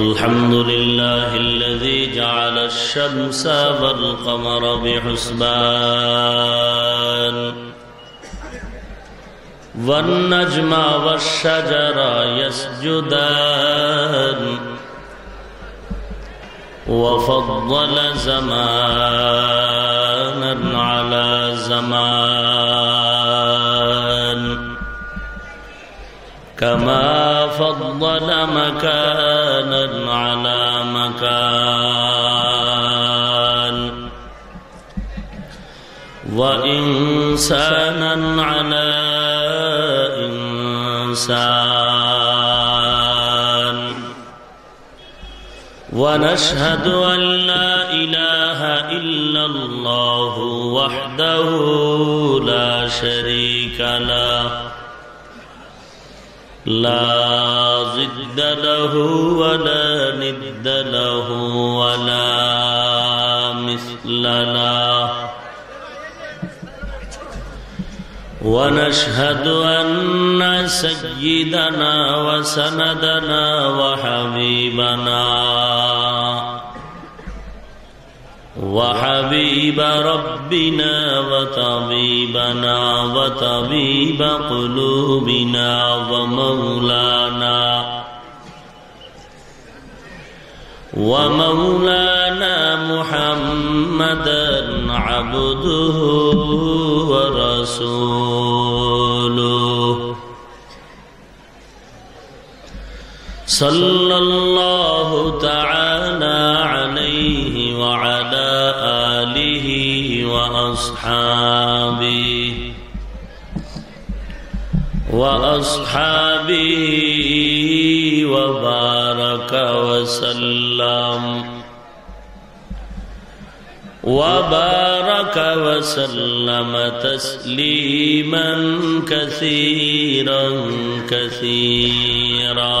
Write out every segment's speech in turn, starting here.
الحمد لله الذي جعل الشمس والقمر بحسبان والنجم والشجر يسجدان وفضل زمانا على زمان كما فضل مكانا على مكان. وإنسانا على إنسان. ونشهد أن لا إله إلا الله وحده لا شريك له. لا ضد له ولا ند له ولا مثل له ونشهد أن سيدنا وسندنا وحبيبنا وحبيب ربنا وطبيبنا وطبيب قلوبنا ومولانا ومولانا محمدا عبده ورسوله. صلى الله تعالى عليه وعلى آله وأصحابه وأصحابه وبارك وسلم وبارك وسلم تسليما كثيرا كثيرا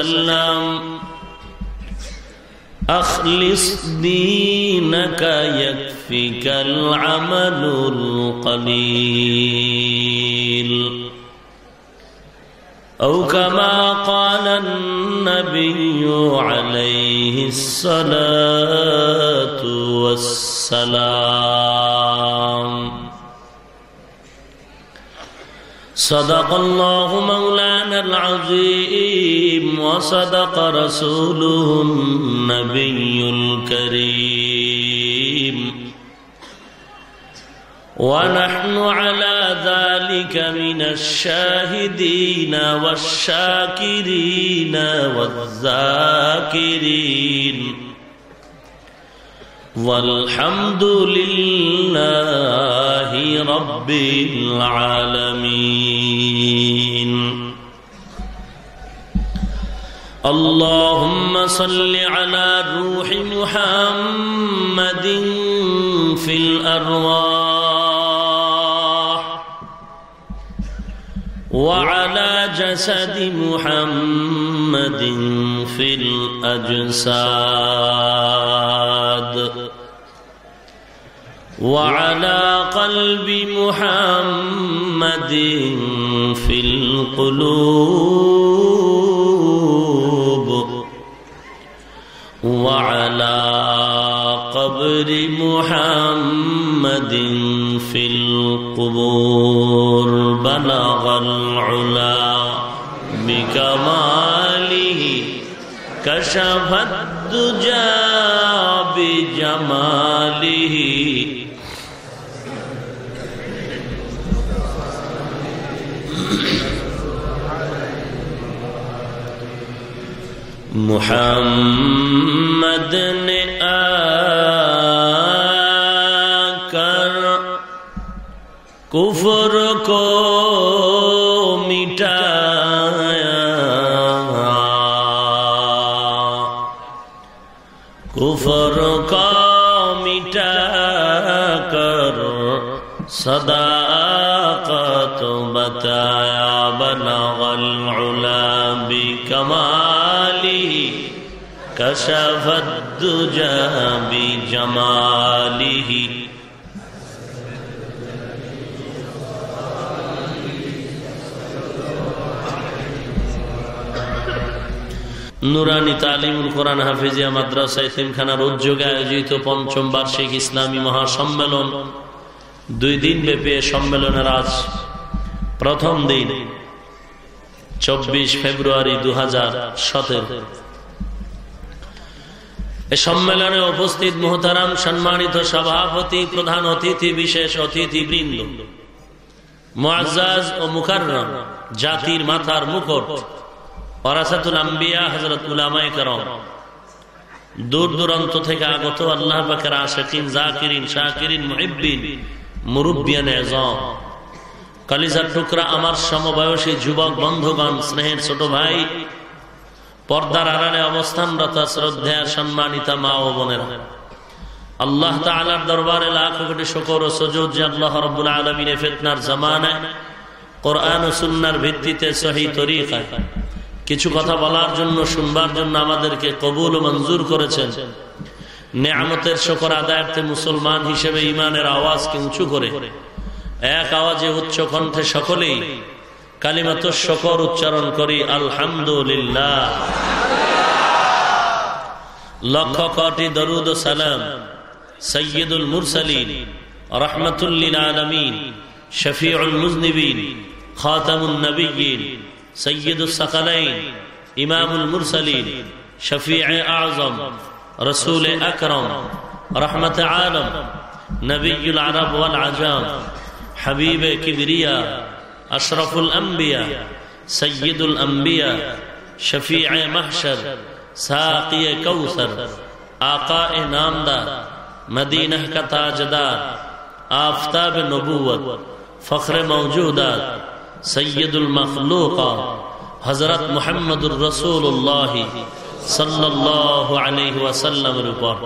وسلم. أخلص دينك يكفك العمل القليل. أو كما قال النبي عليه الصلاة والسلام. صدق الله مولانا العظيم وصدق رسوله النبي الكريم ونحن على ذلك من الشاهدين والشاكرين والذاكرين والحمد لله رب العالمين. اللهم صل على روح محمد في الأرواح. وعلى جسد محمد في الأجساد. وعلى قلب محمد في القلوب. وعلى قبر محمد في القبور. بلغ العلا بكماله كشف الدجى بجماله. محمد نے آکر کفر کو مٹایا۔ کفر کو مٹا کر صداقت بتایا بلغ العلا بکمالی كشف الدجى بجماله নুরানি তালিমুল কোরআন হাফিজিয়া মাদ্রাসা ইতিমখানার উদ্যোগে আয়োজিত পঞ্চম বার্ষিক ইসলামী মহাসম্মেলন দুই দিন ব্যাপী সম্মেলনের আজ প্রথম দিন চব্বিশ ফেব্রুয়ারি দু হাজার সতেরো এ সম্মেলনে উপস্থিত মোহতারাম সম্মানিত সভাপতি, প্রধান অতিথি, বিশেষ অতিথি বৃন্দ মুআজ্জাজ ও মুকাররম, জাতির মাথার মুকুট, ওয়ারাসাতুল আম্বিয়া, হযরত উলামায়ে কেরাম। দূর দূরান্ত থেকে আগত আল্লাহ পাকের আশিকিন, জাকিরিন, শাকিরিন, মুহিব্বিন, মুরুব্বিয়ান আযম কালিজার টুকরা আমার সমবয়সী যুবক, বন্ধুগণ, স্নেহের ছোট ভাই পর্দার আড়ালে অবস্থানরত শ্রদ্ধা সম্মানিতা মা ও বোনেরা, আল্লাহ তাআলার দরবারে লাখ কোটি শকর ও সুজুদ যে আল্লাহ রাব্বুল আলামিন ফিতনার জামানায়, কোরআন ও সুন্নার ভিত্তিতে সহি তরিকায় কিছু কথা বলার জন্য, শুনবার জন্য আমাদেরকে কবুল ও মঞ্জুর করেছেন। নেয়ামতের শকর আদায়ার্থে মুসলমান হিসেবে ইমানের আওয়াজকে উঁচু করে, এক আওয়াজে উচ্চ কণ্ঠে সকলেই কালিমাত শকর উচ্চারণ করি, আলহামদুলিল্লাহ। লক্ষ কটি দরুদ সালাম সৈয়দুল মুরসালিন রহমতুল্লিল আলমিন, শফিউল মুজনিবিন খাতামুল নবীন সৈয়দুল সকলাইন, ইমামুল মুরসালিন শফি আজম, রসুল আকরম, রহমত আলম নবীল আরব ওয়াল আজম, হাবিব কিবরিয়া আশরাফুল আম্বিয়া সৈয়দুল আম্বিয়া শফি মাহসর সাকিয়ে কৌসর آقا نامدار مدینہ کا تاجدار آفتاب نبوت فخر موجودات سید المخلوقات حضرت محمد الرسول اللہ صلی اللہ علیہ وسلم روپر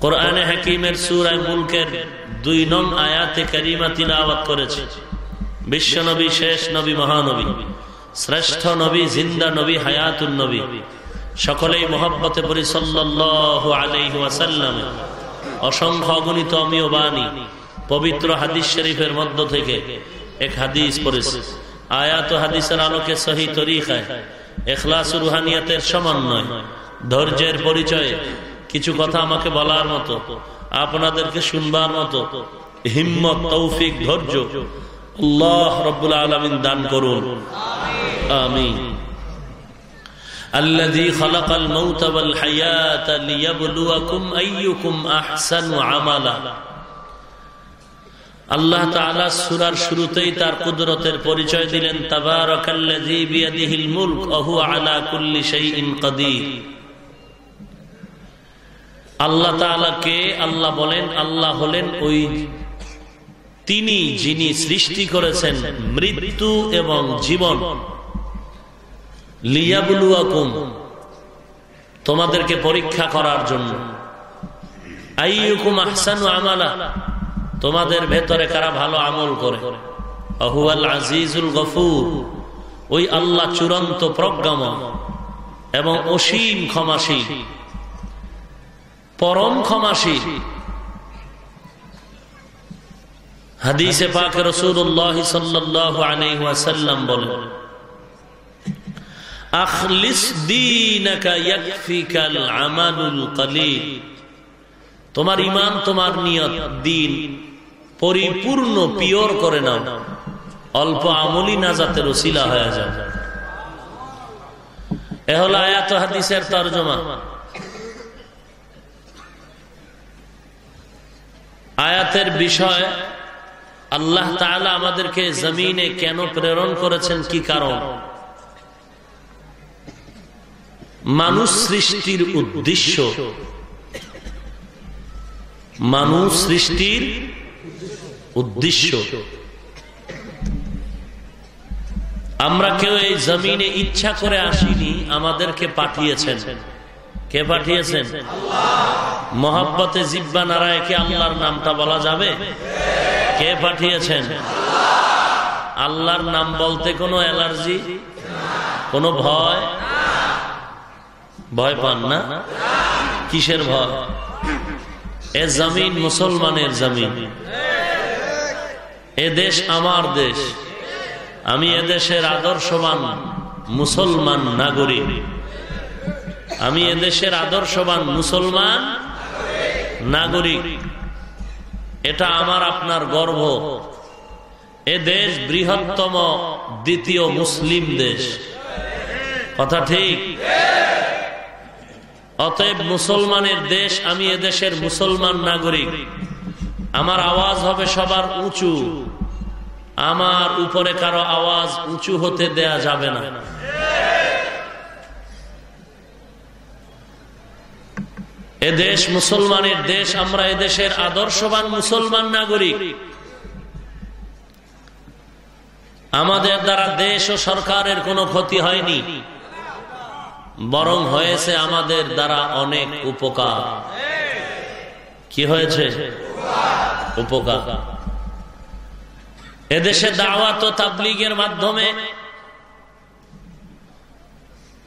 قرآن حکیمر سورہ ملکر دوئی نم آیات کریمہ تلاوت کرے বিশ্ব নবী শেষ নবী, মহানবী। শ্রেষ্ঠ নবী, জিন্দা নবী হায়াতুল নবী। সকলেই মোহব্বতে পরি ওয়াসাল্লাম। অসংখ্য অগণিত অমীয় বাণী পবিত্র হাদিস শরীফের মধ্য থেকে এক হাদিস পড়েছে। আয়াত হাদিসের আলোকে সহি তরিকায়, এখলাস রুহানিয়াতের সমন্বয়, ধৈর্যের পরিচয়ে কিছু কথা আমাকে বলার মতো, আপনাদেরকে শুনবার মতো, হিম্মত, তৌফিক, ধৈর্য আল্লাহ রব্বুল আলমিন দান করুন আমিন الذي خلق الموت والحياة ليبلوكم أيكم أحسن عملا আল্লাহ তাআলা সূরার শুরুতেই তার কুদরতের পরিচয় দিলেন তাবারাকাল্লাযী বিয়াদিহিল মুলক ওয়া হুয়া আলা কুল্লি শাইইন কাদির আল্লাহ তাআলাকে আল্লাহ বলেন আল্লাহ হলেন ওই তিনি যিনি সৃষ্টি করেছেন মৃত্যু এবং জীবন তোমাদেরকে পরীক্ষা করার জন্য। আমালা, তোমাদের ভেতরে কারা ভালো আমল করে? আহুয়াল আজিজুল গফুর, ওই আল্লাহ চূড়ান্ত প্রজ্ঞাময় এবং অসীম ক্ষমাসীন পরম ক্ষমাসীন হাদিসে পাক রসুল্লাহ সাল্লাহ আলাইসাল্লাম বলেন, আখলিস তোমার ইমান তোমার নিয়ত, দিন পরিপূর্ণ পিওর করে নাও। অল্প আমলি না যাতে রসিলা হয়ে যায় এ হলো আয়াত হাদিসের তর্জমা। আয়াতের বিষয় আল্লাহ তাআলা আমাদেরকে জমিনে কেন প্রেরণ করেছেন কি কারণ? মানুষ সৃষ্টির উদ্দেশ্য। মানুষ সৃষ্টির উদ্দেশ্য। আমরা কেউ এই জমিনে ইচ্ছা করে আসিনি, আমাদেরকে পাঠিয়েছেন। কে পাঠিয়েছেন? মোহাব্বতে জিব্বা নারায় কে আল্লাহর নামটা বলা যাবে? কে পাঠিয়েছেন? আল্লাহর নাম বলতে কোনো অ্যালার্জি? কোনো ভয়? ভয় পান না? কিসের ভয়? এ জমিন মুসলমানের জমিন। এ দেশ আমার দেশ। আমি এদেশের আদর্শবান মুসলমান নাগরিক। আমি এদেশের আদর্শবান মুসলমান, নাগরিক। এটা আমার আপনার গর্ব। এ দেশ বৃহত্তম দ্বিতীয় মুসলিম দেশ। কথা ঠিক? অতএব মুসলমানের দেশ, আমি এদেশের মুসলমান নাগরিক। আমার আওয়াজ হবে সবার উঁচু। আমার উপরে কারও আওয়াজ উঁচু হতে দেয়া যাবে না। এদেশ মুসলমানের দেশ, আমরা এদেশের আদর্শবান মুসলমান নাগরিক। আমাদের দ্বারা দেশ ও সরকারের কোনো ক্ষতি হয়নি, বরং হয়েছে আমাদের দ্বারা অনেক উপকার। কি হয়েছে? উপকার। এদেশে দাওয়াত ও তাবলিগের মাধ্যমে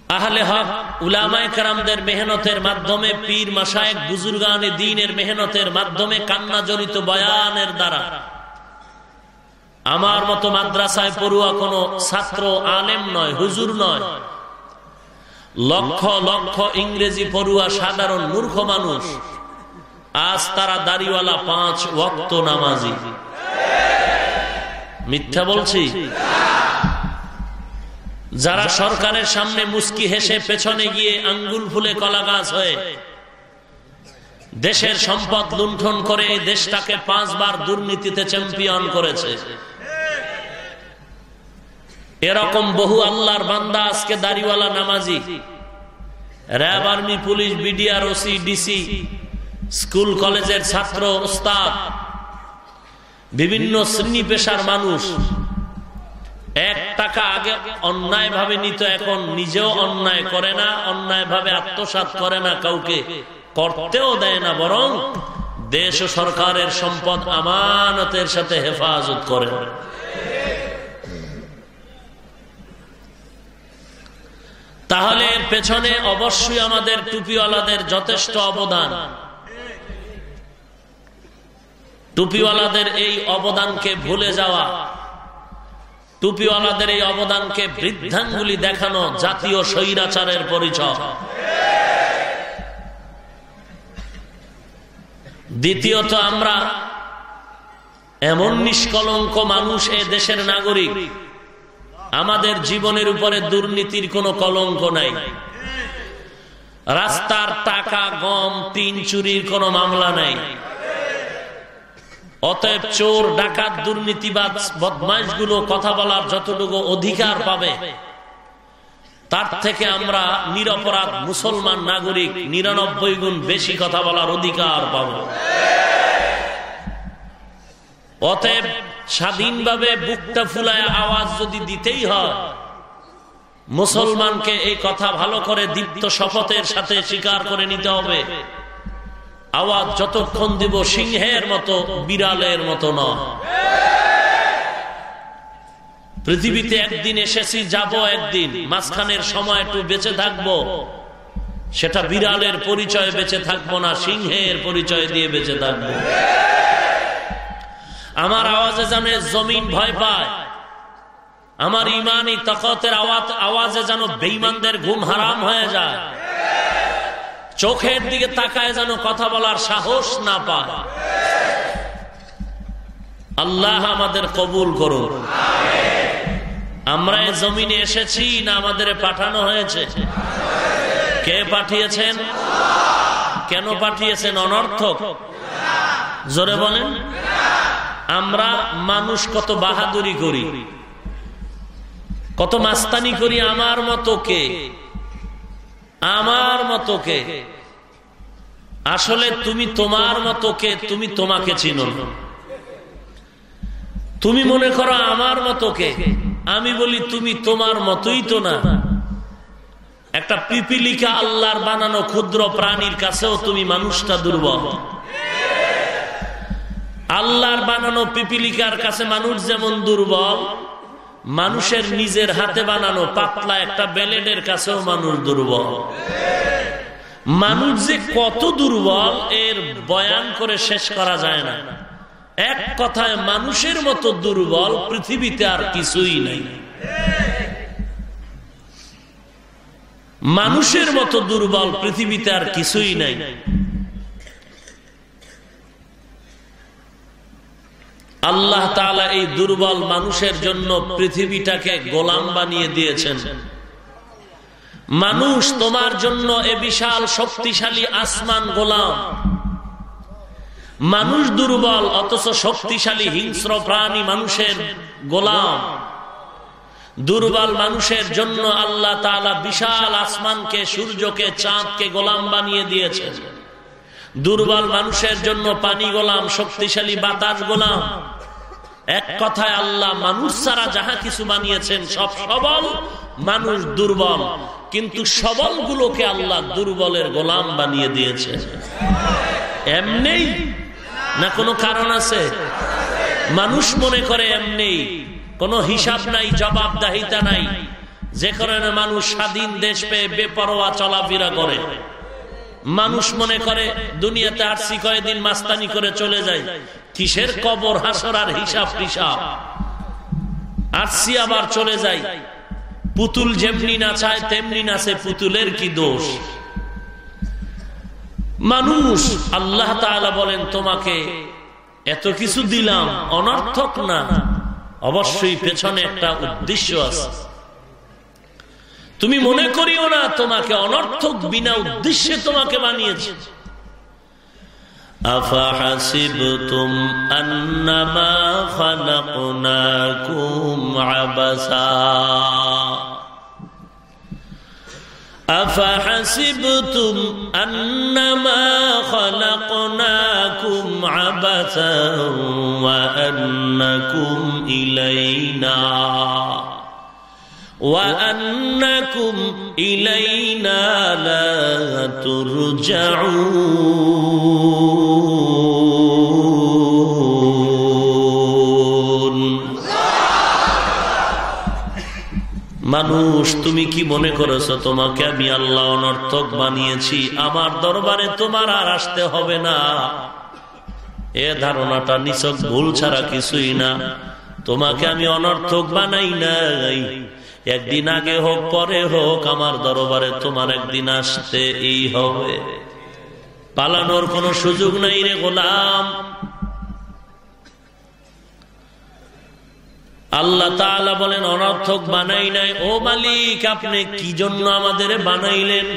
আহলে হক উলামায় কারামদের মেহনতের মাধ্যমে পীর মাসায়েক বুজুর্গানে দিনের মেহনতের মাধ্যমে কান্না জড়িত বয়ানের দ্বারা। আমার মতো মাদ্রাসায় পড়ুয়া কোনো ছাত্র আলেম নয়, হুজুর নয়। লক্ষ লক্ষ ইংরেজি পড়ুয়া সাধারণ মূর্খ মানুষ, আজ তারা দাড়িওয়ালা পাঁচ ওক্ত নামাজি। মিথ্যা বলছি? যারা সরকারের সামনে মুস্কি হেসে পেছনে গিয়ে আঙ্গুল ফুলে কলা গাছ হয়ে দেশের সম্পদ লুণ্ঠন করে দেশটাকে পাঁচবার দুর্নীতিতে চ্যাম্পিয়ন করেছে। এরকম বহু আল্লাহর বান্দা আজকে দাড়িওয়ালা নামাজি, RAB army, police, BDR, OC, DC, school কলেজের ছাত্র, ওস্তাদ, বিভিন্ন শ্রেণি পেশার মানুষ এক টাকা আগে অন্যায় ভাবে নিত, এখন নিজেও অন্যায় করে না, অন্যায় ভাবে আত্মসাত করে না কাউকে, করতেও দেয় না, বরং দেশ সরকারের সম্পদ আমানতের সাথে হেফাজত করে। তাহলে পেছনে অবশ্যই আমাদের টুপিওয়ালাদের যথেষ্ট অবদান। টুপিওয়ালাদের এই অবদানকে ভুলে যাওয়া টুপিওয়ালাদের এই অবদানকে বৃদ্ধাঙ্গুলি দেখানো জাতীয় স্বৈরাচারের পরিচয়। দ্বিতীয়ত আমরা এমন নিষ্কলঙ্ক মানুষ এ দেশের নাগরিক, আমাদের জীবনের উপরে দুর্নীতির কোনো কলঙ্ক নাই। রাস্তার টাকা, গম তিন চুরির কোনো মামলা নাই। অতএব চোর, ডাকাত দুর্নীতিবাদ বদমাইশগুলো কথা বলার যতটুকু অধিকার পাবে, তার থেকে আমরা নিরপরাধ মুসলমান নাগরিক নিরানব্বই গুণ বেশি কথা বলার অধিকার পাব। অতএব স্বাধীনভাবে বুকটা ফুলায় আওয়াজ যদি দিতেই হয়, মুসলমানকে এই কথা ভালো করে দীপ্ত শপথের সাথে স্বীকার করে নিতে হবে। আওয়াজ যতক্ষণ দিব সিংহের মতো, বিড়ালের মতো নয় পৃথিবীতে একদিন এসেছি, যাব একদিন। মাঝখানের সময় একটু বেঁচে থাকব। সেটা বিড়ালের পরিচয় বেঁচে থাকব না, সিংহের পরিচয় দিয়ে বেঁচে থাকব। আমার আওয়াজে জানে জমিন ভয় পায়। আমার ইমানই তকতের আওয়াজ আওয়াজে যেন বেইমানদের ঘুম হারাম হয়ে যায়। চোখের দিকে তাকায় যেন কথা বলার সাহস না পায়। আল্লাহ আমাদের কবুল করুন। আমরা এই জমিনে এসেছি, না আমাদের পাঠানো হয়েছে। কে পাঠিয়েছেন? কেন পাঠিয়েছেন? অনর্থক। জোরে বলেন। আমরা মানুষ কত বাহাদুরি করি। কত মাস্তানি করি আমার মতো কে? আমার মতো কে? আসলে তুমি তোমার মতো কে? তুমি তোমাকে চিনো। তুমি মনে করো আমার মতো কে? আমি বলি তুমি তোমার মতোই তো না। একটা পিপিলিকা আল্লাহর বানানো ক্ষুদ্র প্রাণীর কাছেও তুমি মানুষটা দুর্বল। আল্লাহর বানানো পিপিলিকার কাছে মানুষ যেমন দুর্বল মানুষের নিজের হাতে বানানো পাতলা একটা বেলেডের কাছেও মানুষ দুর্বল। মানুষ যে কত দুর্বল, এর বয়ান করে শেষ করা যায় না। এক কথায় মানুষের মতো দুর্বল পৃথিবীতে আর কিছুই নাই। মানুষের মতো দুর্বল পৃথিবীতে আর কিছুই নাই। আল্লাহ তালা এই দুর্বল মানুষের জন্য পৃথিবীটাকে গোলাম বানিয়ে দিয়েছেন। মানুষ তোমার জন্য এ বিশাল শক্তিশালী আসমান গোলাম। মানুষ দুর্বল, অথচ শক্তিশালী হিংস্র প্রাণী মানুষের গোলাম। দুর্বল মানুষের জন্য আল্লাহ তালা বিশাল আসমানকে, সূর্যকে, চাঁদকে গোলাম বানিয়ে দিয়েছেন। দুর্বল মানুষের জন্য পানি গোলাম, শক্তিশালী বাতাস গোলাম। এক কথায় আল্লাহ মানুষ ছাড়া যাহা কিছু বানিয়েছেন সব সবল, মানুষ দুর্বল। কিন্তু সবল গুলোকে আল্লাহ দুর্বলের গোলাম বানিয়ে দিয়েছে এমনি না কোনো কারণ আছে? মানুষ মনে করে এমনি কোনো হিসাব নাই, জবাবদাহিতা নাই। যে কারণে মানুষ স্বাধীন দেশ পেয়ে বেপরোয়া চলাফেরা করে। মানুষ মনে করে দুনিয়াতে আসছি কয়েকদিন মাস্তানি করে চলে যায়। কিসের কবর? হাসর আর হিসাব টিসাব আসছি আবার চলে যাই। পুতুল যেমনি না চায় তেমনি নাচে পুতুলের কি দোষ? মানুষ, আল্লাহ বলেন, তোমাকে এত কিছু দিলাম, অনর্থক না। অবশ্যই পেছনে একটা উদ্দেশ্য আছে। তুমি মনে করিও না, তোমাকে অনর্থক বিনা উদ্দেশ্যে তোমাকে বানিয়েছে। أفحسبتم أنما خلقناكم عبثا؟ أفحسبتم أنما خلقناكم عبثا وأنكم إلينا وأنكم إلينا لا ترجعون মানুষ তুমি কি মনে করেছ তোমাকে আমি আল্লাহ অনর্থক বানিয়েছি আমার দরবারে তোমার আর আসতে হবে না এ ধারণাটা নিছক ভুল ছাড়া কিছুই না তোমাকে আমি অনর্থক বানাই নাই একদিন আগে হোক, পরে হোক, আমার দরবারে তোমার একদিন আসতে এই হবে। পালানোর কোনো সুযোগ নাই রে গোলাম। আল্লাহ বলেন, অনর্থক বানাই নাই। ও মালিক, আপনি কি জন্য আমাদের বানাইলেন?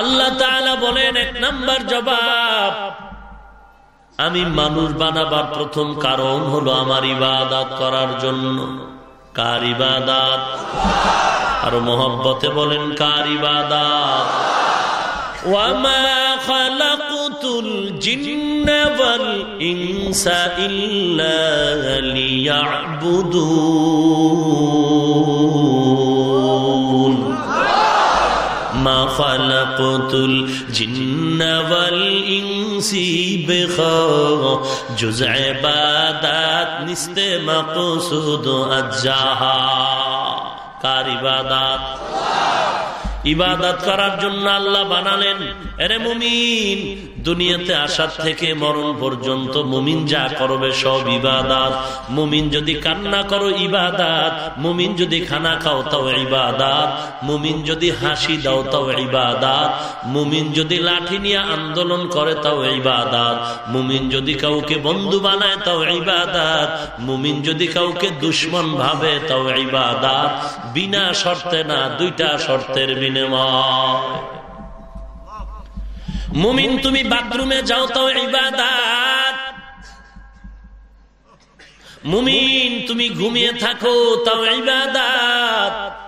আল্লাহ বলেন, এক নাম্বার জবাব, আমি মানুষ বানাবার প্রথম কারণ হলো আমার ইবাদত করার জন্য। কার ইবাদাত আর মোহব্বতে বলেন কার ইবাদাত وما خلقت الجن والإنس إلا ليعبدون ما خلقت الجن والإنس بخا جز عبادات نست مقصود أجاها কার ইবাদাত ইবাদত করার জন্য আল্লাহ বানালেন এরে মুমিন দুনিয়াতে আসার থেকে মরণ পর্যন্ত মুমিন যা করবে সব ইবাদাত। মুমিন যদি কান্না করো, ইবাদাত। মুমিন যদি খানা খাও, তাও ইবাদাত। মুমিন যদি হাসি দাও, তাও ইবাদাত। মুমিন যদি লাঠি নিয়ে আন্দোলন করে, তাও ইবাদাত। মুমিন যদি কাউকে বন্ধু বানায়, তাও ইবাদাত। মুমিন যদি কাউকে দুশ্মন ভাবে, তাও ইবাদাত। বিনা শর্তে না, দুইটা শর্তের বিনিময়। মুমিন তুমি বাথরুমে যাও তো ইবাদাত। মুমিন তুমি ঘুমিয়ে থাকো তাও ইবাদাত।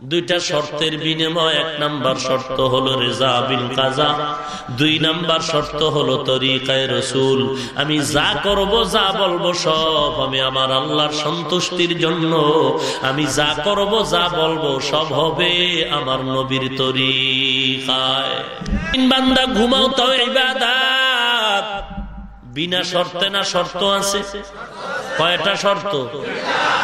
দুইটা শর্তের বিনিময় এক নাম্বার শর্ত হলো রেজা বিন কাজা। দুই নাম্বার শর্ত হলো তরিকায় রসুল। আমি যা করব যা বলব সব আমি আমার আল্লাহর সন্তুষ্টির জন্য। আমি যা করব যা বলব সব হবে আমার নবীর তরিকায়। বান্দা ঘুমাও তো ইবাদাত বিনা শর্তে না শর্ত আছে? কয়টা শর্ত?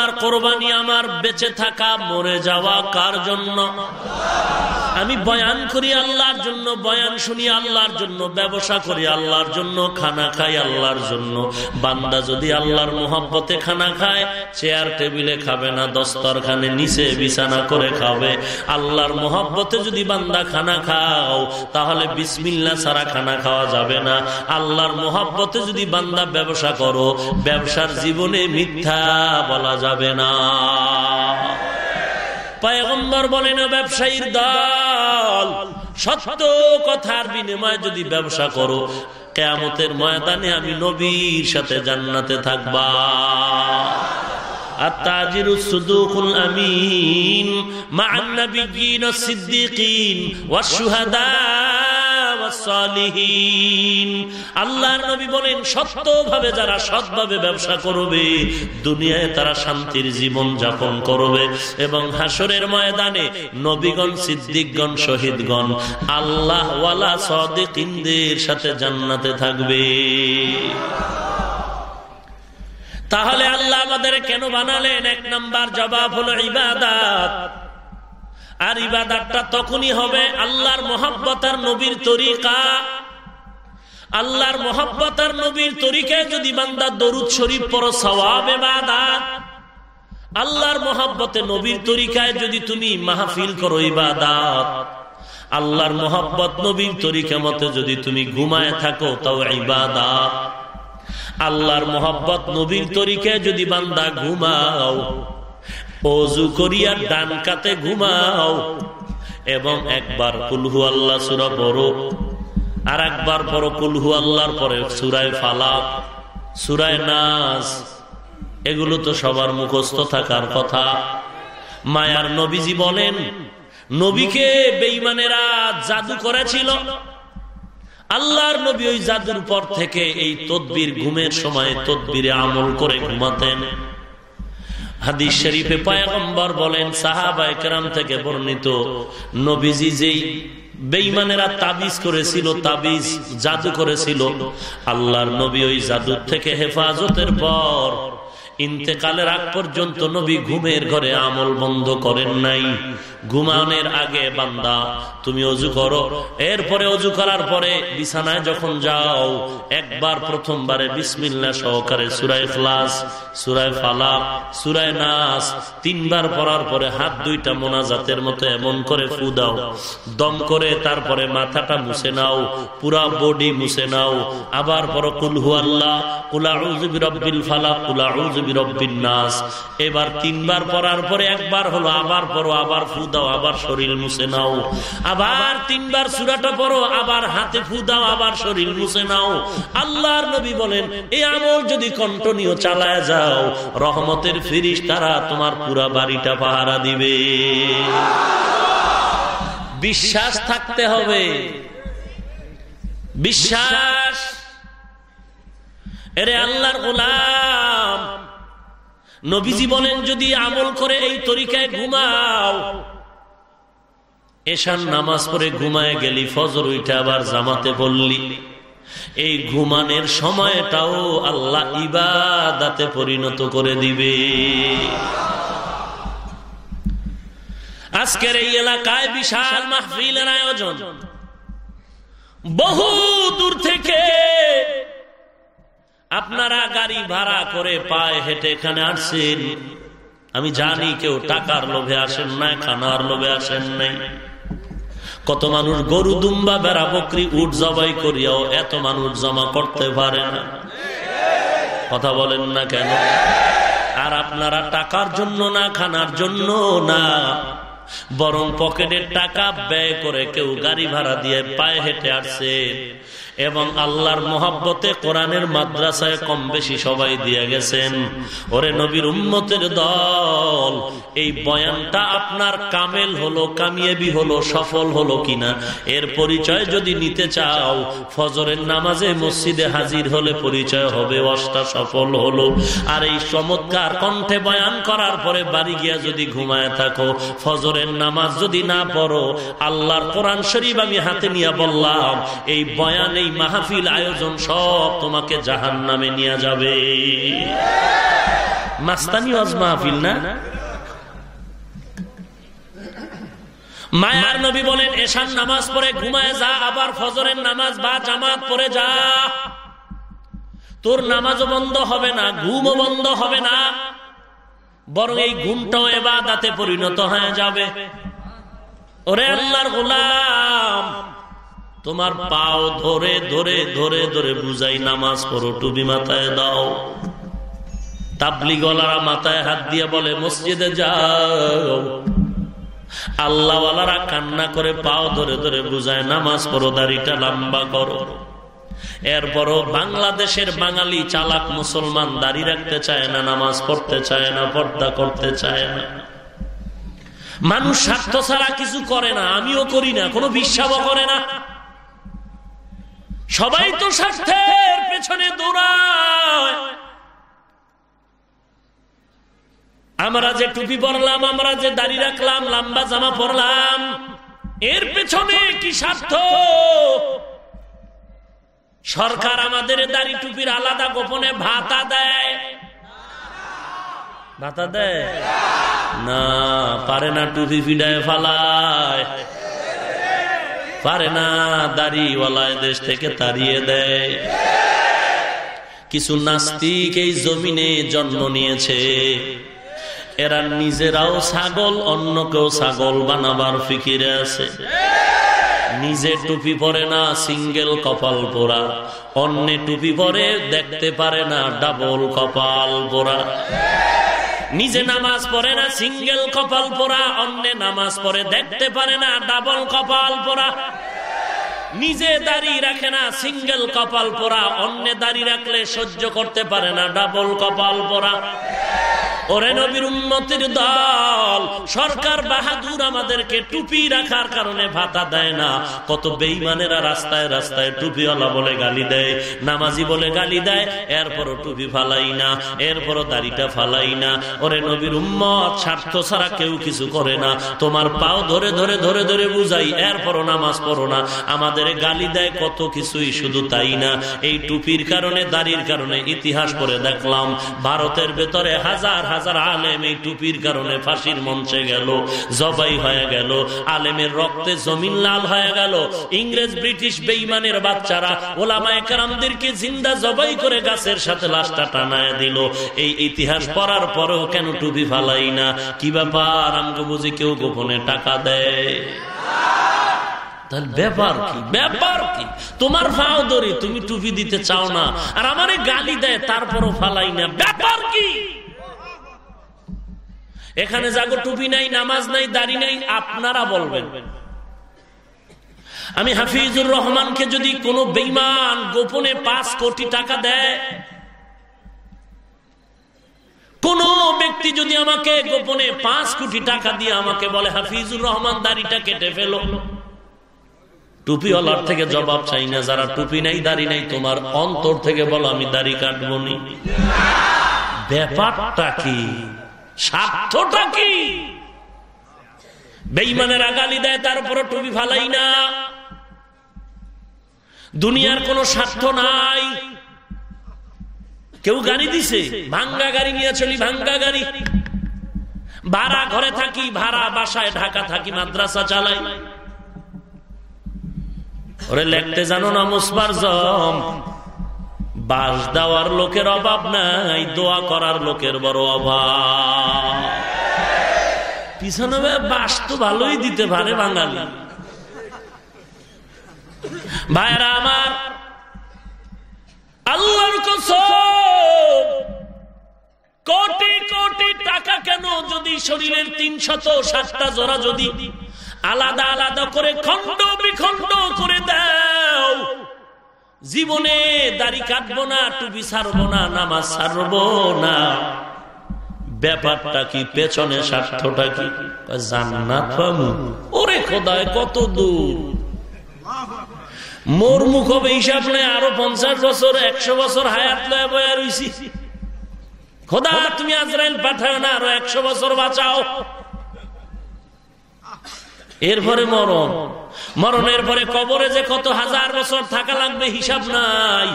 আমার কোরবানি আমার বেঁচে থাকা, মরে যাওয়া কার জন্য? আমি বয়ান করি আল্লাহর জন্য, বয়ান শুনি আল্লাহর জন্য, ব্যবসা করি আল্লাহর জন্য, খানা খাই আল্লাহর জন্য। বান্দা যদি আল্লাহর মোহাব্বতে খানা খায়, চেয়ার টেবিলে খাবে না, দস্তরখানে নিচে বিছানা করে খাবে। আল্লাহর মোহাব্বতে যদি বান্দা খানা খাও, তাহলে বিসমিল্লা ছাড়া খানা খাওয়া যাবে না। আল্লাহর মোহাব্বতে যদি বান্দা ব্যবসা করো, ব্যবসার জীবনে মিথ্যা বলা যাবে না পায়গম্বর বলেন ব্যবসায়ীর দল সত্য কথার বিনিময়ে যদি ব্যবসা করো কেয়ামতের ময়দানে আমি নবীর সাথে জান্নাতে থাকবা التاجر الصدوق الأمين مع النبيين الصديقين والشهداء আল্লাহর নবী বলেন সত্যভাবে যারা সৎভাবে ব্যবসা করবে, দুনিয়ায় তারা শান্তির জীবন যাপন করবে এবং হাসরের ময়দানে নবীগণ, সিদ্দিকগণ, শহীদগণ আল্লাহ সাথে জান্নাতে থাকবে। তাহলে আল্লাহ আমাদের কেন বানালেন? এক নাম্বার জবাব হলো ইবাদাত। আর ইবাদাতটা তখনই হবে আল্লাহর মোহাব্বতার নবীর তরিকা। আল্লাহর মোহাব্বতার নবীর তরিকায় যদি বান্দা দরুদ শরীফ পর সওয়াব ইবাদাত। আল্লাহর মোহাব্বতে নবীর তরিকায় যদি তুমি মাহফিল করো, ইবাদাত। আল্লাহর মোহাব্বত নবীর তরিকা মতে যদি তুমি ঘুমায় থাকো, তাও ইবাদাত। আল্লাহর মোহাব্বত নবীর তরিকায় যদি বান্দা ঘুমাও অজু করিয়া ডান কাতে ঘুমাও। এবং একবার কুলহু আল্লাহ সুরা বড় আর একবার পর কুলহু আল্লাহর পরে সুরায় ফালাক, সুরায় নাস। এগুলো তো সবার মুখস্থ থাকার কথা। মায়ার নবীজি বলেন, নবীকে বেইমানেরা জাদু করেছিল। আল্লাহর নবী ওই জাদুর পর থেকে এই তদ্বির, ঘুমের সময় তদ্বিরে আমল করে ঘুমাতেন। হাদিস শরীফে পায়গম্বর বলেন সাহাবাই কেরাম থেকে বর্ণিত নবীজি যেই বেইমানেরা তাবিজ করেছিল তাবিজ জাদু করেছিল আল্লাহর নবী ওই জাদুর থেকে হেফাজতের পর ইন্তেকালের আগ পর্যন্ত নবী ঘুমের ঘরে আমল বন্ধ করেন নাই। ঘুমানোর আগে, বান্দা, তুমি অজু করো। এরপরে অজু করার পরে বিছানায় যখন যাও, একবার প্রথমবারে বিসমিল্লা সহকারে সুরায় ফ্লাস সুরায় ফালা সুরায় নাস, তিনবার পড়ার পরে হাত দুইটা মোনাজাতের মতো এমন করে ফু দাও। দম করে তারপরে মাথাটা মুছে নাও, পুরা বডি মুছে নাও। আবার পরো কুলহু আল্লাহ কুলা রব্বিল ফালা কুলা রব্বিন এবার তিনবার পড়ার পরে একবার হলো, আবার পড়ো, আবার ফু দাও, আবার শরীর মুছে নাও। আবার তিনবার সুরাটা পড়ো, আবার হাতে ফু দাও, আবার শরীর মুছে নাও। আল্লাহর নবী বলেন এই আমল যদি কন্টিনিউ চালায় যাও, রহমতের ফিরিস তারা তোমার পুরা বাড়িটা পাহারা দিবে। বিশ্বাস থাকতে হবে। বিশ্বাস। এরে আল্লাহর গোলাম নবীজি বলেন যদি আমল করে এই তরিকায় ঘুমাও এশান নামাজ পড়ে ঘুমায় গেলি, ফজর উইটা আবার জামাতে বললি এই ঘুমানের সময়টাও আল্লাহ ইবাদাতে পরিণত করে দিবে। আজকের এই এলাকায় বিশাল মাহফিলের আয়োজন। বহু দূর থেকে আপনারা গাড়ি ভাড়া করে পায়ে হেঁটে এখানে আসছেন আমি জানি কেউ টাকার লোভে আসেন না খানার লোভে আসেন নাই। কত মানুষ গরু দুম্বা বেড়া বকরি উঠ জবাই করিয়াও এত মানুষ জমা করতে পারে না। কথা বলেন না কেন? আর আপনারা টাকার জন্য না, খানার জন্য না, বরং পকেটের টাকা ব্যয় করে কেউ গাড়ি ভাড়া দিয়ে পায়ে হেঁটে আসছে এবং আল্লাহর মহাব্বতে কোরআনের মাদ্রাসায় কম বেশি সবাই দিয়ে গেছেন। ওরে নবীর উম্মতের দল, এই বয়ানটা আপনার কামেল হলো, কামিয়েবি হলো, সফল হলো কিনা? এর পরিচয় যদি নিতে চাও, ফজরের নামাজে মসজিদে হাজির হলে পরিচয় হবে অষ্টা সফল হলো। আর এই চমৎকার কণ্ঠে বয়ান করার পরে বাড়ি গিয়া যদি ঘুমায় থাকো, ফজরের নামাজ যদি না পড়ো, আল্লাহর কোরআন শরীফ আমি হাতে নিয়ে বললাম, এই বয়ান এই মাহফিল আয়োজন সব তোমাকে জাহান নামে নিয়ে যাবে। মাস্তানি ওয়াজ মাহফিল না? মায়ার নবী বলেন এশান নামাজ পড়ে ঘুমায় যা, আবার ফজরের নামাজ বা জামাত পড়ে যা। তোর নামাজও বন্ধ হবে না, ঘুমও বন্ধ হবে না। বরং এই ঘুমটাও এবার দাতে পরিণত হয়ে যাবে। ওরে আল্লাহর গোলাম তোমার পাও ধরে ধরে ধরে ধরে বুঝাই নামাজ পড়ো টুবি মাথায় দাও। তাবলি গলারা মাথায় হাত দিয়ে বলে, মসজিদে যাও। আল্লাহওয়ালারা কান্না করে পাও ধরে ধরে বুঝায়, নামাজ পড়ো, দাড়িটা লম্বা করো। এরপরও বাংলাদেশের বাঙালি চালাক মুসলমান দাড়ি রাখতে চায় না, নামাজ পড়তে চায় না, পর্দা করতে চায় না। মানুষ স্বার্থ ছাড়া কিছু করে না, আমিও করি না, কোনো বিশ্বাসও করে না। সবাই তো স্বার্থের পেছনে দৌড়ায়। আমরা যে টুপি পরলাম আমরা যে দাড়ি রাখলাম লম্বা জামা পরলাম এর পেছনে কি স্বার্থ? সরকার আমাদের দাড়ি টুপির আলাদা গোপনে ভাতা দেয়। ভাতা দেয়? না পারে না টুপি ফিডায় ফালায়। পারে না, দাড়িওয়ালায় দেশ থেকে তাড়িয়ে দেয়। কিছু নাস্তিক এই জমিনে জন্ম নিয়েছে। এরা নিজেরাও ছাগল, অন্য কেউ ছাগল বানাবার ফিকিরে আছে। নিজে টুপি পরে না, সিঙ্গেল কপাল পোড়া। অন্য টুপি পরে, দেখতে পারে না, ডাবল কপাল পোড়া। নিজে নামাজ পড়ে না, সিঙ্গেল কপাল পড়া, অন্য নামাজ পড়ে, দেখতে পারে না, ডাবল কপাল পড়া। নিজে দাড়ি রাখে না, সিঙ্গেল কপাল পড়া, অন্য দাড়ি রাখলে সহ্য করতে পারে না, ডাবল কপাল পোড়া। ওরে নবীর উন্নতির দল, সরকার বাহাদুর আমাদেরকে টুপি রাখার কারণে ভাতা দেয় না। কত বেইমানেরা রাস্তায় রাস্তায় টুপিওয়ালা বলে গালি দেয়, নামাজি বলে গালি দেয়, এরপরও টুপি ফালাই না, এরপরও দাড়িটা ফালাই না। ওরে নবীর উম্মত, স্বার্থ ছাড়া কেউ কিছু করে না। তোমার পাও ধরে ধরে ধরে ধরে বুঝাই, এরপরও নামাজ পড়ো না। আমাদের গালি দেয় কত কিছুই শুধু তাই না। এই টুপির কারণে, দাড়ির কারণে ইতিহাস করে দেখলাম, ভারতের ভেতরে হাজার হাজার আলেম এই টুপির কারণে ফাঁসির মঞ্চে গেল, জবাই হয়ে গেল, আলেমের রক্তে জমিন লাল হয়ে গেল। ইংরেজ, ব্রিটিশ বেইমানের বাচ্চারা ওলামায় কারামদেরকে জিন্দা জবাই করে গাছের সাথে লাশটা টানায় দিল। এই ইতিহাস পড়ার পরেও কেন টুপি ফালাই না? কি ব্যাপার? আমাকে বুঝি কেউ গোপনে টাকা তুমি টুপি দিতে চাও না, আর আমারে গালি দেয়, তারপরও ফালাই না। ব্যাপার কি? এখানে যাগো টুপি নাই, নামাজ নাই, দাড়ি নাই, আপনারা বলবেন। আমি হাফিজুর রহমানকে যদি কোনো বেইমান গোপনে পাঁচ কোটি টাকা দেয়, কোন ব্যক্তি যদি আমাকে গোপনে পাঁচ কোটি টাকা দিয়ে আমাকে বলে, হাফিজুর রহমান, দাড়িটা কেটে ফেলো। টুপিওয়ালার থেকে জবাব চাই না, যারা টুপি নাই, দাড়ি নাই, তোমার অন্তর থেকে বলো, আমি দাড়ি কাটবো নি। ব্যাপারটা কি? স্বার্থটা কি? বেইমানের আগালি দেয়, তার টুপি ফালাই না। দুনিয়ার কোনো স্বার্থ নাই। কেউ গাড়ি দিছে, ভাঙ্গা গাড়ি নিয়ে চলি, ভাঙ্গা গাড়ি। ভাড়া ঘরে থাকি, ভাড়া বাসায়, ঢাকা থাকি, মাদ্রাসা চালাই। ওরে লেখতে জানো না মুসবার জম? বাস দেওয়ার লোকের অভাব নাই, দোয়া করার লোকের বড় অভাব। পিছনে বাস তো ভালোই দিতে পারে বাঙালি। ভাইরা আমার, আল্লাহর কোটি কোটি টাকা কেন যদি শরীরের তিন শত সাতটা জোড়া যদি আলাদা আলাদা করে খণ্ড বিখণ্ড করে দাও জীবনে দাড়ি কাটবো না, টুপি ছাড়বো না, নামাজ ছাড়বো না। ব্যাপারটা কি, পেছনে স্বার্থটা কি? জান্নাত ওরে খোদায়, কত দূর। মোর মুখ হবে হিসাব নেই, আরও পঞ্চাশ বছর, একশো বছর হায়াত লয়ে বয়া রইছি। খোদা, তুমি আজরাইল পাঠাও না, আরও একশো বছর বাঁচাও। এরপরে মরণ। মরণের পরে কবরে যে কত হাজার বছর থাকা লাগবে হিসাব নাই।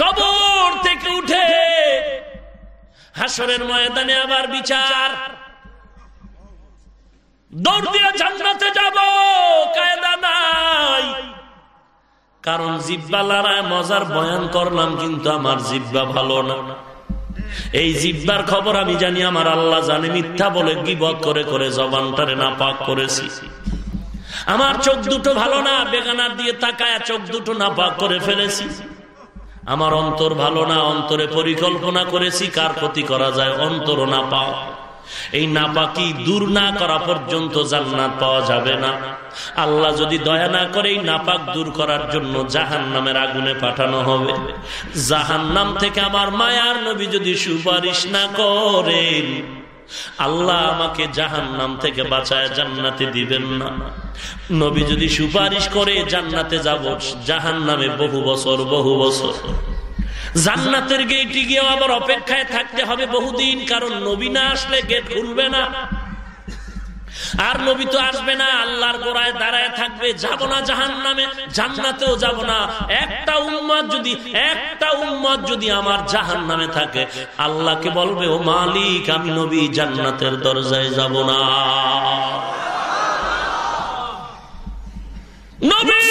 কবর থেকে উঠে হাসরের ময়দানে আবার বিচার। দৌড় দিয়ে জান্নাতে যাব, কায়দা নাই। কারণ জিব্বা লড়ায় মজার বয়ান করলাম, কিন্তু আমার জিব্বা ভালো না। এই জিব্বার খবর আমি জানি, আমার আল্লাহ জানে, মিথ্যা বলে গিবত করে করে জবানটারে না পাক করেছি। আমার চোখ দুটো ভালো না বেগানার দিয়ে তাকায় চোখ দুটো না পাক করে ফেলেছি। আমার অন্তর ভালো না, অন্তরে পরিকল্পনা করেছি, কার ক্ষতি করা যায় অন্তর না পাও এই নাপাকি দূর না করা পর্যন্ত জান্নাত পাওয়া যাবে না। আল্লাহ যদি দয়া না করে এই নাপাক দূর করার জন্য জাহান নামের আগুনে পাঠানো হবে। জাহান নাম থেকে আমার মায়ার নবী যদি সুপারিশ না করেন, আল্লাহ আমাকে জাহান নাম থেকে বাঁচায় জান্নাতে দিবেন না। নবী যদি সুপারিশ করে জান্নাতে যাব জাহান নামে বহু বছর বহু বছর। জান্নাতের গেটে গিয়ে আবার অপেক্ষায় থাকতে হবে বহুদিন, কারণ নবী না আসলে গেট খুলবে না। আর নবী তো আসবে না, আল্লাহর গোড়ায় দাঁড়ায় থাকবে, যাব না জাহান নামে জান্নাতেও যাব না। একটা উম্মত যদি, একটা উম্মত যদি আমার জাহান নামে থাকে, আল্লাহকে বলবে, ও মালিক, আমি নবী, জান্নাতের দরজায় যাব না। নবী!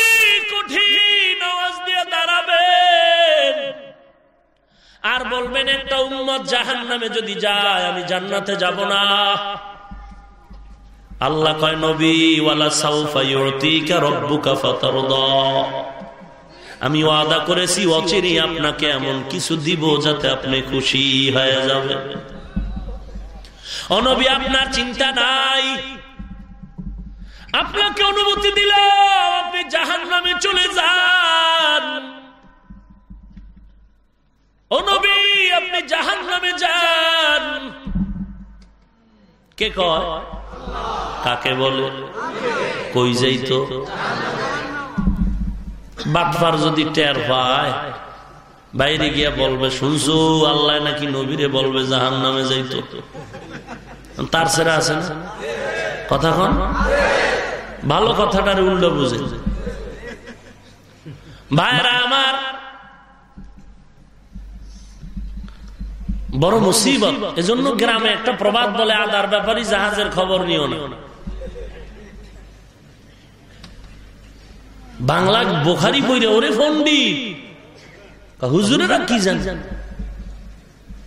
আর বলবেন, একটা উম্মত জাহান নামে যদি যায়, আমি জান্নাতে যাব না। আল্লাহ কয়, নবী আমি ওয়াদা করেছি, অচিরেই আপনাকে এমন কিছু দিব যাতে আপনি খুশি হয়ে যাবে অনবী আপনার চিন্তা নাই। আপনাকে অনুমতি দিলাম, আপনি জাহান নামে চলে যান। অনবী আপনি জাহান নামে যান। কে কয়? কাকে বলে? কই যাই তো? বাটফার যদি টের পায়, বাইরে গিয়া বলবে, শুনছো, আল্লাহ নাকি নবীরে বলবে জাহান নামে যাইতো তার সেরা আছে না? কথা কন। ভালো কথাটার উল্টো বুঝে। ভাইরা আমার বড় মুসিবত। এজন্য গ্রামে একটা প্রবাদ বলে আদার ব্যাপারই জাহাজের খবর নিও না। বাংলা বোখারি বইরে ওরে ফন্ডি। হুজুরেরা কি জান?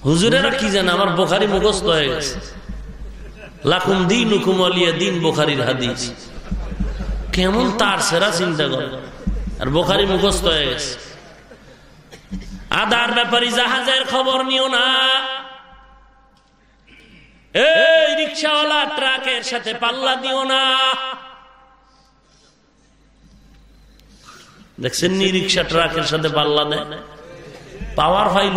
হুজুরেরা কি জান? আমার বোখারি মুখস্থ হয়ে গেছে। লাকুম দিন হুকুম আলিয়া দিন বোখারির হাদিস। কেমন তার সেরা চিন্তা করে। আর বোখারি মুখস্থ হয়ে গেছে। আদার ব্যাপারী জাহাজের খবর নিও না। এই রিক্সাওয়ালা ট্রাকের সাথে পাল্লা দিও না। দেখছেন নি রিক্সা ট্রাকের সাথে পাল্লা দেয়? পাওয়ার ফাইল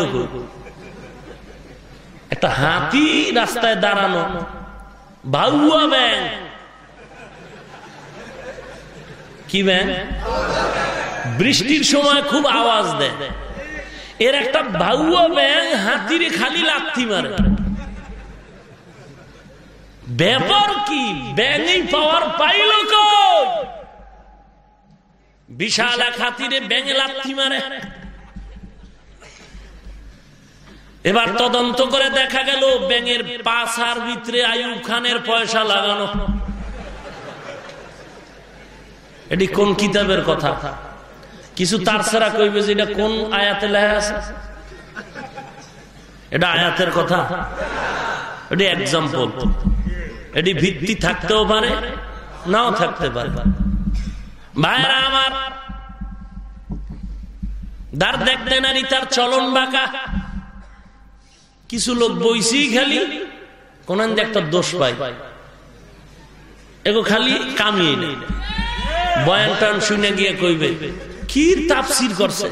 একটা হাতি রাস্তায় দাঁড়ানো। বাউয়া ব্যাং। কি ব্যাং? বৃষ্টির সময় খুব আওয়াজ দেয়। এর একটা বাউয়া ব্যাং হাতিরে খালি লাথি মারে। ব্যাপার কি? ব্যাঙই পাওয়ার পাইল বিশাল এক হাতিরে ব্যাঙে লাথি মারে। এবার তদন্ত করে দেখা গেল, ব্যাঙের পাশার ভিতরে আয়ুব খানের পয়সা লাগানো। এটি কোন কিতাবের কথা? কিছু তার ছাড়া কইবে যে এটা কোন আয়াতে লেখা আছে? এটা আয়াতের কথা। এটি এক্সাম্পল এটি ভিত্তি থাকতেও পারে নাও থাকতে পারে। ভাইরা আমার দার দেখতে নারী তার চলন বাঁকা। কিছু লোক বইসি খালি কোন একটা দোষ পাই এগো খালি কামিয়ে নেই বয়ান টান শুনে গিয়ে কইবে কি তাপসির করছে।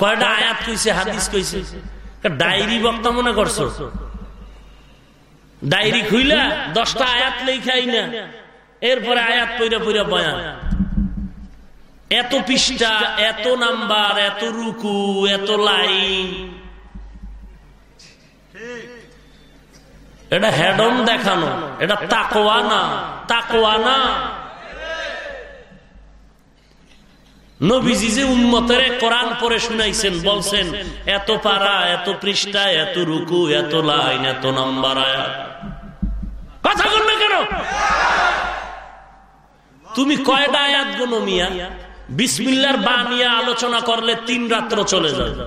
কয়টা আয়াত কইছে, হাদিস কইছে? ডায়েরি বক্তা মনে করছ? ডায়েরি খুইলা, দশটা আয়াত লেখাই না এরপরে আয়াত পইরা পইরা বয়ান। এত পৃষ্ঠা, এত নাম্বার, এত রুকু, এত লাইন। এটা হেডন দেখানো, এটা তাকোয়া না তাকোয়া না। নবীজি যে উন্মতের কোরআন পরে শুনাইছেন, বলছেন, এত পারা, এত পৃষ্ঠা, এত রুকু, এত লাইন, এত নাম্বার আয়াত। কথা বলবে কেন? তুমি কয়টা আয়াত গুনো মিয়া? বিসমিল্লার বা নিয়ে আলোচনা করলে তিন রাত্র চলে যাবে।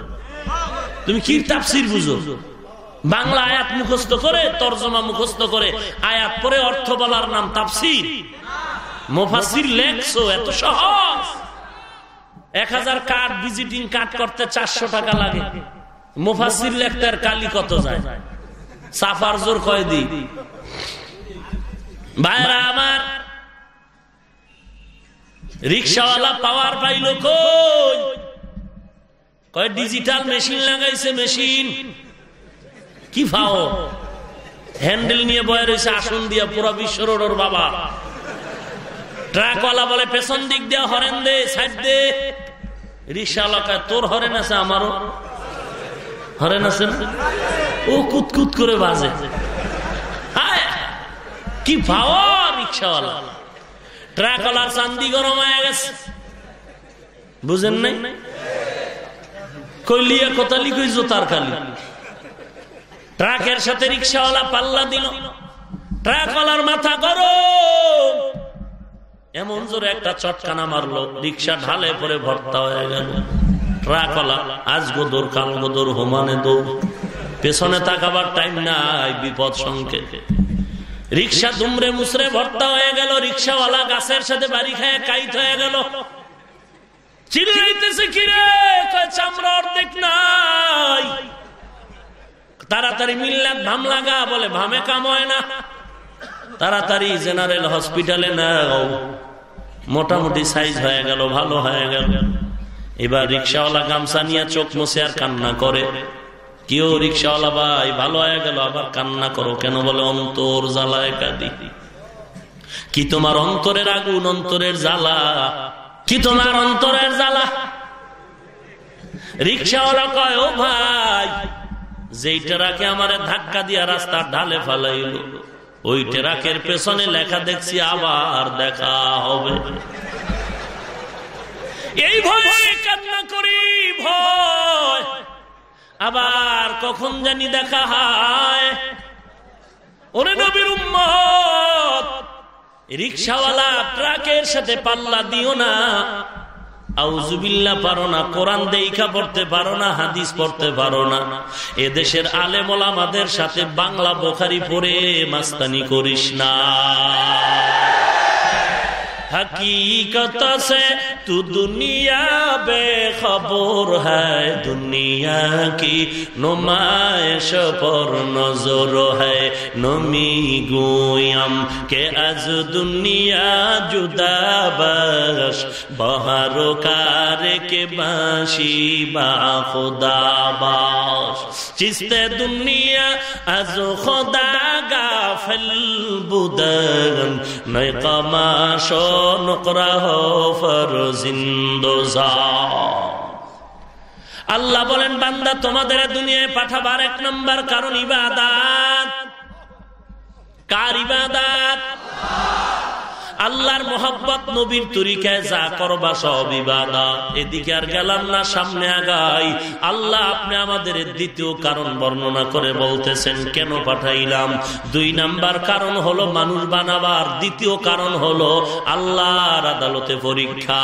তুমি কি তাপসির বুঝো? বাংলা আয়াত মুখস্থ করে, তর্জমা মুখস্থ করে, আয়াত পরে অর্থ বলার নাম তাপসির মোফাসির লেখছো, এত সহজ। এক হাজার কার্ড ভিজিটিং কার্ড করতে চারশো টাকা লাগে। মুফাসির লেখতে আর কালি কত যায়? সাফার জোর কয় দি ভাইরা আমার, রিক্সাওয়ালা পাওয়ার পাইল কই? কয় ডিজিটাল মেশিন লাগাইছে মেশিন কি ফাও হ্যান্ডেল নিয়ে বয়ে রয়েছে আসন দিয়া পুরো বিশ্ব রোডর বাবা। ট্রাকওয়ালা বলে, পেছন দিক দিয়ে হরেন দে, সাইড দে। রিক্সাওয়ালা তোর হরেন আছে আমারও। হরেন আছে ও কুতকুত করে বাজে। কি পাওয়া রিক্সাওয়ালা। ট্রাকওয়ালার চান্দি গরম হয়ে গেছে। বুঝেন নাই? কইলিয়া কোতালি কই জোতার কালি ট্রাকের সাথে রিক্সাওয়ালা পাল্লা দিল। ট্রাকওয়ালার মাথা গরম। এমন জোরে একটা চটকানা মারলো, রিক্সা ঢালে পরে ভর্তা হয়ে গেল। ট্রাকওয়ালা আজ গোদর কাল গোদর হোমানে দৌড়। পেছনে তাকাবার টাইম নাই, বিপদ সংকেত। রিক্সা দুমরে মুসরে ভর্তা হয়ে গেল, রিক্সাওয়ালা গাছের সাথে বাড়ি খায় কাইত হয়ে গেল। নাই। তাড়াতাড়ি বলে ভামে কাম হয় না। তাড়াতাড়ি জেনারেল হসপিটালে নাও। মোটামুটি সাইজ হয়ে গেল, ভালো হয়ে গেল। এবার রিক্সাওয়ালা গামছা নিয়ে চোখ মুছে আর কান্না করে। কেউ রিক্সাওয়ালা, ভাই, ভালো হয়ে গেল, আবার কান্না করো কেন? বলে, অন্তর জ্বালায় কাঁদি। কি তোমার অন্তরের আগুন, অন্তরের জ্বালা? কি তোমার অন্তরের জ্বালা? রিক্সাওয়ালা কয়, ও ভাই, যেইটা রাখে আমার ধাক্কা দিয়া রাস্তার ঢালে ফেলাইল। ওই ট্রাকের পেছনে লেখা দেখছি আবার দেখা হবে। এই ভয়ে কান্না করি, ভয়। আবার কখন জানি দেখা হয়। রিক্সাওয়ালা ট্রাকের সাথে পাল্লা দিও না। আউজুবিল্লা পারো না পড়তে পারো না, হাদিস পড়তে পারো না। এদেশের সাথে বাংলা বোখারি পরে মাস্তানি করিস না। হকীকত সে তু দুনিয়া বে খবর হ্যায় দুনিয়া কি নুমায়শ পর নজর হ্যায় নমি গুয়াম কে আজ দুনিয়া জুদা বস বহার কার কে বাঁশি বা খুদা বাস চিস্তে দুনিয়া আজ খোদা গা ফেল বুদন নয় কমাশ নকরাহ আল্লাহ বলেন বান্দা তোমাদের দুনিয়ায় পাঠাবার এক নম্বর কারণ ইবাদাত। কার ইবাদাত? আল্লাহর মোহাব্বত নবীর তরিকায় যা করবা সব এদিকে আর গেলাম না, সামনে আগাই। আল্লাহ আপনি আমাদের দ্বিতীয় কারণ বর্ণনা করে বলতেছেন, কেন পাঠাইলাম? দুই নাম্বার কারণ হলো মানুষ বানাবার, দ্বিতীয় কারণ হলো আল্লাহর আদালতে পরীক্ষা।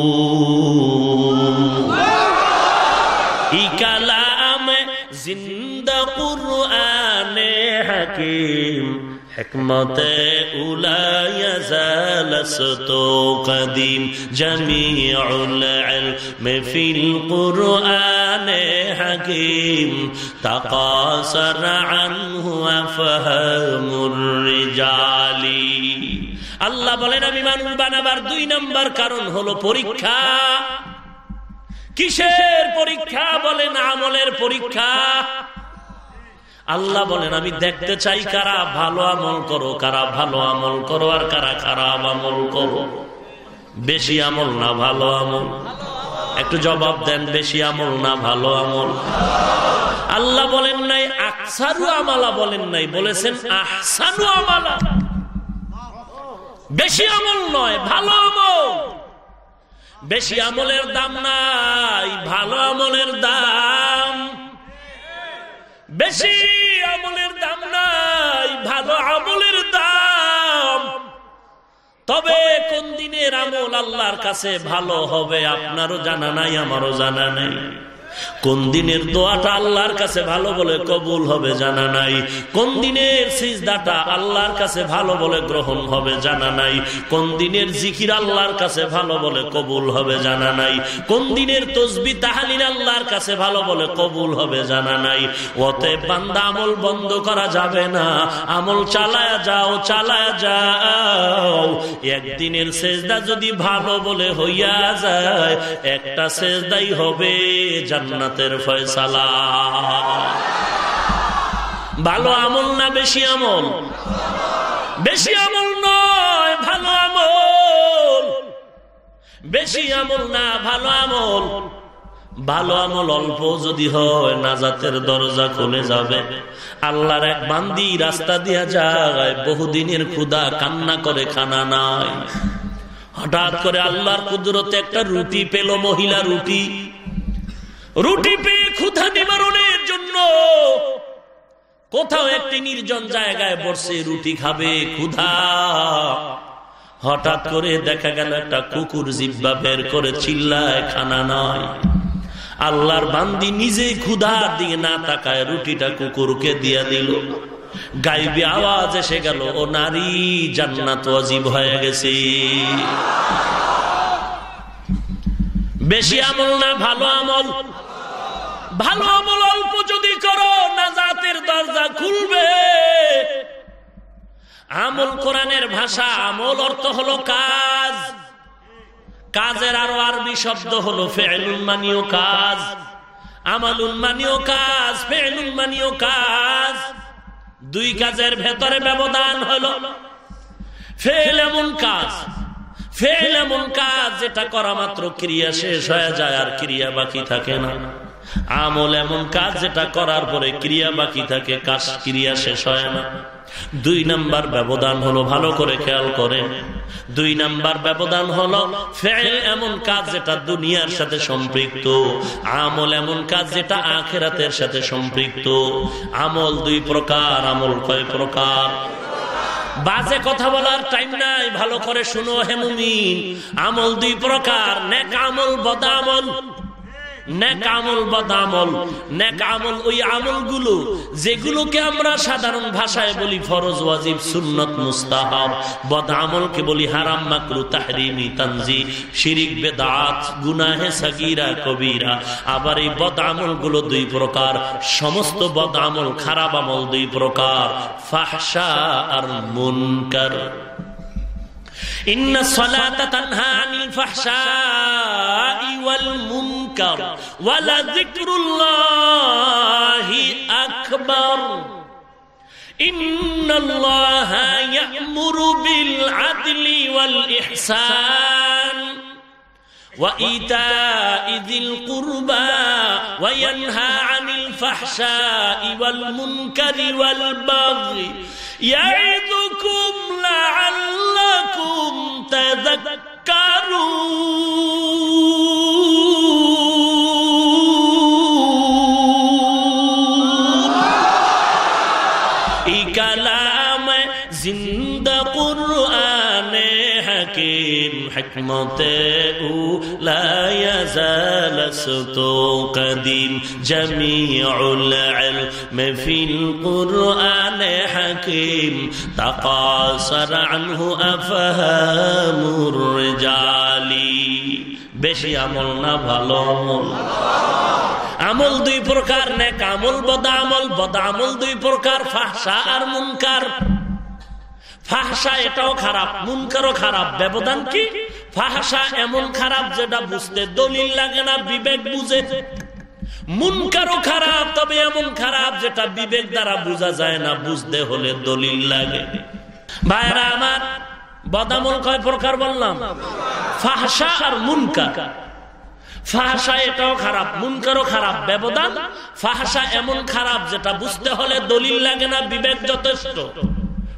حكيم حكمت أولى يزال قديم جميع العلم في القرآن حكيم تقاصر عنه أفهم الرجال আল্লাহ বলেন আমি মানুষ বানাবার দুই নাম্বার কারণ হলো পরীক্ষা কিসের পরীক্ষা বলেন আমলের পরীক্ষা আল্লাহ বলেন, আমি দেখতে চাই কারা ভালো আমল করো, কারা ভালো আমল করো, আর কারা খারাপ আমল করো। বেশি আমল না ভালো আমল? একটু জবাব দেন, বেশি আমল না ভালো আমল? আল্লাহ বলেন নাই, আকসারু আমালা বলেন নাই, বলেছেন, আহসানু আমালা। বেশি আমল নয়, ভালো আমল। বেশি আমলের দাম নাই, ভালো আমলের দাম। বেশি আমলের দাম নাই, ভালো আমলের দাম। তবে কোন দিনের আমল আল্লাহর কাছে ভালো হবে, আপনারও জানা নাই, আমারও জানা নাই। কোন দিনের দোয়াটা আল্লাহর কাছে ভালো বলে কবুল হবে জানা নাই? কোন দিনের সিজদাটা আল্লাহর কাছে ভালো বলে গ্রহণ হবে জানা নাই? কোন দিনের জিকির আল্লাহর কাছে ভালো বলে কবুল হবে জানা নাই? কোন দিনের তসবি তাহালিল আল্লাহর কাছে ভালো বলে কবুল হবে জানা নাই? ওতে বান্দা আমল বন্ধ করা যাবে না। আমল চালায়া যাও চালায়া যাও। একদিনের সেজদা যদি ভালো বলে হইয়া যায়, একটা সেজদাই হবে জান্নাতের ফয়সালা। ভালো আমল না বেশি আমল? বেশি আমল নয়, ভালো আমল। বেশি আমল না, ভালো আমল। ভালো আমল অল্প যদি হয়, নাজাতের দরজা খুলে যাবে। আল্লাহর এক বান্দি রাস্তা দিয়া যায়, বহুদিনের ক্ষুদা কান্না করে, খানা নাই। হঠাৎ করে আল্লাহর কুদরতে একটা রুটি পেল, মহিলা রুটি। রুটি পেয়ে ক্ষুধা নিবারণের জন্য কোথাও একটি নির্জন জায়গায় বসে রুটি খাবে, ক্ষুধা। হঠাৎ করে দেখা গেল একটা কুকুর জিব্বা বের করে চিল্লায়, খানা নয়। আল্লাহর বান্দি নিজেই ক্ষুধার দিকে না তাকায় রুটিটা কুকুরকে দিয়া দিল। গাইবি আওয়াজ এসে গেল, ও নারী, জান্নাত অজীব হয়ে গেছে। বেশি আমল না ভালো আমল? ভালো আমল অল্প যদি করো না জাতের দরজা খুলবে। আমল কোরআনের ভাষা, আমল অর্থ হলো কাজ। কাজের আরও আরবি শব্দ হলো ফেলুন মানিও কাজ। আমালুন মানিও কাজ ফেলুন মানিও কাজ। দুই কাজের ভেতরে ব্যবধান হলো। ফেল এমন কাজ। ফেল এমন কাজ যেটা করা মাত্র ক্রিয়া শেষ হয়ে যায় আর ক্রিয়া বাকি থাকে না। আমল এমন কাজ যেটা করার পরে ক্রিয়া বাকি থাকে, কাজ ক্রিয়া শেষ হয় না। দুই নাম্বার ব্যবধান হলো ভালো করে খেয়াল করে দুই নাম্বার ব্যবধান হলো ফেল এমন কাজ যেটা দুনিয়ার সাথে সম্পৃক্ত, আমল এমন কাজ যেটা আখেরাতের সাথে সম্পৃক্ত। আমল দুই প্রকার, আমল কয় প্রকার? বাজে কথা বলার টাইম নাই, ভালো করে শুনো হেমুমিন আমল দুই প্রকার, নেক আমল বদামল ওই আমলগুলো যেগুলোকে আমরা সাধারণ ভাষায় বলি ফরজ, ওয়াজিব, সুন্নত বদ আমলকে বলি শিরিক কবিরা। আবার এই বদ আমলগুলো দুই প্রকার। সমস্ত বদ আমল খারাপ আমল দুই প্রকার। ফাহসা আর মুনকার। إن الصلاة تنهى عن الفحشاء والمنكر ولذكر الله أكبر إن الله يأمر بالعدل والإحسان وإيتاء ذي القربى وينهى عن الفحشاء والمنكر والبغي يعظكم لعلكم تذكرون. হাকিম হিকমতে উ লা ইয়াজাল সুতু কদিম জামিউল ইলম ফিল কুরআন হাকিম তাকাসার আনহু আফহামুর বেশি আমল না ভালো। আমল আমল দুই প্রকার, নেক আমল, বদা আমল বদা আমল দুই প্রকার ফাহসা আর মুনকার। ফাহসা এটাও খারাপ, মুনকারও খারাপ। ব্যবধান কি? ফাহসা এমন খারাপ যেটা বুঝতে দলিল লাগে না, বিবেক বুঝে। মুনকারও খারাপ, তবে এমন খারাপ যেটা বিবেক দ্বারা বোঝা যায় না, বুঝতে হলে দলিল লাগে। ভাইরা আমার বদামল কয় প্রকার বললাম? ফাহসা আর মুনকার। ফাহাসা এটাও খারাপ, মুনকারও খারাপ। ব্যবধান ফাহাসা এমন খারাপ যেটা বুঝতে হলে দলিল লাগে না, বিবেক যথেষ্ট।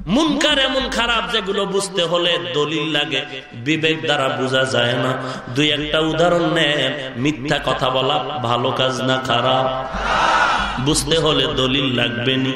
মুনকার এমন খারাপ যেগুলো বুঝতে হলে দলিল লাগে। বিবেক দ্বারা বোঝা যায় না। দুই একটা উদাহরণ নেন। মিথ্যা কথা বলা ভালো কাজ না খারাপ? বুঝতে হলে দলিল লাগবে নি,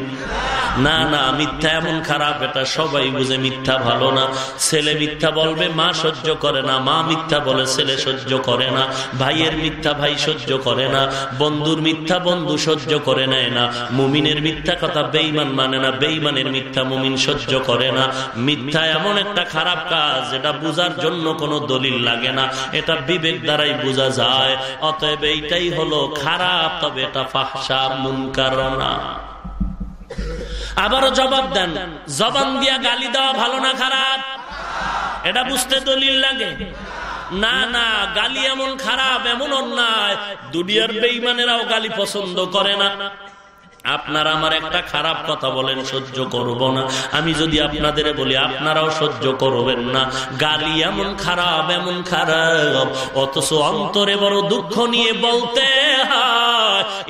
না না মিথ্যা এমন খারাপ, এটা সবাই বুঝে মিথ্যা ভালো না। ছেলে মিথ্যা বলবে, মা সহ্য করে না। মা মিথ্যা বলে, ছেলে সহ্য করে না। ভাইয়ের মিথ্যা ভাই সহ্য করে না। বন্ধুর মিথ্যা বন্ধু সহ্য করে নেয় না। মুমিনের মিথ্যা কথা বেইমান মানে না। বেইমানের মিথ্যা মুমিন সহ্য করে না। মিথ্যা এমন একটা খারাপ কাজ যেটা বুঝার জন্য কোনো দলিল লাগে না। এটা বিবেক দ্বারাই বোঝা যায়। অতএব এইটাই হলো খারাপ, তবে এটা ফাহসা মুনকার না। আবারও জবাব দেন, জবান দিয়া গালি দেওয়া ভালো না খারাপ? এটা বুঝতে দলিল লাগে। না না, গালি এমন খারাপ, এমন অন্যায়। দুনিয়ার বেইমানেরাও গালি পছন্দ করে না। আপনার আমার একটা খারাপ কথা বলেন, সহ্য করব না। আমি যদি আপনাদের বলি, আপনারাও সহ্য করবেন না। গালি এমন খারাপ এমন খারাপ, অথচ অন্তরে বড় দুঃখ নিয়ে বলতে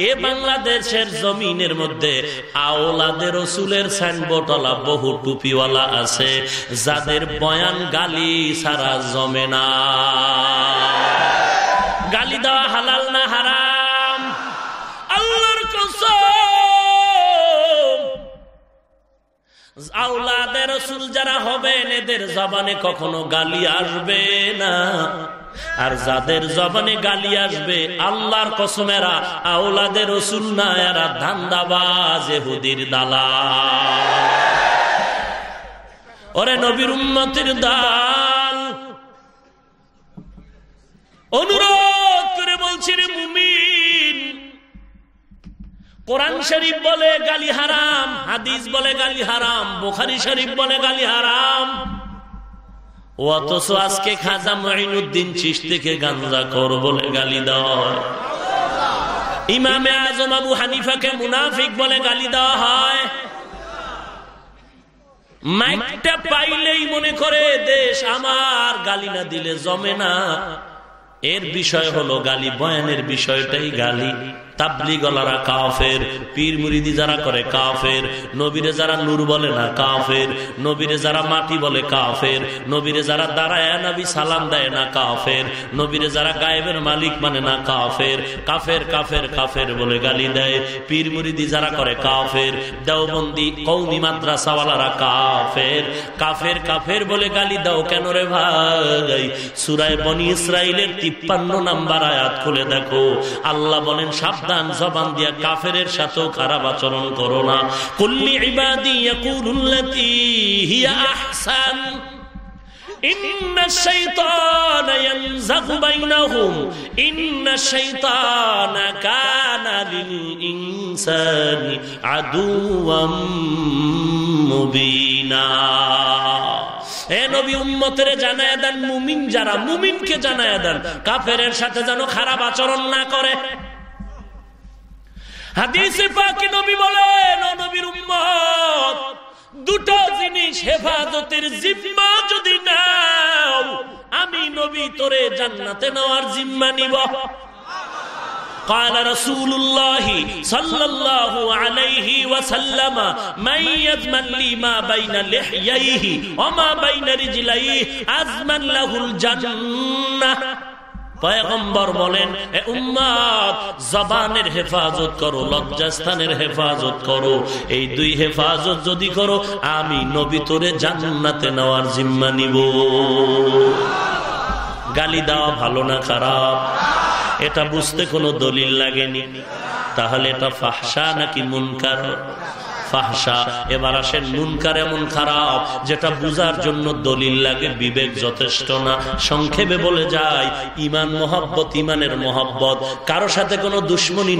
এ বাংলাদেশের জমিনের মধ্যে আওলাদের রসুলের সাইনবোর্ডওয়ালা বহু টুপিওয়ালা আছে, যাদের বয়ান গালি সারা জমে না। গালি দেওয়া হালাল না হারাম? যারা হবেন, এদের জবানে কখনো গালি আসবে না। আর যাদের জবানে গালি আসবে, আল্লাহর কসমেরা রসুল ধান্দাবাজ এহুদির দালা ওরে নবীর উন্নতির দাল। অনুরোধ করে বলছি রে মুমিন। কোরআন শরীফ বলে গালি হারাম হাদিস বলে গালি হারাম বোখারি শরীফ বলে গালি হারাম। অথচ আজকে খাজা মহিনুদ্দিন চিস্তিকে গাঞ্জা কর বলে গালি দেওয়া হয়। ইমামে আজম আবু হানিফাকে মুনাফিক বলে গালি দেওয়া হয়। মাইকটা পাইলেই মনে করে দেশ আমার গালি না দিলে জমে না। এর বিষয় হলো গালি বয়ানের বিষয়টাই গালি। তাবলি গলারা কাফের পীর মুরিদি যারা করে কাফের, নবীরে যারা নূর বলে না কাফের, নবীরে যারা মাটি বলে কাফের, নবীরে যারা দাঁড়ায় নবী সালাম দেয় না কাফের, নবীরে যারা গায়েবের মালিক মানে না কাফের কাফের কাফের কাফের বলে গালি দেয় পীর মুরিদি যারা করে কাফের, দেওবন্দি কৌমি মাদ্রাসাওয়ালারা কাফের কাফের কাফের বলে গালি দাও কেন রে ভাই? সুরায় বনি ইসরায়েলের তিপ্পান্ন নাম্বার আয়াত খুলে দেখো, আল্লাহ বলেন, সাবধান সাবধান জবান দিয়া কাফের সাথেও খারাপ আচরণ করো না। কুল্লি ইবাদি হিয়া আহসান। জানায় দেন মুমিন যারা, মুমিনকে জানায় দেন কাফের সাথে যেন খারাপ আচরণ না করে। হাদিসে পাকে নবী বলেন নবীর উম্মত দুটো জিনিস হেফাজতের জিম্মা যদি নাও আমি নবী তোরে জান্নাতে নেওয়ার জিম্মা নিব قال رسول الله صلى الله عليه وسلم من يضمن لي ما بين لحييه وما بين رجليه أزمن له الجنة পয়গম্বর বলেন, এ উম্মাদ, জবানের হেফাজত করো, লজ্জাস্থানের হেফাজত করো। এই দুই হেফাজত যদি করো, আমি নবী তোরে জান্নাতে নেওয়ার জিম্মা নিব। গালি দেওয়া ভালো না, খারাপ। এটা বুঝতে কোনো দলিল লাগেনি। তাহলে এটা ফাহসা নাকি মুনকার? ফাহসা এবার আসেন এমন খারাপ, যেটা জন্য দলিল লাগে, বিবেক যথেষ্ট না। সংক্ষেপে বলে যায় ইমান ইমানের কারও সাথে কোনো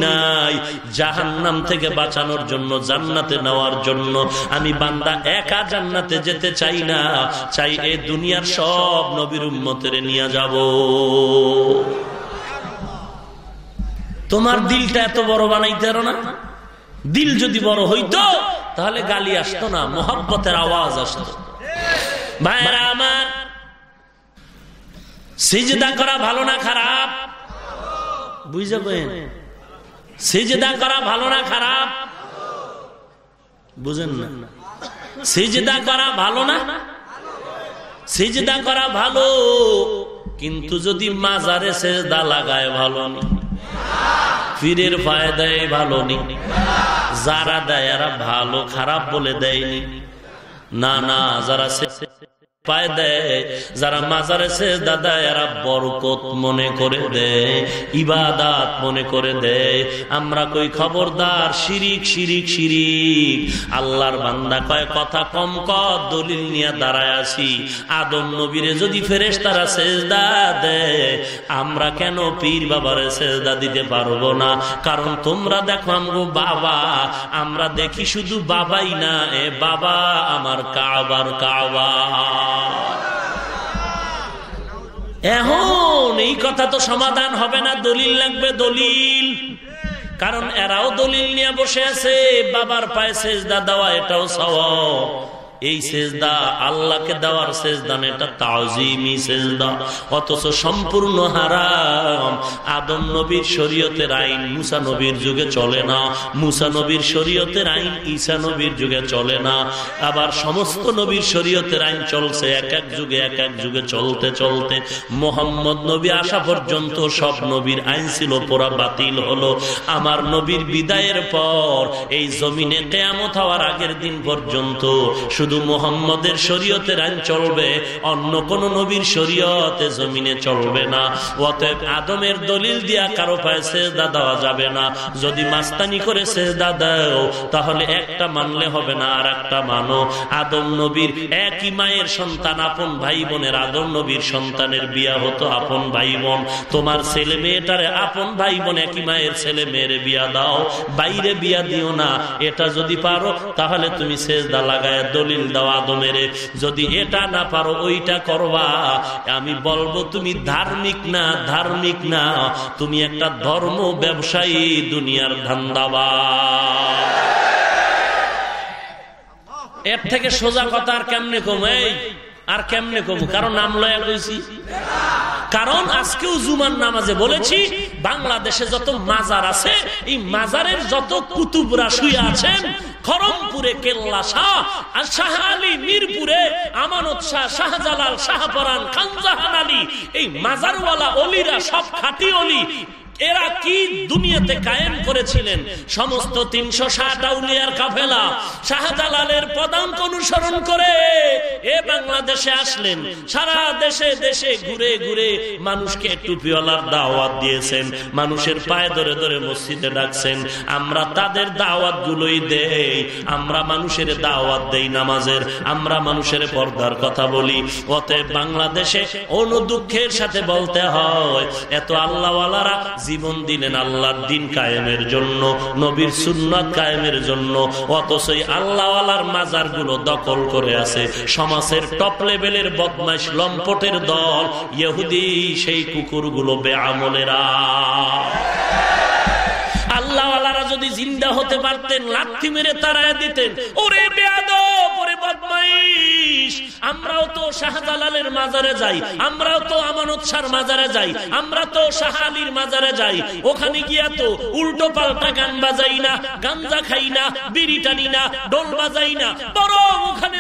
নাই জাহান নাম থেকে বাঁচানোর জন্য, জান্নাতে নেওয়ার জন্য। আমি বান্দা একা জান্নাতে যেতে চাই না, চাই এ দুনিয়ার সব নবীর উন্মতের নিয়ে যাব। তোমার দিলটা এত বড় বানাইতে না? দিল যদি বড় হইতো, তাহলে গালি আসতো না, মোহাব্বতের আওয়াজ আসতো। ভাইরা আমার, সিজদা করা ভালো না খারাপ? বুঝে সিজদা করা ভালো না খারাপ? বুঝেন না। সিজদা করা ভালো না? সিজদা করা ভালো, কিন্তু যদি মাজারে সেজদা লাগায় ভালো না। ফিরের দেয় ভালো নি। যারা দেয় এরা ভালো খারাপ বলে দেয়নি। না না যারা পায় দেয় যারা মাজারে সেজদা দেয়, এরা বরকত মনে করে দেয় ইবাদাত মনে করে দেয় আমরা কই খবরদার, শিরিক শিরিক শিরিক। আল্লাহর বান্দা কয়, কথা কম কর দলিল নিয়ে দাঁড়ায় আসি আদম নবীরে যদি ফেরেস তারা সেজদা দেয় আমরা কেন পীর বাবারে সেজদা দিতে পারব না? কারণ তোমরা দেখো আমগো বাবা, আমরা দেখি শুধু বাবাই না, এ বাবা আমার কাবার কাবা। এখন এই কথা তো সমাধান হবে না, দলিল লাগবে, দলিল। কারণ এরাও দলিল নিয়ে বসে আছে, বাবার পায়ে শেষ দেওয়া এটাও সওয়া এই সেজদা আল্লাহকে দেওয়ার সেজদান এটা তাজিমি সেজদা। অথচ সম্পূর্ণ হারাম। আদম নবীর শরীয়তের আইন মুসা নবীর যুগে চলে না, মুসা নবীর শরীয়তের আইন ঈসা নবীর যুগে চলে না। আবার সমস্ত নবীর শরীয়তের আইন চলছে, এক এক যুগে, এক এক যুগে চলতে চলতে। মোহাম্মদ নবী আসা পর্যন্ত সব নবীর আইন ছিল পোড়া বাতিল হলো। আমার নবীর বিদায়ের পর এই জমিনে কেয়ামত হওয়ার আগের দিন পর্যন্ত শুধু মোহাম্মদের শরীয়তের আইন চলবে, অন্য কোন নবীর শরীয়তে জমিনে চলবে না। অতএব আদমের দলিল দিয়া কারও পায়ে সেজদা দেওয়া যাবে না। যদি মাস্তানি করে সেজদা দাও, তাহলে একটা মানলে হবে না আর একটা মানো। আদম নবীর একই মায়ের সন্তান আপন ভাই বোনের আদম নবীর সন্তানের বিয়া হতো আপন ভাই বোন তোমার ছেলে মেয়েটারে আপন ভাই বোন একই মায়ের ছেলে মেয়ের বিয়া দাও। বাইরে বিয়া দিও না। এটা যদি পারো, তাহলে তুমি সেজদা লাগায় দলিল দাও আদমের যদি এটা না পারো, ওইটা করবা। আমি বলব, তুমি ধার্মিক না ধার্মিক না। তুমি একটা ধর্ম ব্যবসায়ী, দুনিয়ার ধান্দাবা এর থেকে সোজা কথা আর কেমনে কম, এই? আর কেমনে কম? কারণ নাম লয়া কইছি কারণ আজকেও জুমার নামাজে বলেছি, বাংলাদেশে যত মাজার আছে, এই মাজারের যত কুতুবরা শুয়ে আছেন খরমপুরে কেল্লা শাহ, আর শাহ আলী মিরপুরে আমানত শাহ, শাহজালাল শাহপরান খানজাহান আলী, এই মাজারওয়ালা অলিরা সব খাটি অলি। এরা কি দুনিয়াতে কায়েম করেছিলেন? সমস্ত তিনশো ষাট আউলিয়ার কাফেলা শাহজালালের পদাঙ্ক অনুসরণ করে এ বাংলাদেশে আসলেন। সারা দেশে দেশে ঘুরে ঘুরে মানুষকে টুপিওয়ালার দাওয়াত দিয়েছেন। মানুষের পায়ে ধরে ধরে মসজিদে ডাকছেন। আমরা তাদের দাওয়াত গুলোই দেই। আমরা মানুষের দাওয়াত দেই নামাজের। আমরা মানুষের পর্দার কথা বলি। অতএব বাংলাদেশে অনুদুঃখের সাথে বলতে হয়, এত আল্লাহওয়ালারা জীবন দিলেন আল্লাহর দিন কায়েমের জন্য, নবীর সুন্নত কায়েমের জন্য। অথচই আল্লাহওয়ালার মাজারগুলো দখল করে আছে। সমাজের টপ লেভেলের বদমাইশ, লম্পটের দল, ইহুদি, সেই কুকুরগুলো বেআমলেরা। আল্লাহওয়ালারা যদি জিন্দা হতে পারতেন, লাথি মেরে তারায় দিতেন, ওরে বেয়াদ ওরে বদমাইশ। আমরাও তো শাহজালালের মাজারে যাই, আমরাও তো আমানত মাজারে যাই, আমরা তো মাজারে যাই। ওখানে গিয়া তো উল্টো পাল্টা গান বাজাই না, গাঞ্জা খাই না, বিড়ি টানি না ডোল বাজাই না। বরং ওখানে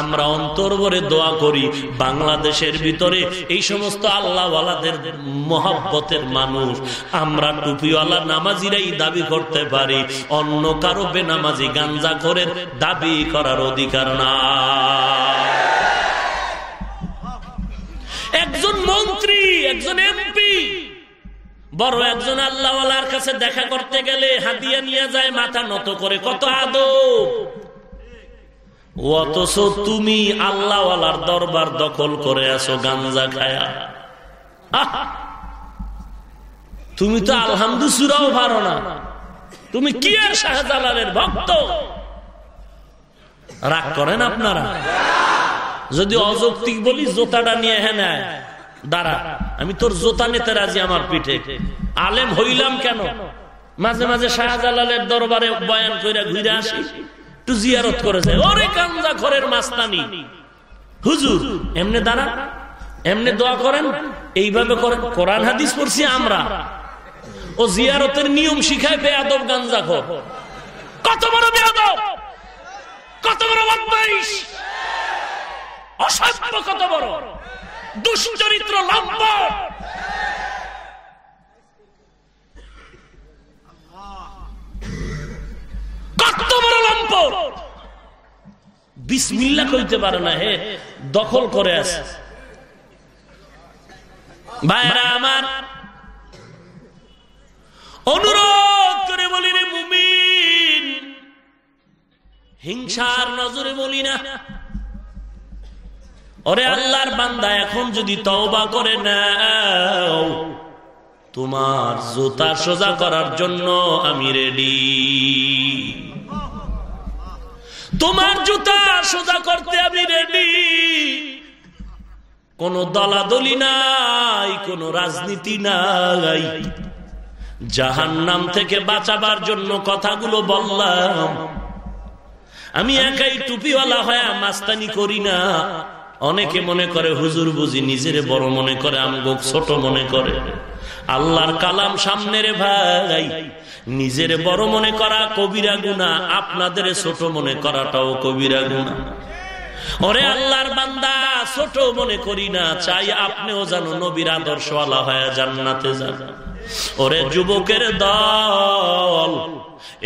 আমরা অন্তর দোয়া করি, বাংলাদেশের ভিতরে এই সমস্ত আল্লাহওয়ালাদের মহাব্বতের মানুষ আমরা টুপিওয়ালা নামাজিরাই দাবি করতে পারি। অন্য কারও বেনামাজি গাঞ্জা করে দাবি করার অধিকার না একজন মন্ত্রী, একজন এমপি, বড় একজন আল্লাহওয়ালার কাছে দেখা করতে গেলে হাতিয়া নিয়ে যায়, মাথা নত করে, কত আদব। অথচ তুমি আল্লাহওয়ালার দরবার দখল করে আসো গাঞ্জা খায়া। তুমি তো আলহামদু সুরাও পারো না। তুমি কি আর শাহজালালের ভক্ত? রাগ করেন আপনারা? যদি অযৌক্তিক বলি জোতাটা নিয়ে হ্যাঁ দাঁড়া আমি তোর জোতা নিতে রাজি আমার পিঠে। আলেম হইলাম কেন? মাঝে মাঝে শাহজালালের দরবারে বয়ান করে ঘুরে আসি। একটু জিয়ারত করে যায় ওরে কান্দা ঘরের মাস্তানি। হুজুর এমনি দাঁড়া। এমনি দোয়া করেন। এইভাবে করেন। কোরআন হাদিস পড়ছি আমরা। ও জিয়ারতের নিয়ম শিখায় বেয়াদব গাঞ্জা খোর। কত বড় বেয়াদব? কত বড় বদমাইশ? অসভ্য কত বড়? দুশ্চরিত্র পারে না হে, দখল করে আছে ভাইরা আমার অনুরোধ করে বলি রে মুমিন। হিংসার নজরে বলি না। ওরে আল্লাহর বান্দা, এখন যদি তওবা করে নাও, তোমার জুতা সোজা করার জন্য আমি রেডি। তোমার জুতা সোজা করতে আমি রেডি। কোন দলাদলি নাই, কোন রাজনীতি নাই। জাহান নাম থেকে বাঁচাবার জন্য কথাগুলো বললাম। আমি একাই টুপিওয়ালা হয়ে মাস্তানি করি না। অনেকে মনে করে হুজুর বুঝি নিজের বড় মনে করে, আমগো ছোট মনে করে। আল্লাহর কালাম সামনে রে ভাই, নিজের বড় মনে করা কবিরা গুণা, আপনাদের ছোট মনে করাটাও কবিরা গুণা। ওরে আল্লাহর বান্দা, ছোট মনে করি না, চাই আপনিও জানো নবীর আদর্শওয়ালা হয়ে জান্নাতে যান। ওরে যুবকের দল,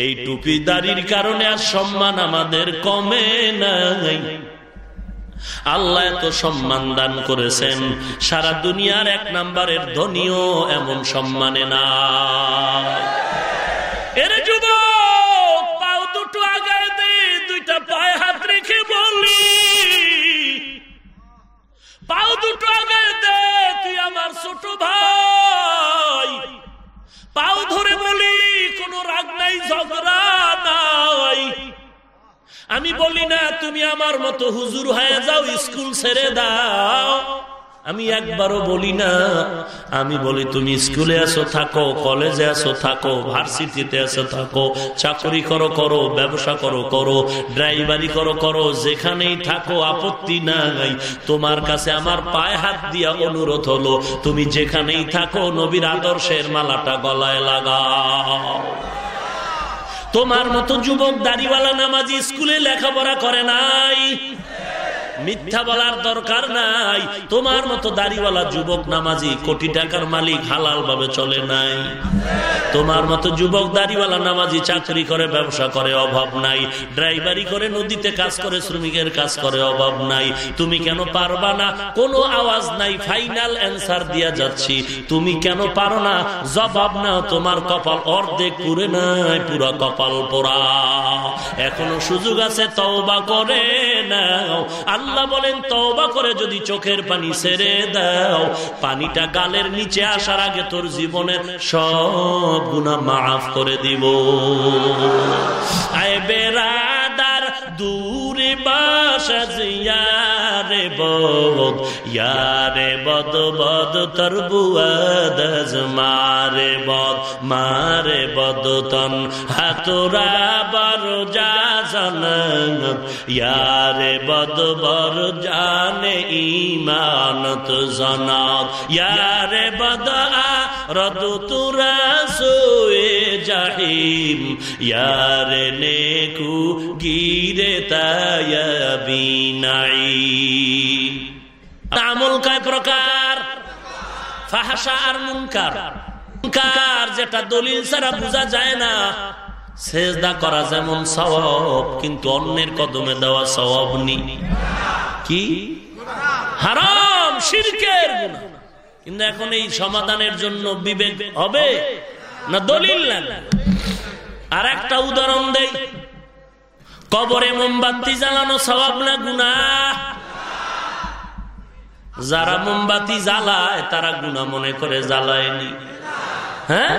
এই টুপি দাড়ির কারণে আর সম্মান আমাদের কমে নাই। আল্লাহ এত সম্মান দান করেছেন, সারা দুনিয়ার এক নাম্বারের ধনীও এমন সম্মানে না পাও দুটো আগে দে, দুইটা পায়ে হাত রেখে বলি। পাও দুটো আগে দে, তুই আমার ছোট ভাই। পাও ধরে বলি, কোন রাগ নাই, ঝগড়া নাই। আমি বলি না, তুমি আমার মতো হুজুর হয়ে যাও, স্কুল ছেড়ে দাও। আমি একবারও বলি না। আমি বলি, তুমি স্কুলে আসো থাকো, কলেজে আসো থাকো, ভার্সিটিতে আসো থাকো, চাকরি করো করো, ব্যবসা করো করো, ড্রাইভারি করো করো, যেখানেই থাকো, আপত্তি নাই। তোমার কাছে আমার পায়ে হাত দিয়া অনুরোধ হলো, তুমি যেখানেই থাকো, নবীর আদর্শের মালাটা গলায় লাগাও। তোমার মতো যুবক দাড়িওয়ালা নামাজি স্কুলে লেখাপড়া করে নাই। মিথ্যা বলার দরকার নাই। তোমার মতো দাড়িওয়ালা যুবক নামাজি কোটি টাকার মালিক হালাল ভাবে চলে নাই। তোমার মতো যুবক দাড়িওয়ালা নামাজি চাকরি করে, ব্যবসা করে, অভাব নাই। ড্রাইভারি করে, নদীতে কাজ করে, শ্রমিকের কাজ করে, অভাব নাই। তুমি কেন পারবা না? কোনো আওয়াজ নাই, ফাইনাল অ্যান্সার দিয়া যাচ্ছি। তুমি কেন পারো না? জবাব না তোমার কপাল অর্ধেক পুরে নাই, পুরা কপাল পোড়া। এখনও সুযোগ আছে, তওবা করে নাও। আল্লাহ বলেন তবা করে যদি চোখের পানি সেরে দাও, পানিটা গালের নিচে আসার আগে তোর জীবনের সব গুণা মাফ করে দিব। আয় বেড়াদার দূরে বাসা ইয়ারে বদ ইয়ারে বদ বদ তর বুয়াদ মারে বদ মারে বদ তন, হাতুরা বর যা জান ইয়ারে বদ বর জানে ইমানত জনাব ইয়ারে বদ রদ তুরা সোয়ে জাহিম, ইয়ারে নেকু গিরে তায়াবিনাই আমল কয় প্রকার? ফাহাসা আর মুনকার। মুনকার যেটা দলিল ছাড়া বোঝা যায় না। সেজদা করা যেমন কিন্তু অন্যের কদমে দেওয়া সওয়াব নেই কি? হারাম, শিরকের কিন্তু এখন এই সমাধানের জন্য বিবেক হবে না দলিল লাগবে আর একটা উদাহরণ দেই। কবরে মোমবাতি জ্বালানো স্বভাব না গুনা যারা মোমবাতি জ্বালায়, তারা গুনা মনে করে জ্বালায়নি। হ্যাঁ?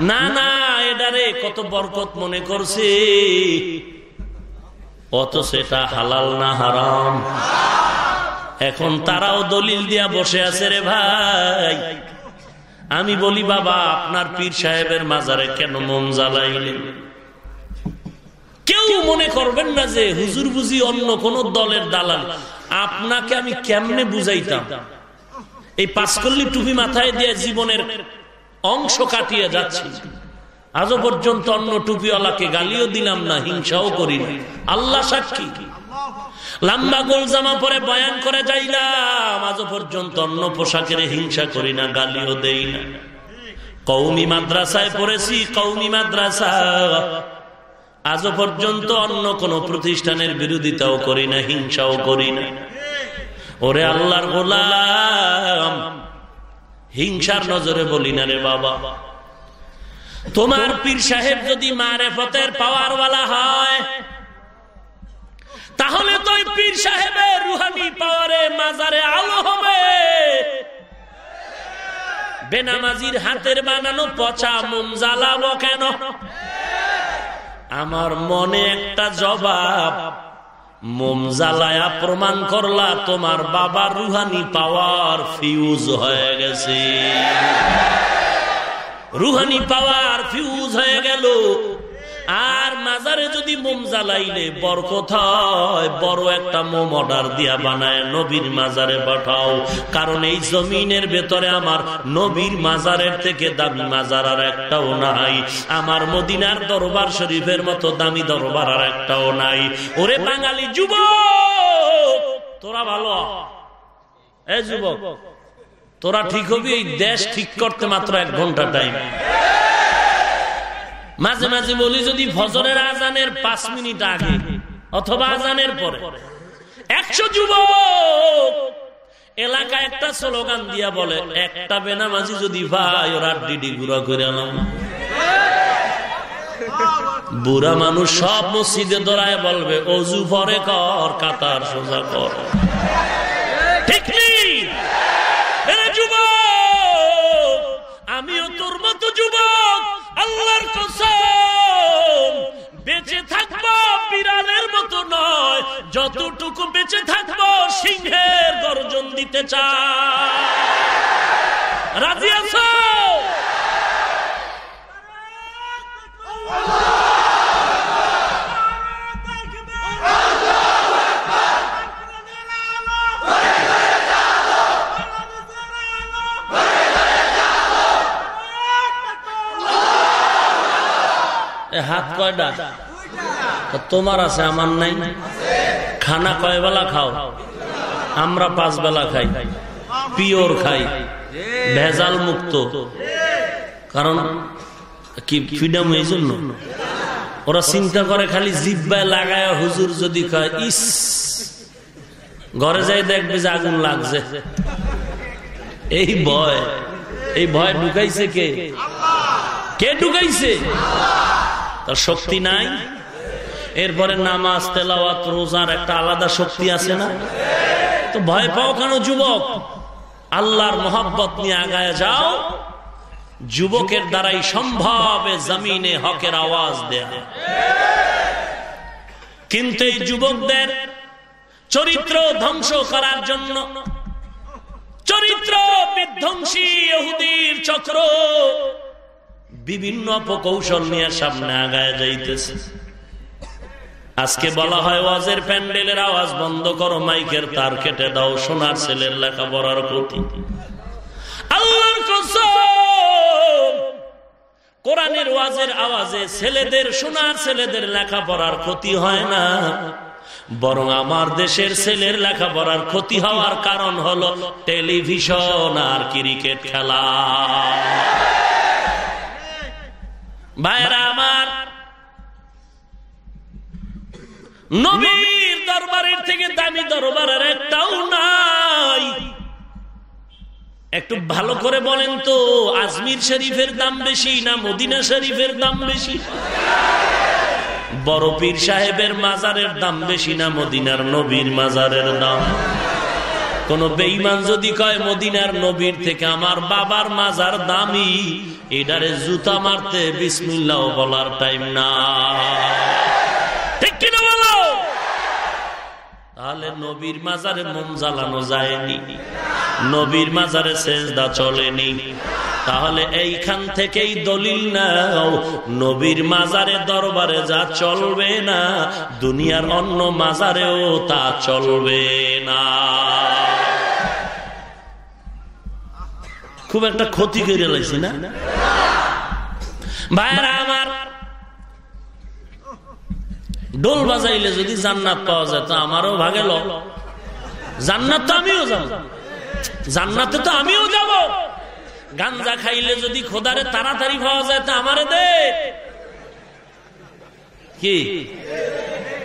না না এটারে কত বরকত মনে করছে। অত সেটা হালাল না হারাম? এখন তারাও দলিল দিয়া বসে আছে রে ভাই। আমি বলি, বাবা, আপনার পীর সাহেবের মাজারে কেন মন জ্বালাইলেন? কেউ মনে করবেন না যে হুজুর বুঝি অন্য কোন দলের দালাল। আপনাকে আমি কেমনে বুঝাইতাম? এই পাঁচকল্লি টুপি মাথায় দিয়ে জীবনের অংশ কাটিয়ে যাচ্ছি। আজও পর্যন্ত অন্য টুপিওয়ালাকে গালিও দিলাম না, হিংসাও করি না। আল্লাহ সাক্ষী। লম্বা গোল জামা পরে বয়ান করে যাইলাম। আজও পর্যন্ত অন্য পোশাকের হিংসা করি না, গালিও দেই না। কৌমি মাদ্রাসায় পড়েছি কৌমি মাদ্রাসা। আজও পর্যন্ত অন্য কোন প্রতিষ্ঠানের বিরোধিতাও করি না, হিংসাও করি না। ওরে আল্লাহর গোলাম, হিংসার নজরে বলি না রে বাবা। তোমার পীর সাহেব যদি মারে ফতের পাওয়ার পাওয়ারওয়ালা হয়, তাহলে তো পীর সাহেবের রুহানি পাওয়ারে মাজারে আলো হবে। বেনামাজির হাতের বানানো পচা মোম জ্বালাবো কেন? আমার মনে একটা জবাব। মোম জ্বালায়া প্রমাণ করলা, তোমার বাবার রুহানি পাওয়ার ফিউজ হয়ে গেছে। রুহানি পাওয়ার ফিউজ হয়ে গেল। আর মাজারে যদি মোম জ্বালাইলে বরকত হয়, বড় একটা মোম অর্ডার দিয়া বানায় নবীর মাজারে পাঠাও। কারণ এই জমিনের ভেতরে আমার নবীর মাজারের থেকে দামি মাজার আর একটাও নাই। আমার মদিনার দরবার শরীফের মতো দামি দরবার আর একটাও নাই। ওরে বাঙালি যুবক, তোরা ভালো? এ যুবক, তোরা ঠিক হবি? এই দেশ ঠিক করতে মাত্র এক ঘণ্টা টাইম মাঝে মাঝে বলি, যদি ফজরের আজানের পাঁচ মিনিট আগে অথবা আজানের পরে। একশো যুবক এলাকা একটা স্লোগান দিয়া বলে, একটা বেনামাজি যদি ভাই, ওরা ডিডি গুড়া করে আলাম বুড়া মানুষ সব মসজিদে দৌড়ায় বলবে, অজু পরে কর, কাতার সোজা কর। আমিও তোর মতো যুবক। আল্লাহর কসম, বেঁচে থাকব বিড়ালের মতো নয়, যতটুকু বেঁচে থাকব সিংহের গর্জন দিতে চাই। রাজি আছো? হাত কয়টা তোমার আছে, আমার নাই। খানা কয় বেলা খাও? আমরা পাঁচ বেলা খাই। পিওর খাই। ভেজাল মুক্ত। কারণ, কি ফ্রিডম এই জন্য? ওরা চিন্তা করে খালি জিব্বায় লাগায় হুজুর যদি কয়, ইস, ঘরে যাই দেখবে যে আগুন লাগছে। এই ভয়। এই ভয় ঢুকাইছে কে? কে ঢুকাইছে? তার শক্তি নাই? এরপরে নামাজ, তেলাওয়াত, রোজার একটা আলাদা শক্তি আছে না? তো ভয় পাও কেন যুবক? আল্লাহর মোহাব্বত নিয়ে আগায় যাও। যুবকের দ্বারাই সম্ভব জমিনে হকের আওয়াজ দেয়া। কিন্তু এই যুবকদের চরিত্র ধ্বংস করার জন্য চরিত্র বিধ্বংসী চক্র বিভিন্ন অপকৌশল নিয়ে সামনে আগায় যাইতেছে। আজকে বলা হয়, ওয়াজের প্যান্ডেলের আওয়াজ বন্ধ করো, মাইকের তার কেটে দাও, সোনার ছেলের লেখা পড়ার ক্ষতি। আল্লাহর কোরআনের ওয়াজের আওয়াজে ছেলেদের, সোনার ছেলেদের লেখা পড়ার ক্ষতি হয় না। বরং আমার দেশের ছেলের লেখাপড়ার ক্ষতি হওয়ার কারণ হলো টেলিভিশন আর ক্রিকেট খেলা। ভাইরা আমার নবীর দরবারের থেকে দামি দরবারের একটাও নাই। একটু ভালো করে বলেন তো আজমির শরীফের দাম বেশি না মদিনা শরীফের দাম বেশি? বড় পীর সাহেবের মাজারের দাম বেশি না মদিনার নবীর মাজারের দাম? কোন বেইমান যদি কয়, মদিনার নবীর থেকে আমার বাবার মাজার দামি এটারে জুতা মারতে বিসমিল্লাহ বলার টাইম না। তাহলে নবীর মাজারে মন জ্বালানো যায়নি, নবীর মাজারে সেজদা চলেনি। তাহলে এইখান থেকেই দলিল নাও, নবীর মাজারে দরবারে যা চলবে না, দুনিয়ার অন্য মাজারেও তা চলবে না। খুব একটা ক্ষতি করে লাইছি না? ভাইরা আমার ডোল বাজাইলে যদি জান্নাত পাওয়া যায় তো আমারও ভাগে ল। জান্নাত তো আমিও যাব। জান্নাতে তো আমিও যাব। গাঞ্জা খাইলে যদি খোদারে তাড়াতাড়ি পাওয়া যায় তো আমারে দে। কি?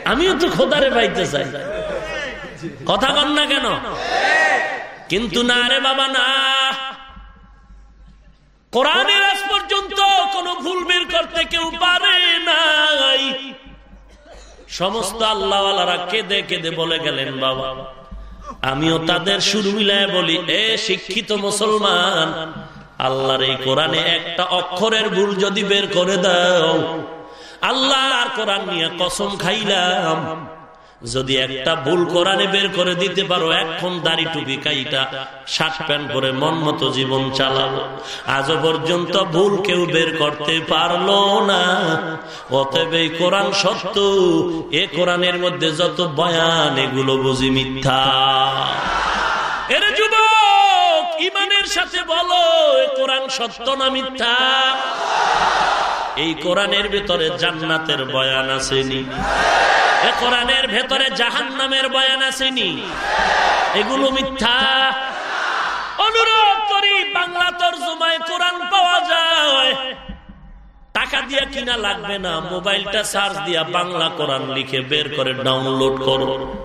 আমিও তো খোদারে পাইতে চাই। কথা কন না কেন? কিন্তু না রে বাবা না। কোরআনের আজ পর্যন্ত কোন ভুল বের করতে কেউ পারে নাই। সমস্ত আল্লাহওয়ালারা কেঁদে কেঁদে বলে গেলেন, বাবা, আমিও তাদের সুর মিলায় বলি, এ শিক্ষিত মুসলমান, আল্লাহর এই কোরআনে একটা অক্ষরের ভুল যদি বের করে দাও আল্লাহ আর কোরআন নিয়ে কসম খাইলাম যদি একটা ভুল কোরআনে বের করে দিতে পারো, এখন দাড়ি টুপি কাইটা, শার্ট প্যান্ট করে মন মতো জীবন চালাবো। আজও পর্যন্ত ভুল কেউ বের করতে পারল না। অতএব এই কোরআন সত্য, এ কোরআনের মধ্যে যত বয়ান, এগুলো বুঝি মিথ্যা। এর যুবক ইমানের সাথে বলো, এ কোরআন সত্য না মিথ্যা? এই কোরআনের ভিতরে জান্নাতের বয়ান আসেনি। এ কোরআনের ভেতরে জাহান নামের বয়ান আসেনি। এগুলো মিথ্যা। অনুরোধ করি, বাংলা তর্জমায় কোরআন পাওয়া যায়। টাকা দিয়ে কিনা লাগবে না, মোবাইলটা চার্জ দিয়া বাংলা কোরআন লিখে বের করে ডাউনলোড করো।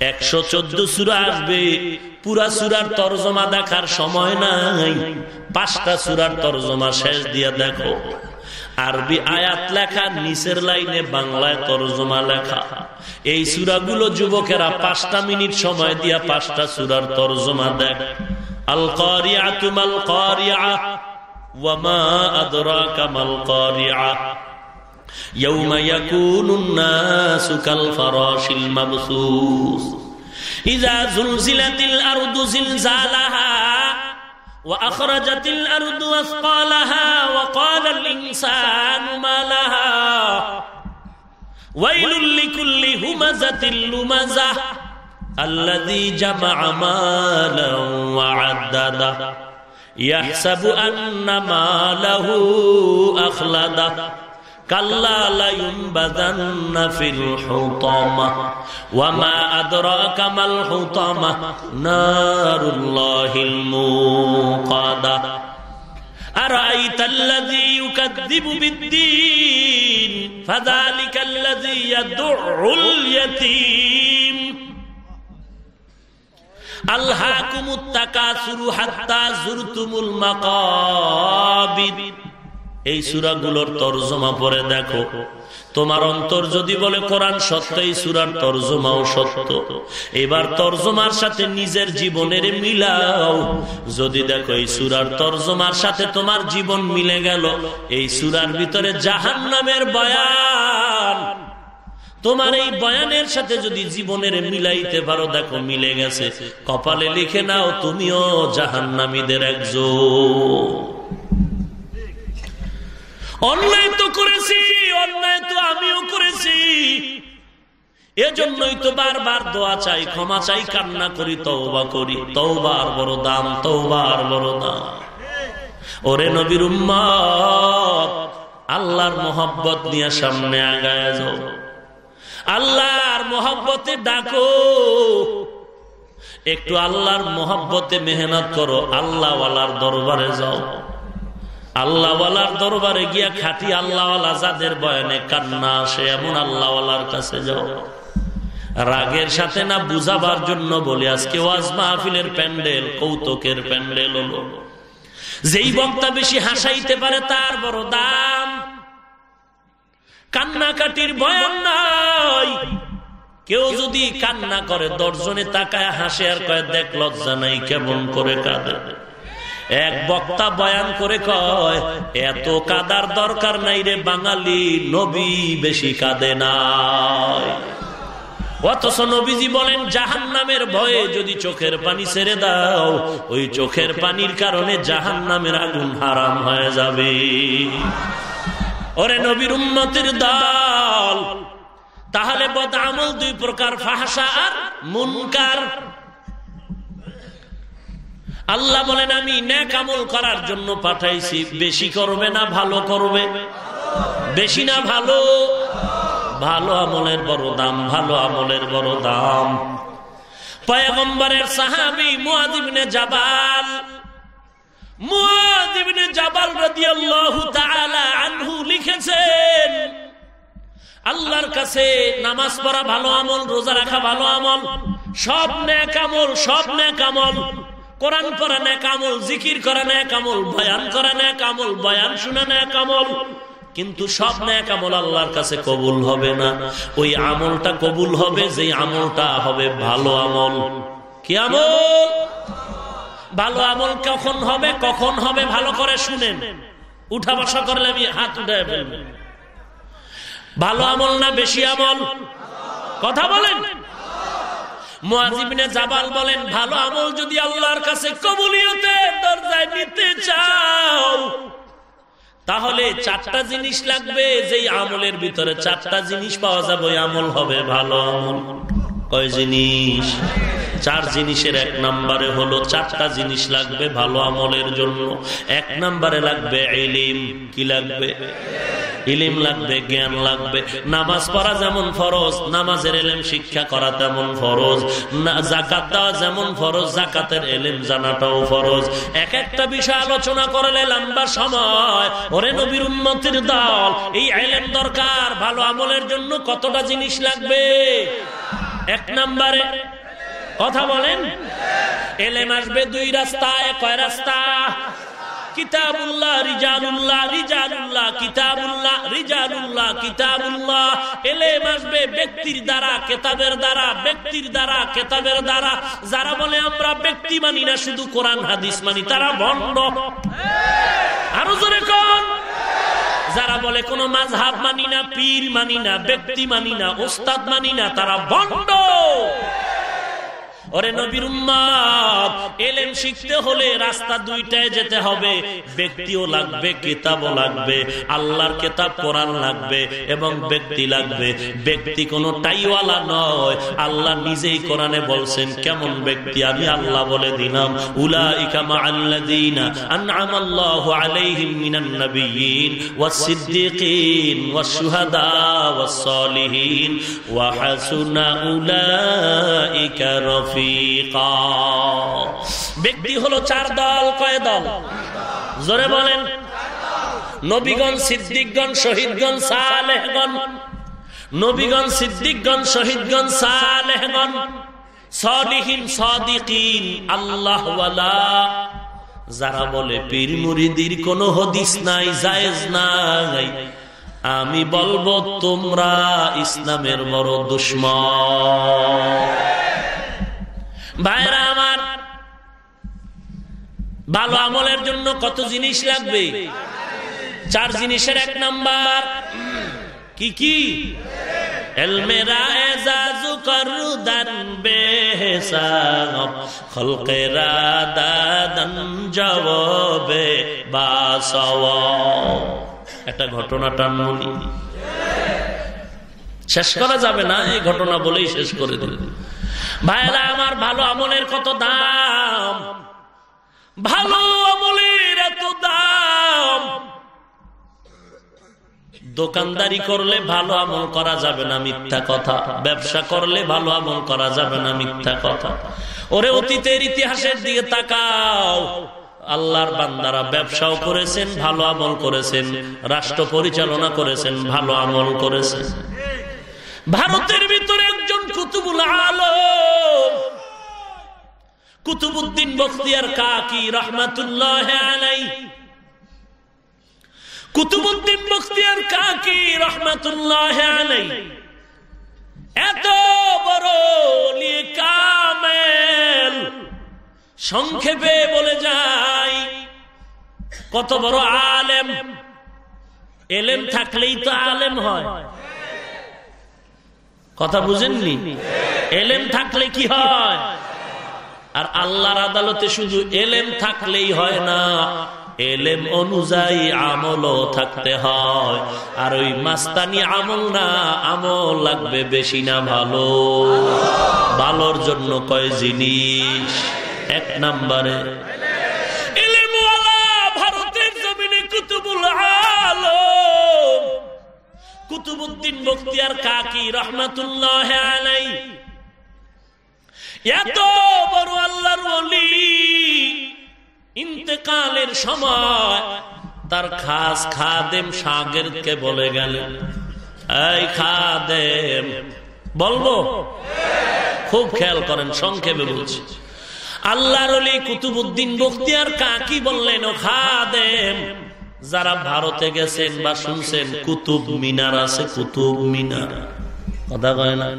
একশো চোদ্দ সুরা আসবে, পুরা সুরার তর্জমা দেখার সময় নাই। পাঁচটা সুরার তর্জমা শেষ দিয়া দেখো। আরবি আয়াত লেখা নিচের লাইনে বাংলায় তর্জমা লেখা এই সুরাগুলো যুবকেরা পাঁচটা মিনিট সময় দিয়া পাঁচটা সুরার তর্জমা দেখ আল কারিয়া তুমাল কারিয়া ওয়ামা আদরাকা মাল কারিয়া يوم يكون الناس كالفراش المبثوث إذا زلزلت الأرض زلزالها وأخرجت الأرض أثقالها وقال الإنسان ما لها. ويل لكل همزة لمزة الذي جمع مالا وعدده يحسب أن ماله أخلده كلا لينبذن في الحطمة وما أدراك ما الحطمة نار الله الموقدة أرأيت الذي يكذب بالدين فذلك الذي يدع اليتيم ألهاكم التكاثر حتى زرتم المقابر এই সুরাগুলোর তর্জমা পরে দেখো। তোমার অন্তর যদি বলে কোরআন সত্য, এই সুরার তর্জমাও সত্য। এবার তর্জমার সাথে নিজের জীবনের মিলাও। যদি দেখো এই সুরার তর্জমার সাথে তোমার জীবন মিলে গেল, এই সুরার ভিতরে জাহান নামের বয়ান। তোমার এই বয়ানের সাথে যদি জীবনের মিলাইতে পারো, দেখো মিলে গেছে। কপালে লিখে নাও, তুমিও জাহান্নামীদের একজন। অন্যায় তো করেছি, অন্যায় তো আমিও করেছি। এজন্যই তো বারবার দোয়া চাই, ক্ষমা চাই, কান্না করি তৌবা করি। তৌবার বড় দাম তৌবার বড় দাম। ওরে নবীর উম্মত, আল্লাহর মোহাব্বত নিয়ে সামনে আগায় যাও। আল্লাহর মোহাব্বতে ডাকো। একটু আল্লাহর মোহাব্বতে মেহনত করো, আল্লাহওয়ালার দরবারে যাও। আল্লাহওয়ালার দরবারে গিয়া খাটি আল্লাহওয়ালা যাদের বয়ানে কান্না আসে, এমন আল্লাহওয়ালার কাছে যাও। রাগের সাথে না বুঝাবার জন্য বলি, আজকে ওয়াজ মাহফিলের প্যান্ডেল, কৌতুকের প্যান্ডেল হলো। যেই বক্তা বেশি হাসাইতে পারে, তার বড় দাম। কান্নাকাটির বয়ান নাই। কেউ যদি কান্না করে দর্জনে তাকায় হাসে আর কয়ে, দেখ, লজ্জা নাই, কেমন করে কাঁদে। এক বক্তা বয়ান করে কয়, এত কাদার দরকার নাই রে বাঙালি, নবী বেশি কাঁদে নাই। অথচ নবীজি বলেন জাহান নামের ভয়ে যদি চোখের পানি ছেড়ে দাও, ওই চোখের পানির কারণে জাহান নামের আগুন হারাম হয়ে যাবে। ওরে নবীর উন্নতির দল, তাহলে বদ আমল দুই প্রকার ফাহাসা আর মুনকার। আল্লাহ বলেন, আমি ন্যাক আমল করার জন্য পাঠাইছি। বেশি করবে না, ভালো করবে। বেশি না, ভালো। ভালো আমলের বড় দাম, ভালো আমলের বড় দাম। জাবাল জাবাল লিখেছেন, আল্লাহর কাছে নামাজ পড়া ভালো আমল, রোজা রাখা ভালো আমল, সব নেক আমল, সব নেক কোরআন করা নেক আমল, জিকির করা নেক আমল, বয়ান করা নেক আমল, বয়ান শোনা নেক আমল। কিন্তু সব ন্যাক আমল আল্লাহর কাছে কবুল হবে না। ওই আমলটা কবুল হবে যে আমলটা হবে ভালো আমল। কি আমল? ভালো আমল কখন হবে কখন হবে ভালো করে শুনেন। উঠা বসা করলে আমি হাত উঠে ফেলবেন ভালো আমল না বেশি আমল? কথা বলেন। জাবাল বলেন, ভালো আমল যদি আল্লাহর কাছে দরজায় নিতে চাও, তাহলে চারটা জিনিস লাগবে, যেই আমলের ভিতরে চারটা জিনিস পাওয়া যাবে আমল হবে ভালো আমল। কয় জিনিস? চার জিনিসের এক নাম্বারে হলো চারটা জিনিস লাগবে ভালো আমলের জন্য। এক নম্বরে লাগবে এলিম কি লাগবে? ইলিম লাগবে, জ্ঞান লাগবে। নামাজ পড়া যেমন ফরজ, নামাজের এলেম শিক্ষা করা তেমন ফরজ। জাকাত যেমন ফরজ জাকাতের এলেম জানাটাও ফরজ। এক একটা বিষয় আলোচনা করলে লম্বা সময়। ওরে নবীর উন্নতির দল, এই এলেম দরকার, ভালো আমলের জন্য কতটা জিনিস লাগবে? এক নম্বরে কথা বলেন? এলেম আসবে দুই রাস্তায়, কয় রাস্তা? ব্যক্তির দ্বারা দ্বারা, ব্যক্তির দ্বারা দ্বারা। যারা বলে না, শুধু কোরআন, হাদিস মানি, তারা ভণ্ড। আরও জোরে কোন। যারা বলে কোন মাঝহাব মানি না, পীর মানি না, ব্যক্তি মানি না, ওস্তাদ মানি না, তারা ভণ্ড। ওরে নবীর উম্মাদ, এলেম শিখতে হলে রাস্তা দুইটায় যেতে হবে। ব্যক্তিও লাগবে, কিতাবও লাগবে, আল্লাহর কিতাব, কোরআন লাগবে এবং ব্যক্তি লাগবে। ব্যক্তি কোনো টাইওয়ালা নয়, আল্লাহ নিজেই কোরআনে বলছেন, কেমন ব্যক্তি? আমি আল্লাহ বলে দিলাম, উলাইকা মাআল্লাযীনা আন'ামাল্লাহু আলাইহিম মিনান নাবিয়্যিন ওয়াস-সিদ্দীকিন ওয়াশ-শুহাদা ওয়াস-সালিহিন ওয়া হাসুনা উলাইকা রফিকা ব্যক্তি হলো চার দল, কয় দল? জোরে বলেন। নবীগণ, সিদ্দিকগণ, শহীদগণ, সালেহগণ। নবীগণ, সিদ্দিকগণ, শহীদগণ, সালেহগণ। সলিহীন সদিকিন যারা বলে, পীর মুরিদির কোন হদিস নাই, জায়েজ নাই। আমি বলব, তোমরা ইসলামের বড় দুশ্মন। ভাইরা আমার, ভালো আমলের জন্য কত জিনিস লাগবে? চার জিনিসের এক নাম্বার। কি কি? দান একটা শেষ করা যাবে না, এই ঘটনা বলেই শেষ করে দিলেন ভাইরা, আমার ভালো আমলের কত দাম? ভালো আমলের এত দাম? দোকানদারি করলে ভালো আমল করা যাবে না মিথ্যা কথা। ব্যবসা করলে ভালো আমল করা যাবে না মিথ্যা কথা। ওরে অতীতের ইতিহাসের দিকে তাকাও। আল্লাহর বান্দারা ব্যবসাও করেছেন, ভালো আমল করেছেন, রাষ্ট্র পরিচালনা করেছেন, ভালো আমল করেছেন। ভারতের ভিতরে একজন কুতুবুল আলম। কুতুবুদ্দিন বখতিয়ার কাকি রহমাতুল্লাহ আলাই কুতুবুদ্দিন বখতিয়ার কাকি রহমাতুল্লাহ আলাই এত বড় কামেল, সংক্ষেপে বলে যাই, কত বড় আলেম। এলেম থাকলেই তো আলেম হয়। কথা বুঝেননি? এলেম থাকলে কি হয়? আর আল্লাহর আদালতে শুধু এলেম থাকলেই হয় না, এলেম অনুযায়ী আমলও থাকতে হয়। আর ওই মাস্তানি আমল না, আমল লাগবে বেশি না ভালো। ভালোর জন্য কয় জিনিস? এক নম্বরে কুতুবুদ্দিন বখতিয়ার কাকি রহমাতুল্লাহ আলাই এত বড় আল্লাহর ওলি ইন্তেকালের সময় তার খাস খাদেম সাগেরকে বলে গেলেন এই খাদেম, বলব? খুব খেয়াল করেন, সংক্ষেপে বলছি। আল্লাহর অলি কুতুবুদ্দিন বখতিয়ার কাকি বললেন, ও খাদেম যারা ভারতে গেছেন বা শুনছেন, কুতুব মিনার আছে, কুতুব মিনার। কথা কয় না?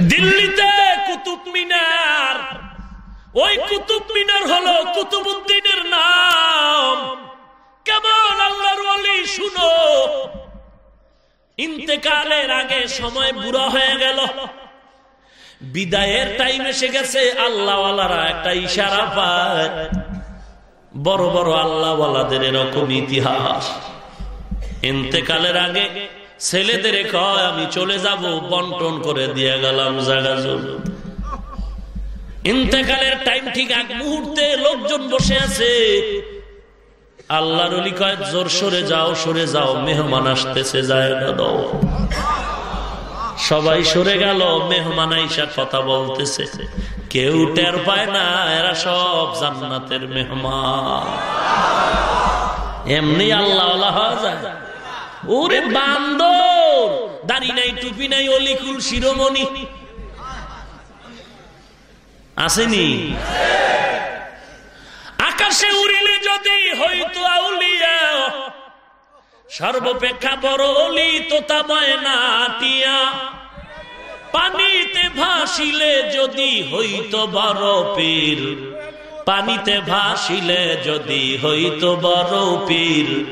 দিল্লিতে কুতুব মিনার। ওই কুতুব মিনার হলো কুতুবুদ্দিনের নাম। কেমন আল্লাহর অলি শুনো। ইন্তেকালের আগে সময় বুড়া হয়ে গেল। বিদায়ের টাইম এসে গেছে, আল্লাহওয়ালারা একটা ইশারা পায়। বড় বড় আল্লাহওয়ালাদের এরকম ইতিহাস। ইন্তেকালের আগে ছেলেদের কয়, আমি চলে যাব, বন্টন করে দিয়ে গেলাম জায়গা ইন্তেকালের টাইম ঠিক এক মুহূর্তে লোকজন বসে আছে। আল্লাহর কয়, জোর সরে যাও সরে যাও, মেহমান আসতেছে জায়গা দাও। সবাই সরে গেল মেহমান আইসা কথা বলতেছে। কেউ টের পায় না এরা সব জান্নাতের মেহমান। এমনি আল্লাহ যায়। ওরে বান্দর দাড়ি নাই টুপি নাই অলিকুল শিরোমণি। আসেনি? আকাশে উড়িলে যদি হইতো আউলিয়া সর্বপেক্ষা বড় অলি তোতা ময়না টিয়া। পানিতে ভাসিলে যদি হইতো বড় পীর। পানিতে ভাসিলে যদি হইতো বড় পীর।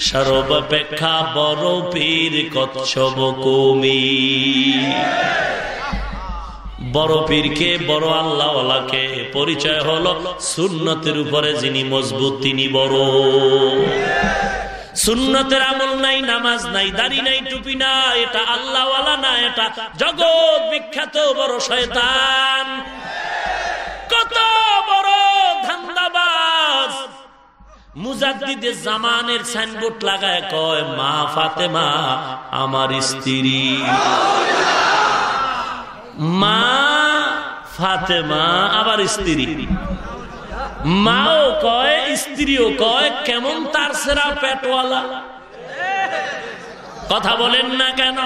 সর্বপেক্ষা বড় পীর কচ্ছব কমি। বড় পীরকে, বড় আল্লাহকে পরিচয় হলো সুন্নতের উপরে যিনি মজবুত, তিনি বড়। সুন্নতের আমল নাই, নামাজ নাই, দাড়ি নাই, টুপি না এটা আল্লাহওয়ালা না, এটা জগৎ বিখ্যাত বড় শয়তান। কত বড় ধান্দাবাজ। মুজাদ্দিদে জামানের সাইনবোর্ড লাগায় কয়, মা ফাতেমা, আমার স্ত্রী। মা ফাতেমা আবার স্ত্রী। মাও কয়, স্ত্রীও কয়, কেমন তার সেরা পেটওয়ালা? কথা বলেন না কেন?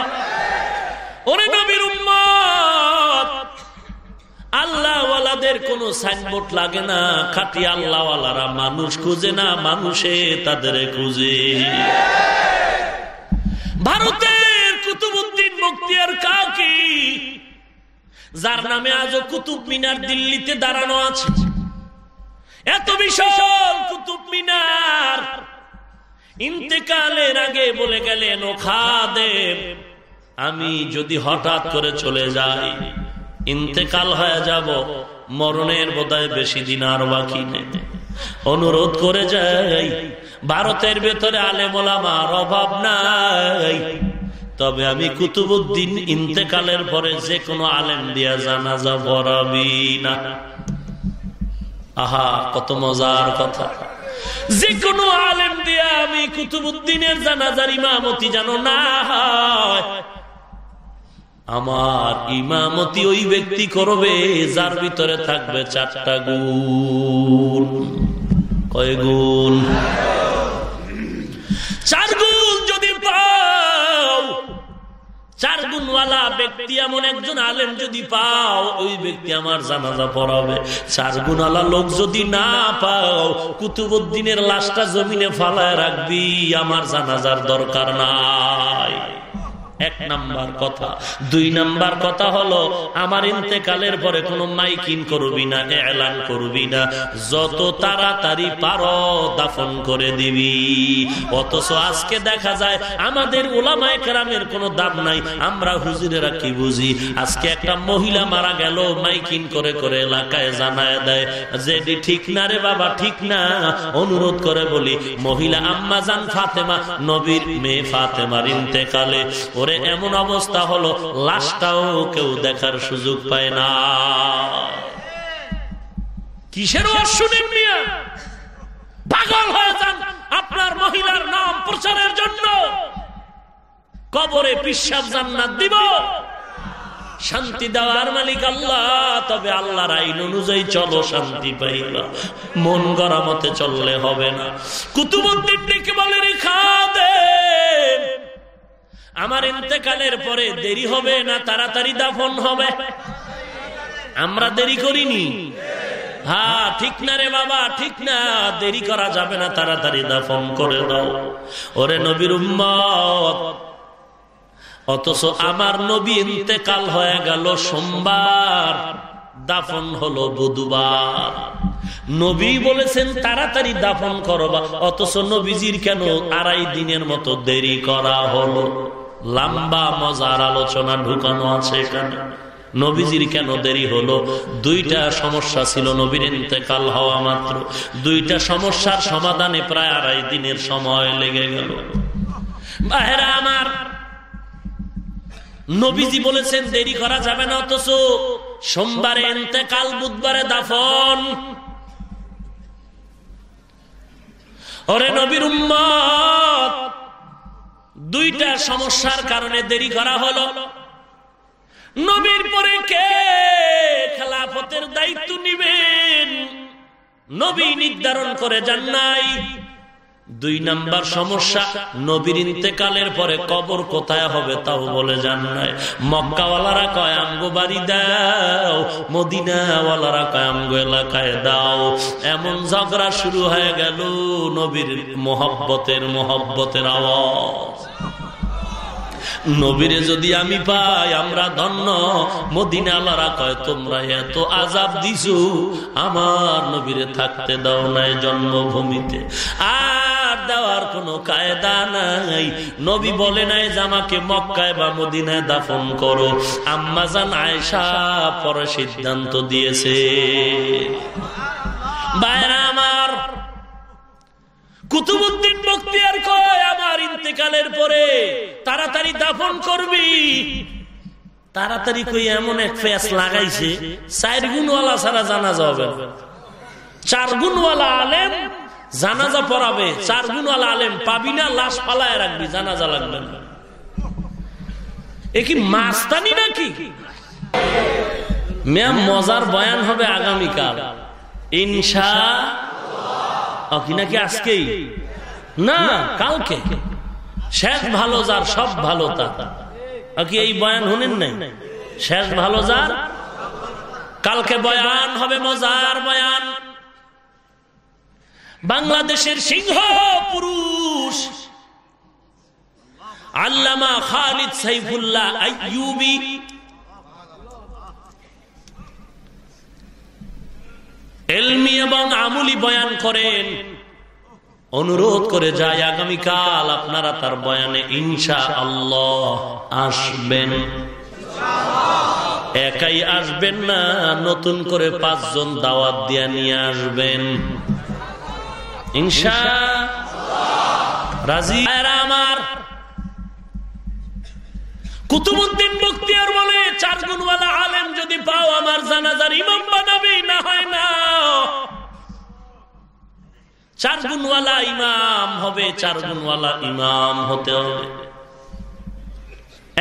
ওরে নবীর উম্মত, আল্লাহওয়ালাদের কোন সাইনবোর্ড লাগে না, খাটি আল্লাহওয়ালারা মানুষ খুঁজে না, মানুষে তাদের খুঁজে। ভারতের কুতুবুদ্দিন মুক্তিয়ার কাকি, যার নামে আজও কুতুব মিনার দিল্লিতে দাঁড়ানো আছে। এত বিশাল কুতুব মিনার। ইন্তেকালের আগে বলে গেলেন, ও খাদেব আমি যদি হঠাৎ করে চলে যাই, ইন্তেকাল হয়ে যাব, মরণের বোধহয় বেশি দিন আর বাকি নেই। অনুরোধ করে যাই, ভারতের ভেতরে আলেমার অভাব নাই। তবে আমি কুতুবুদ্দিন ইন্তেকালের পরে যে কোনো আলেম দিয়া জানাজা পড়াবি না। আহা, কত মজার কথা। যে কোনো আলেম দিয়া আমি কুতুবুদ্দিনের জানাজার ইমামতি জানো না আমার ইমামতি ওই ব্যক্তি করবে, যার ভিতরে থাকবে চারটা গুণ। কয় গুণ? চার গুণ চার গুণওয়ালা ব্যক্তি এমন একজন আলেম যদি পাও, ওই ব্যক্তি আমার জানাজা পড়াবে। চার গুণওয়ালা লোক যদি না পাও কুতুবুদ্দিনের লাশটা জমিনে ফালায় রাখবি, আমার জানাজার দরকার নাই। এক নাম্বার কথা। দুই নাম্বার কথা হলো, আমার ইন্তেকালের পরে কোনো মাইকিং করবি না, এলান করবি না। যত তাড়াতাড়ি পারো দাফন করে দিবি। অথচ আজকে দেখা যায়, আমাদের ওলামায় কেরামের কোনো দাম নাই। আমরা হুজুরেরা কি বুঝি? আজকে একটা মহিলা মারা গেল, মাইকিং করে করে এলাকায় জানায় দেয় যে ঠিক না রে বাবা, ঠিক না। অনুরোধ করে বলি, মহিলা আম্মা জান ফাতেমা, নবীর মেয়ে ফাতেমার ইন্তেকালে। ওরে করে এমন অবস্থা হলো, লাশটাও কেউ দেখার সুযোগ পায় না। কিসের শুনেন মিয়া পাগল হয়ে যান আপনার মহিলার নাম প্রচারের জন্য। কবরে পিসাব জান্নাত দিব। শান্তি দেওয়ার মালিক আল্লাহ, তবে আল্লাহর আইন অনুযায়ী চলো শান্তি পাইবা মন গড়া মতে চললে হবে না। কুতুবুদ্দিন ডেকে বলে রেখা আমার ইন্তেকালের পরে দেরি হবে না তাড়াতাড়ি দাফন হবে? আমরা দেরি করিনি। হ্যাঁ ঠিক না রে বাবা, ঠিক না। দেরি করা যাবে না, তাড়াতাড়ি দাফন করে দাও। ওরে নবীর উম্মত, অথচ আমার নবী ইন্তেকাল হয়ে গেল সোমবার, দাফন হলো বুধবার। নবী বলেছেন, তাড়াতাড়ি দাফন করবা। অথচ নবীজির কেন আড়াই দিনের মতো দেরি করা হলো? লম্বা, মজার আলোচনা ঢুকানো আছে এখানে। নবীজির কেন দেরি হলো? দুইটা সমস্যা ছিল নবীর ইন্তেকাল হওয়া মাত্র। দুইটা সমস্যার সমাধানে প্রায় আড়াই দিনের সময় লেগে গেল। বাহেরা আমার, নবীজি বলেছেন, দেরি করা যাবে না অথচ সোমবারে এতেকাল বুধবারে দাফন। ওরে নবীর উম্মত দুইটা সমস্যার কারণে দেরি করা হলো। নবীর পরে কে খেলাফতের দায়িত্ব নিবেন? নবী নির্ধারণ করে যান নাই। দুই নাম্বার সমস্যা, নবীর ইন্তেকালের পরে কবর কোথায় হবে তাও বলে যান নাই। মক্কাওয়ালারা কয় আঙ্গো বাড়ি দাও, মদিনাওয়ালারা কয় আঙ্গো এলাকায় দাও। এমন ঝগড়া শুরু হয়ে গেল নবীর মোহব্বতের মোহব্বতের আওয়াজ। নবীরে যদি আমি পাই, আমরা ধন্য। মদিনালারা কয়, তোমরা এত আজাব দিছু, আমার নবীরে থাকতে দাও নাই জন্মভূমিতে। আর দেওয়ার কোনো কায়দা নাই। নবী বলে নাই যে, আমাকে মক্কায় বা মদিনায় দাফন করো। আম্মাজান আয়সা পরে সিদ্ধান্ত দিয়েছে। বাইরা আমার কুতুবুদ্দিন বক্তিয়ার কয়, আমার ইন্তেকালের পরে তাড়াতাড়ি দাফন করবি। তাড়াতাড়ি কই এমন এক ফেস লাগাইছে, চার গুণওয়ালা ছাড়া জানা যাবে চার গুণওয়ালা আলেম জানাজা পড়াবে, চার গুণওয়ালা আলেম পাবি না, লাশ পালায় রাখবি, জানাজা লাগবে এ কি মাস্তানি নাকি? ম্যাম, মজার বয়ান হবে আগামীকাল। ইনশা কি নাকি আজকেই? না কালকে। শেষ ভালো যার সব ভালো তার। কি এই বয়ান শুনেন নাই? শেষ ভালো যার? কালকে বয়ান হবে মজার বয়ান। বাংলাদেশের সিংহ পুরুষ। আল্লামা খালিদ সাইফুল্লাহ আইয়ুবি। এলমি এবং আমুলি বয়ান করেন। অনুরোধ করে যায়, আগামীকাল আপনারা তার বয়ানে ইনশা আল্লাহ আসবেন। একাই আসবেন না, নতুন করে পাঁচজন দাওয়াত দিয়া নিয়ে আসবেন। ইনশা রাজি? আমার কুতুবুদ্দিন বক্তিয়ার বলে চার গুণওয়ালা আলেম যদি পাও আমার জানাজার ইমাম বানাবি, না হয় না। চার গুণওয়ালা ইমাম হবে চার গুণওয়ালা ইমাম হতে হবে।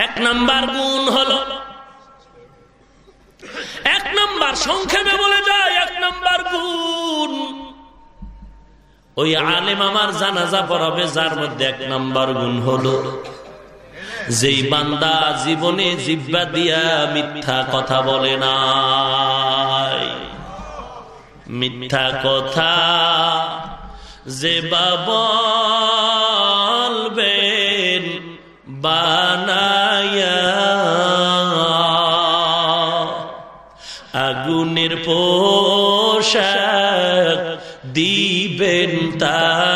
এক নাম্বার গুণ হলো, এক নাম্বার সংক্ষেপে বলে যায়, এক নাম্বার গুণ, ওই আলেম আমার জানাজা পড়াবে, যার মধ্যে এক নাম্বার গুণ হলো। যেই বান্দা জীবনে জিব্বা দিয়া মিথ্যা কথা বলে না মিথ্যা কথা যে বলবেন বানায়া। আগুনের পোশাক দিবেন তাকে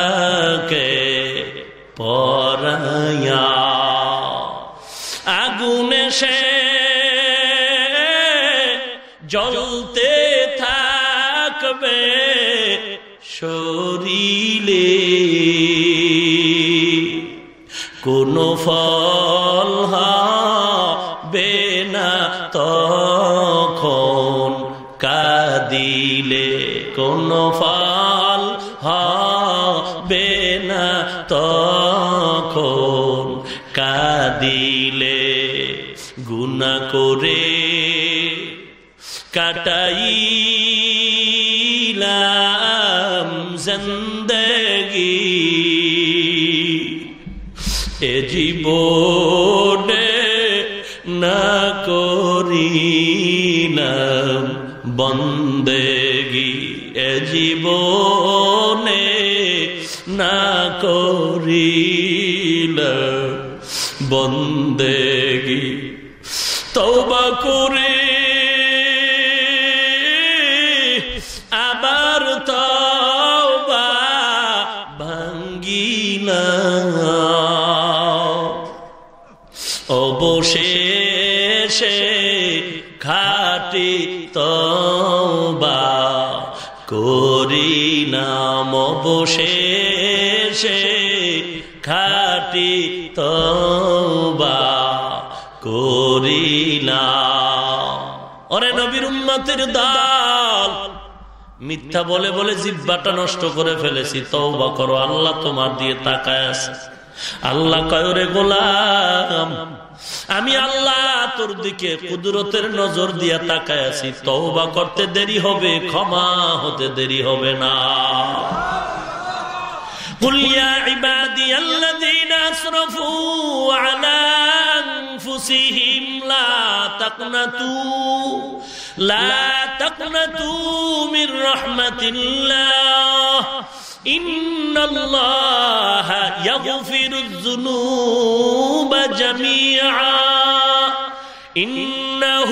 আগুনে করে কাটাইলাম মিথ্যা বলে বলে জিব্বাটা নষ্ট করে ফেলেছি তওবা করো আল্লাহ তোমার দিয়ে তাকায় আছে আল্লাহ কয়রে গোলাম আমি আল্লাহ তোর দিকে কুদরতের নজর দিয়া তাকায় আছি তওবা করতে দেরি হবে ক্ষমা হতে দেরি হবে না قل يا عبادي الذين اسرفوا على أنفسهم لا تقنطوا لا تقنطوا من رحمة الله. إن الله يغفر الذنوب جميعا. إنه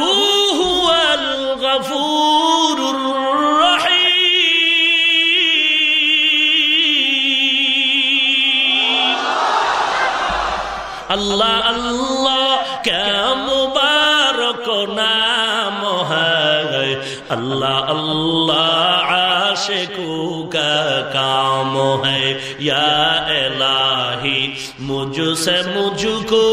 هو الغفور الرحيم. الله الله. अल्लाह अल्लाह आशिकू का काम है या इलाही मुझसे मुझको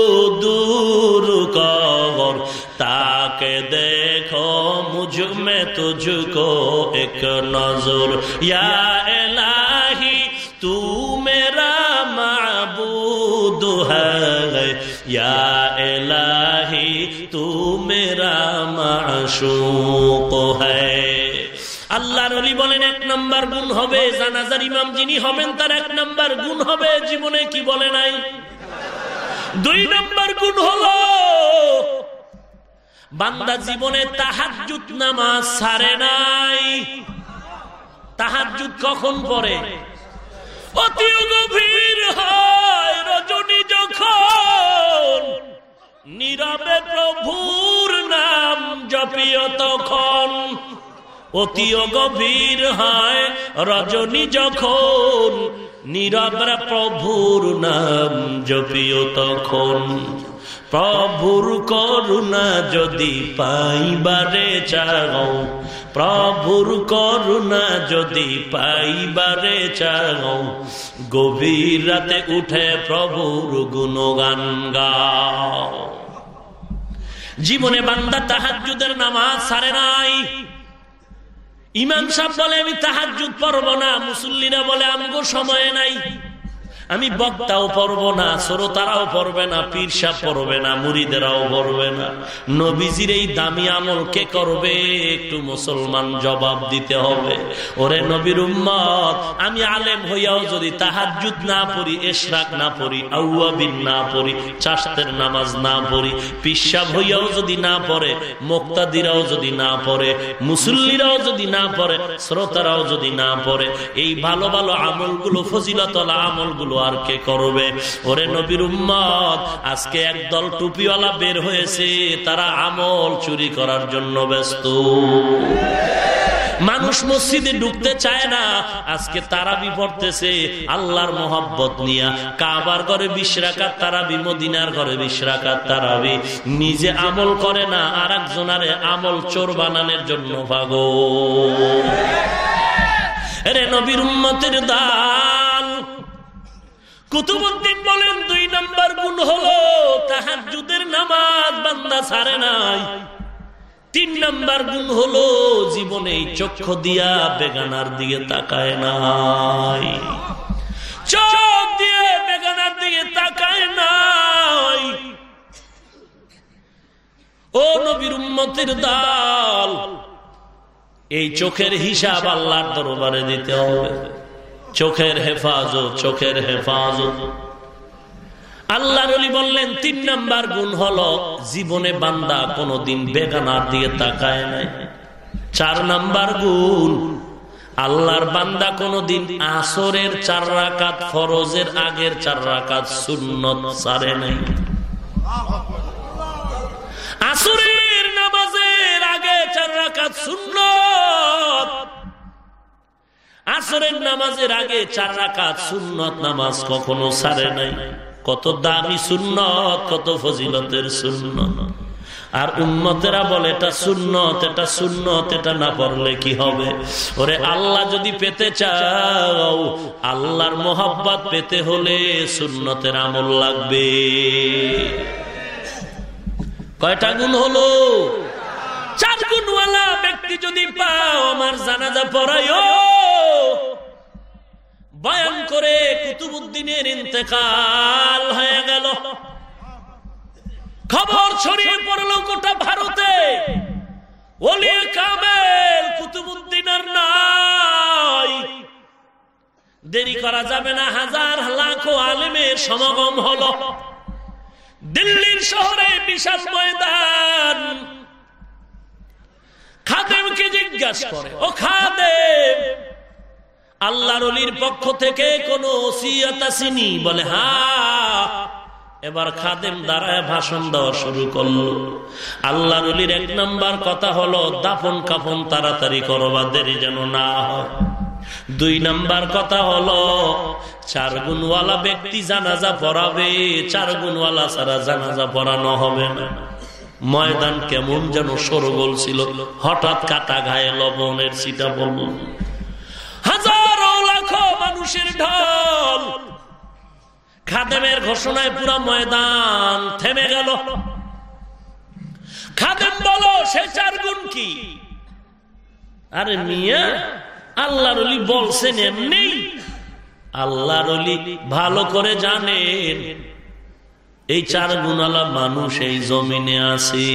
दूर कर ताके देखो मुझ में तुझको एक नजर या इलाही तू मेरा माबूद है या इलाही तू বান্দা আল্লাহর অলি বলেন, এক গুণ হবে জানাজার ইমাম। যিনি হবেন তার এক গুণ হবে, জীবনে কি বলে নাই? দুই নাম্বার গুণ হলো, বান্দা জীবনে সারে নাই। তাহাজুত কখন পরে অতি গভীর হয় রজনী যখন নীরবে প্রভুর নাম জপিও তখন। অতি গভীর হয় রজনী যখন নীরবরা প্রভুর নাম জপিও তখন। প্রভুর করুণা যদি পাইবারে চাও, প্রভুর করুণা যদি পাইবারে চাও, গভীর রাতে উঠে প্রভুর গুণগান গাও। জীবনে বান্দা তাহাজুদের নামাজ সারে নাই। ইমাম সাহেব বলে, আমি তাহাজুদ পড়ব না, মুসল্লিরা বলে, আমগো সময় নাই। আমি বক্তাও পড়ব না, শ্রোতারাও পড়বে না পীর সাহ পড়বে না মুড়িদেরাও পড়বে না। নবীজির এই দামি আমল কে করবে? একটু মুসলমান জবাব দিতে হবে। ওরে নবীর উম্মত, আমি আলেম হইয়াও যদি তাহাজুদ না পড়ি, এশরাক না পড়ি, আউয়াবিন না পড়ি, চাষতের নামাজ না পড়ি পিসাব হইয়াও যদি না পড়ে, মোক্তাদিরাও যদি না পড়ে, মুসল্লিরাও যদি না পড়ে, শ্রোতারাও যদি না পড়ে, এই ভালো ভালো আমলগুলো, ফজিলতলা আমলগুলো আর কে করবে? ওরে নবীর উম্মত, আজকে একদল টুপিওয়ালা বের হয়েছে, তারা আমল চুরি করার জন্য ব্যস্ত। মানুষ মসজিদে ঢুকতে চায় না, আজকে তারা পড়তেছে, আল্লাহর মোহাব্বত নিয়া। কাবার ঘরে বিশ রাখার তারাবি, মদিনার ঘরে বিশ রাখার তারাবি। নিজে আমল করে না আর একজনারে আমল চোর বানানোর জন্য ভাগো। রে নবীর উম্মতের দাল কুতুবুদ্দিন বলেন, দুই নাম্বার গুণ হলো তাহার নামাজ বান্দা ছাড়ে নাই। তিন নাম্বার গুণ হলো জীবনে চক্ষু দিয়া বেগানার দিকে তাকায় নাই। চোখ দিয়ে বেগানার দিকে তাকায় নাই। ও নবীর উম্মতের দাল, এই চোখের হিসাব আল্লাহর দরবারে দিতে হবে। চোখের হেফাজত চোখের হেফাজত। আল্লাহর বললেন, তিন নাম্বার গুণ হলো জীবনে বান্দা কোনদিন বেগানার দিয়ে তাকায় নাই। চার নাম্বার গুণ, আল্লাহর বান্দা কোনদিন আসরের চার রাকাত, ফরজের আগের চার রাকাত সুন্নত সারে নাই। আসরের নামাজের আগে চার রাকাত সুন্নত আসরের নামাজের আগে চার রাকাত সুন্নত নামাজ কখনো সারে নাই। কত দামি সুন্নত, কত ফজিলতের সুন্নত। আর উন্মতেরা বলে, এটা সুন্নত এটা সুন্নত, এটা না পড়লে কি হবে? ওরে, আল্লাহ যদি পেতে চাও, আল্লাহর মোহাব্বত পেতে হলে সুন্নতের আমল লাগবে। কয়টা গুণ হলো? চার গুণওয়ালা ব্যক্তি যদি পাও, আমার জানাজা পড়ায় বয়ান করে কুতুবুদ্দিনের ইন্তেকাল হয়ে গেল। খবর ছড়িয়ে পড়ল গোটা ভারতে। ওলিয়ে কামেল কুতুবুদ্দিনের নাই। দেরি করা যাবে না, হাজার লাখো আলেমের সমাগম হলো। দিল্লির শহরে বিশাল ময়দান। খাদেমকে জিজ্ঞাসা করে, ও খাদেম আল্লাহর পক্ষ থেকে কোন ওসিয়ত আসেনি। বলে, হা, এবার খাদেম দাঁড়ায় ভাষণ দেওয়া শুরু করল। আল্লাহর অলির এক নাম্বার কথা হলো, দাফন কাফন তাড়াতাড়ি করবা দেরি যেন না হয়। দুই নাম্বার কথা হলো, চার গুণওয়ালা ব্যক্তি জানাজা পড়াবে, চার গুণওয়ালা ছাড়া জানাজা পড়ানো হবে না। ময়দান কেমন যেন সরগোল ছিল। হঠাৎ কাটা গায়ে লবণের সিটা বলল হাজারো লাখো মানুষের ঢল। খাদেমের ঘোষণায় পুরো ময়দান থেমে গেল। খাদেম বলো, সে চার গুণ কি? আরে মিয়া, আল্লাহর অলি বলছেন এমনি। আল্লাহর ভালো করে জানেন। এই চার গুণালা মানুষ এই জমিনে আছে।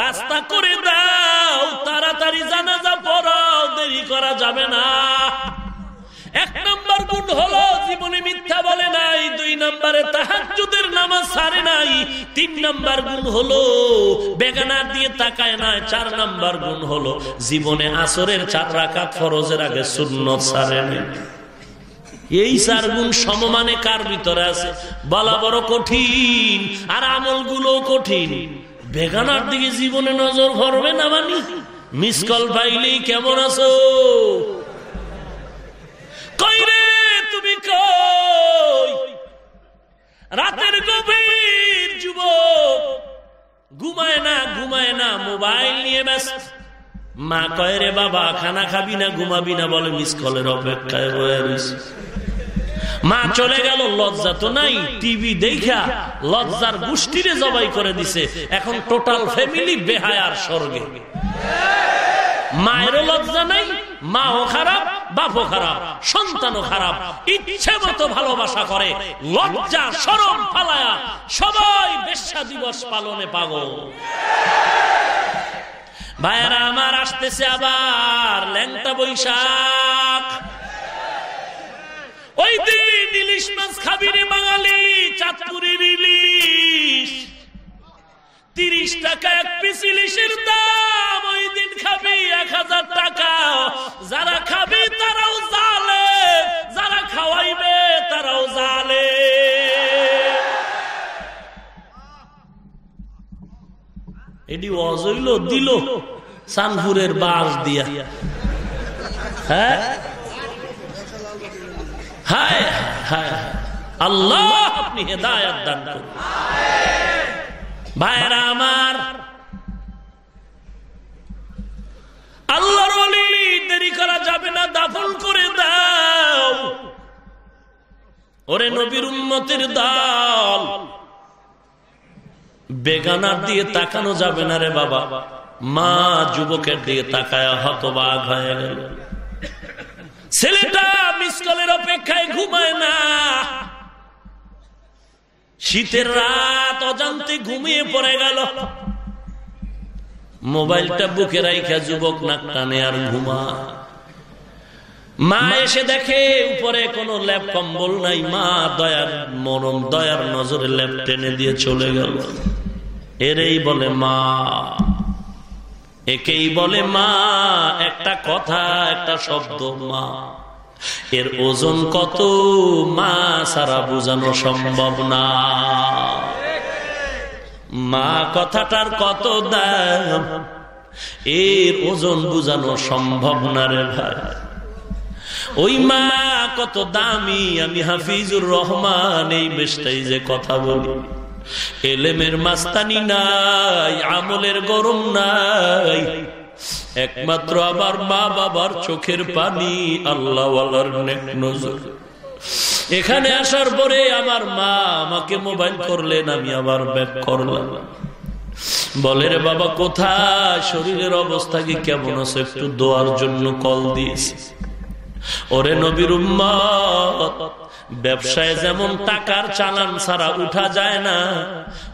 রাস্তা করে দাও, তাড়াতাড়ি পড়াও, দেরি করা যাবে না। এক গুণ হলো, জীবনে মিথ্যা বলে নাই, দুই নম্বরে তাহাজুদের নামাজ সারে নাই, তিন নম্বর গুণ হলো, বেগানার দিয়ে তাকায় নাই, চার নম্বর গুণ হলো, জীবনে আসরের চার রাকাত ফরজের আগে শূন্য সারে নাই। এই চার গুণ সমমানে কার ভিতরে আছে? বলা বড় কঠিন, আর আমলগুলো কঠিন। বেগানার দিকে জীবনে নজর ভরবে না মানি? মিস কল পাইলেই কেমন আছো? কই রে, তুমি কই? রাতের গভীর যুবক, ঘুমায় না ঘুমায় না, মোবাইল নিয়ে ব্যস্ত। মা কয় রে বাবা, খানা খাবি না, ঘুমাবি না বলে মিস কলের অপেক্ষায় রয়েছে মা চলে গেল, লজ্জা তো নাই। টিভি দেখা, লজ্জার গোষ্ঠীরে জবাই করে দিছে। এখন টোটাল ফ্যামিলি বেহায়ার স্বর্গে। মায়েরও লজ্জা নাই, মাও খারাপ, বাপও খারাপ, সন্তানও খারাপ, ইচ্ছে মতো ভালোবাসা করে, লজ্জা সরম ফালায়া, সবাই বেশ্যা দিবস পালনে পাগল। ভাইয়ারা, আমার আসতেছে আবার ল্যাংটা বৈশাখ। ওই দিন ইলিশ মাছ খাবি রে বাঙালি, চাঁদপুরের ইলিশ। তিরিশ টাকা এক পিস ইলিশের দাম, ওই দিন খাবি এক হাজার টাকা। যারা খাবি তারাও জালে, যারা খাওয়াইবে তারাও জালে। এটি অজইল দিল সানপুরের বাস দিয়া। হ্যাঁ? ভাইরা আমার, আল্লাহর দেরি করা যাবে না, দাফন করে দাও। ওরে নবীর দল, বেগানার দিয়ে তাকানো যাবে না রে বাবা। মা যুবকের দিয়ে তাকায় হতবাগ হয়ে গেল। ছেলেটা মিসকলের অপেক্ষায় ঘুমায় না। শীতের রাত অজান্তে ঘুমিয়ে পড়ে গেল। মোবাইলটা বুকে রাইখা যুবক নাক টানে আর ঘুমা মা এসে দেখে, উপরে কোন ল্যাপ কম্বল নাই। মা দয়ার মরম, দয়ার নজরে ল্যাপ টেনে দিয়ে চলে গেল। এরেই বলে, মা একেই বলে মা, একটা কথা, একটা শব্দ, মা। এর ওজন কত, মা সারা বোঝানো সম্ভব না। মা কথাটার কত দাম, এর ওজন বুঝানো সম্ভব না রে ভাই। ওই মা কত দামি, আমি হাফিজুর রহমান, এই বেশটাই যে কথা বলি। এলেমের মাস্তানি নাই, আমলের গরম নাই। একমাত্র আমার মা বাবার চোখের পানি আল্লাহ নজর। এখানে আসার পরে আমার মা আমাকে মোবাইল করলেন, আমি আবার ব্যাক করলাম। বলে রে বাবা, কোথায়? শরীরের অবস্থা কি কেমন আছে? একটু দোয়ার জন্য কল দিয়েছি। ওরে নবীর ব্যবসায় যেমন টাকার চালান ছাড়া উঠা যায় না,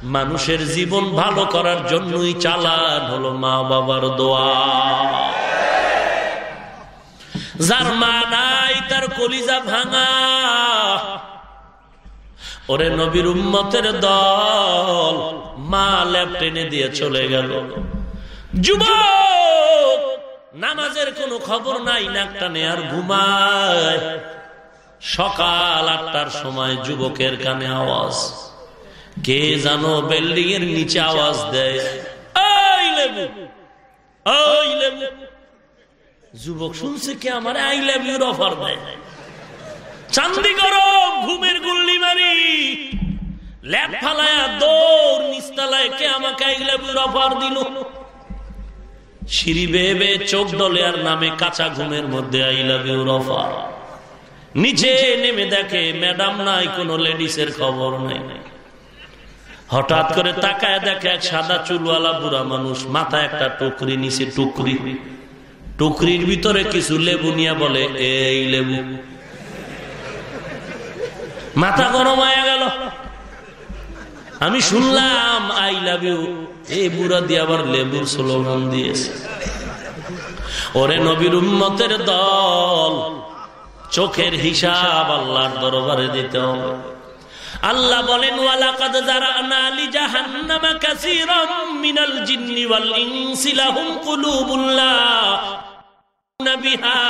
মানুষের জীবন ভালো করার জন্যই চালান হলো মা বাবার দোয়া। যার মা নাই, তার কলিজা ভাঙা। ওরে নবীর উম্মতের দল, মা ল্যাপ টেনে দিয়ে চলে গেল। যুবক, নামাজের কোনো খবর নাই নাকটা আর ঘুমায়। সকাল আটটার সময় যুবকের কানে আওয়াজ। কে জানো বিল্ডিং এর নিচে আওয়াজ দেয় যুবক শুনছে কে আমার আই লেভ ইউর অফার দেয়? চান্দি গরম, ঘুমের গুল্লি মারি। ল্যাপ ফালায়া দৌড়, নিস্তালায় কে আমাকে আই লেভ ইউর অফার দিল? সিঁড়ি বেয়ে বেয়ে চোখ দলে আর নামে কাঁচা ঘুমের মধ্যে আই লাভ ইউর অফার। নিচে নেমে দেখে ম্যাডাম নাই, কোন লেডিসের খবর নাই। হঠাৎ করে তাকায় দেখে এক সাদা চুলওয়ালা বুড়া মানুষ, মাথায় একটা টুকরি, নিচে টুকরি। টুকরির ভিতরে কিছু লেবু নিয়ে বলে, এই লেবু। মাথা গরম হয়ে গেল। আমি শুনলাম, আই লাভ ইউ। এই বুড়া দিয়ে আবার লেবুর স্লোগান দিয়েছে। ওরে নবীর উম্মতের দল চোখের হিসাব আল্লাহর দরবারে দিতে হবে। আল্লাহ বলেন, ওয়ালাকাদ যারানা লি জাহান্নামা কাসীরাম মিনাল জিন্নি ওয়াল ইনসি বিহা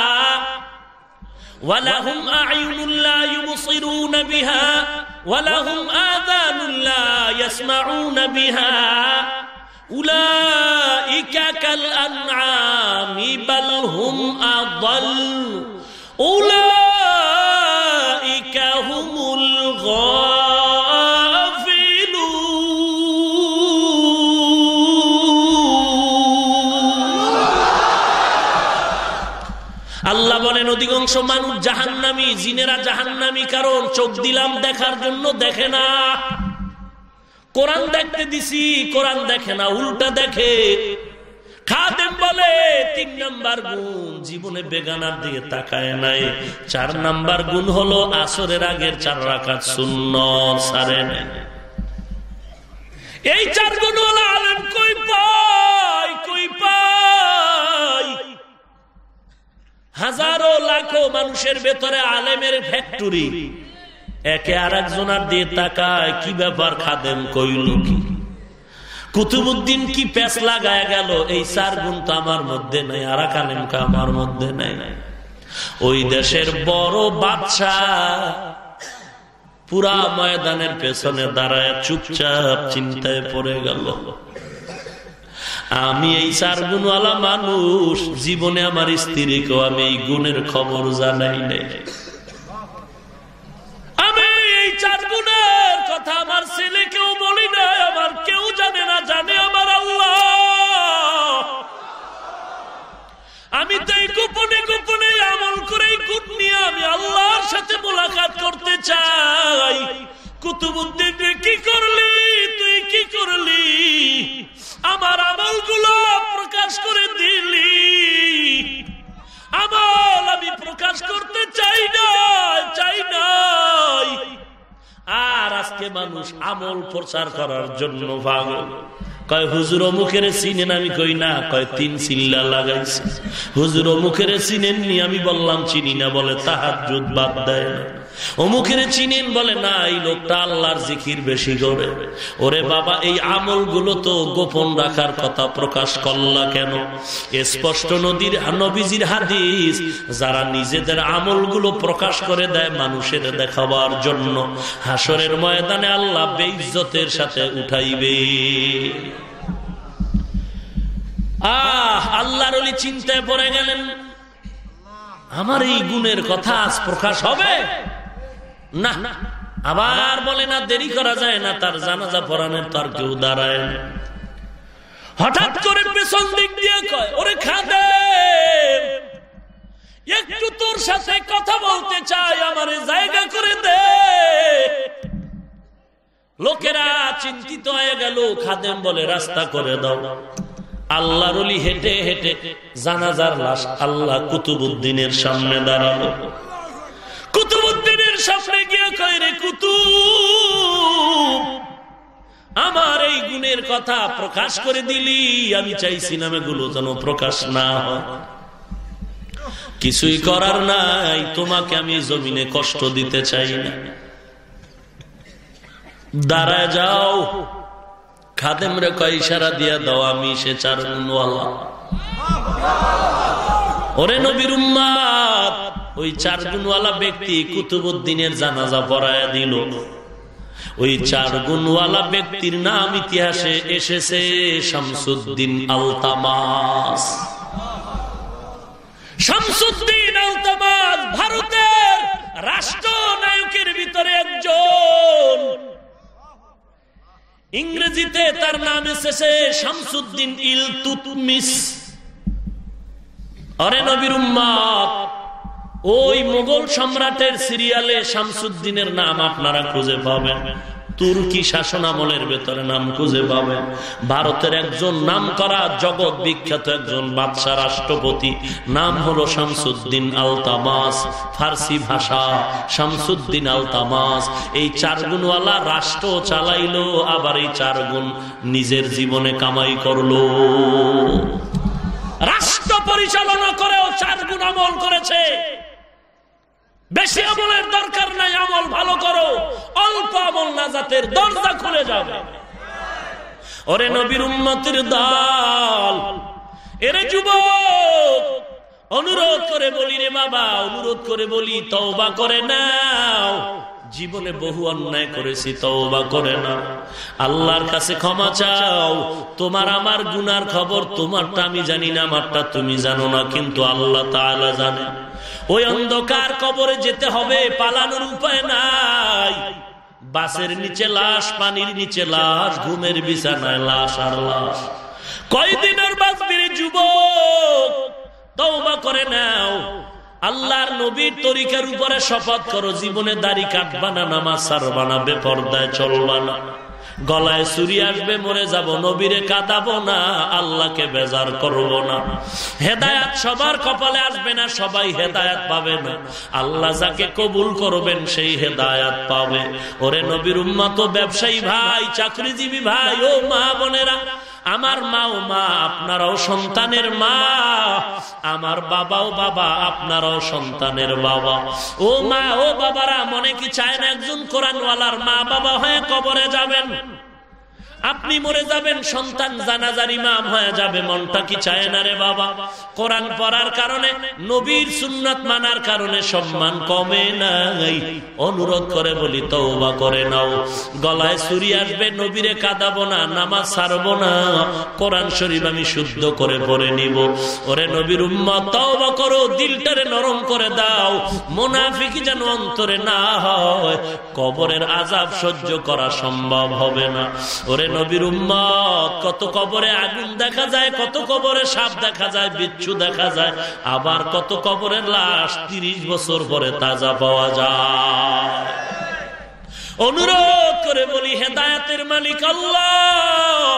ওয়ালাহুম আ'ইনুন লা বিহা ওয়ালাহুম আযানুন বিহা উলাইকা কাল আনআমি বাল হুম আদাল্লু أولئك هم আল্লাহ বলেন অধিকাংশ মানুষ জাহান্নামি জিনেরা জাহান্নামি কারণ চোখ দিলাম দেখার জন্য দেখে না কোরআন দেখতে দিছি কোরআন দেখে না উল্টা দেখে খাদেম বলে, তিন নাম্বার গুণ জীবনে বেগানার দিয়ে তাকায় নাই। চার নাম্বার গুণ হলো আসরের আগের চার রাখার শূন্য সারে এই চার গুণ হলো আলেম, কই পাই কই পাই? হাজারো লাখো মানুষের ভেতরে আলেমের ফ্যাক্টরি একে আর একজনার দিয়ে তাকায়, কি ব্যাপার খাদেম কইল কি? কুতুবুদ্দিন কি পেস লাগায় গেল? এই চার গুণ তো আমার মধ্যে নাই, আর কালেমকা আমার মধ্যে নাই? ওই দেশের বড় বাদশা পুরা ময়দানের পেছনে দাঁড়ায় চুপচাপ চিন্তায় পড়ে গেল। আমি এই চার গুণওয়ালা মানুষ, জীবনে আমার স্ত্রীকেও আমি এই গুণের খবর জানাই নাই। আমি এই চার গুণের কথা আমার ছেলেকেও আমি তো এই গোপনে গোপনে আমল করে আমি আল্লাহর সাথে মোলাকাত করতে চাই। কুতুবুদ্দিন কি করলি? তুই কি করলি? আমার আমলগুলো প্রকাশ করে দিলি। আমল আমি প্রকাশ করতে চাই না, চাই নাই। আর আজকে মানুষ আমল প্রচার করার জন্য পাগল। কয় হুজুর মুখের চিনেন আমি কই না? কয়, তিন চিল্লা লাগাইছে। হুজুর মুখের চিনেননি আমি বললাম, চিনি না। বলে তাহার যুদ্ধ বাদ দেয় না। অমুখের চিনেন বলে, না, এই লোকটা আল্লাহর জিকির বেশি করে। ওরে বাবা, এই আমলগুলো তো গোপন রাখার কথা, প্রকাশ করলা কেন? স্পষ্ট নদীর, নবীজির হাদিস, যারা নিজেদের আমলগুলো প্রকাশ করে দেয় মানুষের দেখাবার জন্য। হাসরের ময়দানে আল্লাহ বেইজ্জতের সাথে উঠাইবে। আহ, আল্লাহর চিন্তায় পড়ে গেলেন। আমার এই গুণের কথা আজ প্রকাশ হবে? না, আবার বলে না, দেরি করা যায় না, তার জানাজা পড়ানোর তার কেউ দাঁড়ায় না। হঠাৎ করে পেছন দিক দিয়ে কয়, ওরে খাদে একটু তোর সাথে কথা বলতে চাই, আমার জায়গা করে দে। লোকেরা চিন্তিত হয়ে গেল, খাদেম বলে, রাস্তা করে দাও। আল্লাহ আল্লাহর হেঁটে হেঁটে জানাজার লাশ আল্লাহ কুতুবুদ্দিনের সামনে দাঁড়াল। কুতুবুদ্দিনের সামনে গিয়ে কয় রে কুতুব, আমার এই গুণের কথা প্রকাশ করে দিলি, আমি চাইছি নামে গুলো যেন প্রকাশ না কিছুই করার নাই, তোমাকে আমি জমিনে কষ্ট দিতে চাই না। দাঁড়ায় যাও, খাদেম রে কয়, ইশারা দিয়া দাও, আমি সে চার ওরে নবীর উম্মাদ ওই চার গুণওয়ালা ব্যক্তি কুতুবুদ্দিনের জানাজা পড়ায় দিল। ওই চার গুণওয়ালা ব্যক্তির নাম ইতিহাসে এসেছে শামসুদ্দিন আলতামাস। শামসুদ্দিন আলতামাস ভারতের রাষ্ট্রনায়কের ভিতরে একজন। ইংরেজিতে তার নাম এসেছে শামসুদ্দিন ইল তুতমিস অরে নবীর উম্মাদ ওই মোগল সম্রাটের সিরিয়ালে শামসুদ্দিনের নাম আপনারা খুঁজে পাবেন। তুর্কি শাসন আমলের ভেতরে নাম খুঁজে পাবেন। ভারতের একজন নাম করা জগৎ বিখ্যাত একজন বাদশাহ রাষ্ট্রপতি, নাম হলো শামসুদ্দিন আলতামাস, ফার্সি ভাষা, শামসুদ্দিন আলতামাস। এই চার গুণওয়ালা রাষ্ট্র চালাইলো, আবার এই চার গুণ নিজের জীবনে কামাই করল। রাষ্ট্র পরিচালনা করেও চার গুণ আমল করেছে। বেশি আমলের দরকার নাই, আমল ভালো করো। অল্প আমল না জাতের দরজা খুলে যাবে ওরে নবীর উন্মতির দল, এরে যুব অনুরোধ করে বলি রে বাবা, অনুরোধ করে বলি, তওবা করে নাও। জীবনে বহু অন্যায় করেছি, তওবা করে না। আল্লাহর কাছে ক্ষমা চাও। তোমার আমার গুনার খবর, তোমারটা আমি জানি না, আমারটা তুমি জানো না, কিন্তু আল্লাহ তাআলা জানে। ওই অন্ধকার কবরে যেতে হবে, পালানোর উপায় নাই। বাসের নিচে লাশ, পানির নিচে লাশ, ঘুমের বিছানায় লাশ আর লাশ। কয়দিনের বাঁচবির যুবক, তওবা করে নাও। আল্লাহর নবীর তরিকার উপরে শপথ করো, জীবনে দাড়ি কাটবা না, নামাজ সারবা না, বেপর্দায় চলবা না। গলায় চুরি আসবে, মরে যাব, নবীরে কাঁদাবো না, আল্লাহকে বেজার করব না। হেদায়াত সবার কপালে আসবে না, সবাই হেদায়াত পাবে না। আল্লাহ যাকে কবুল করবেন, সেই হেদায়াত পাবে। ওরে নবীর উম্মত ব্যবসায়ী ভাই, চাকরিজীবী ভাই, ও মা বোনেরা আমার মাও মা, আপনারাও সন্তানের মা। আমার বাবাও বাবা, আপনারাও সন্তানের বাবা। ও মা, ও বাবারা, মনে কি চায় না একজন কোরআনওয়ালার মা বাবা হয়ে কবরে যাবেন? আপনি মরে যাবেন, সন্তান জানাজার ইমাম হয়ে যাবে, মনটা কি চায় না রে বাবা? কোরআন পড়ার কারণে, নবীর সুন্নত মানার কারণে সম্মান কমে নাই। অনুরোধ করে বলি, তওবা করে নাও। গলায় চুরি আসবে, নবীরে কাঁদাবো না, নামাজ ছাড়বো না। কোরআন শরীফ আমি শুদ্ধ করে পড়ে নিব। ওরে নবীর উম্মত, তওবা করো, দিলটারে নরম করে দাও। মোনাফিকি যেন অন্তরে না হয়, কবরের আজাব সহ্য করা সম্ভব হবে না। ওরে নবীর উম্মত, কত কবরে আগুন দেখা যায়, কত কবরে সাপ দেখা যায়, বিচ্ছু দেখা যায়, আবার কত কবরের লাশ তিরিশ বছর পরে তাজা পাওয়া যায়। অনুরোধ করে বলি, হেদায়াতের মালিক আল্লাহ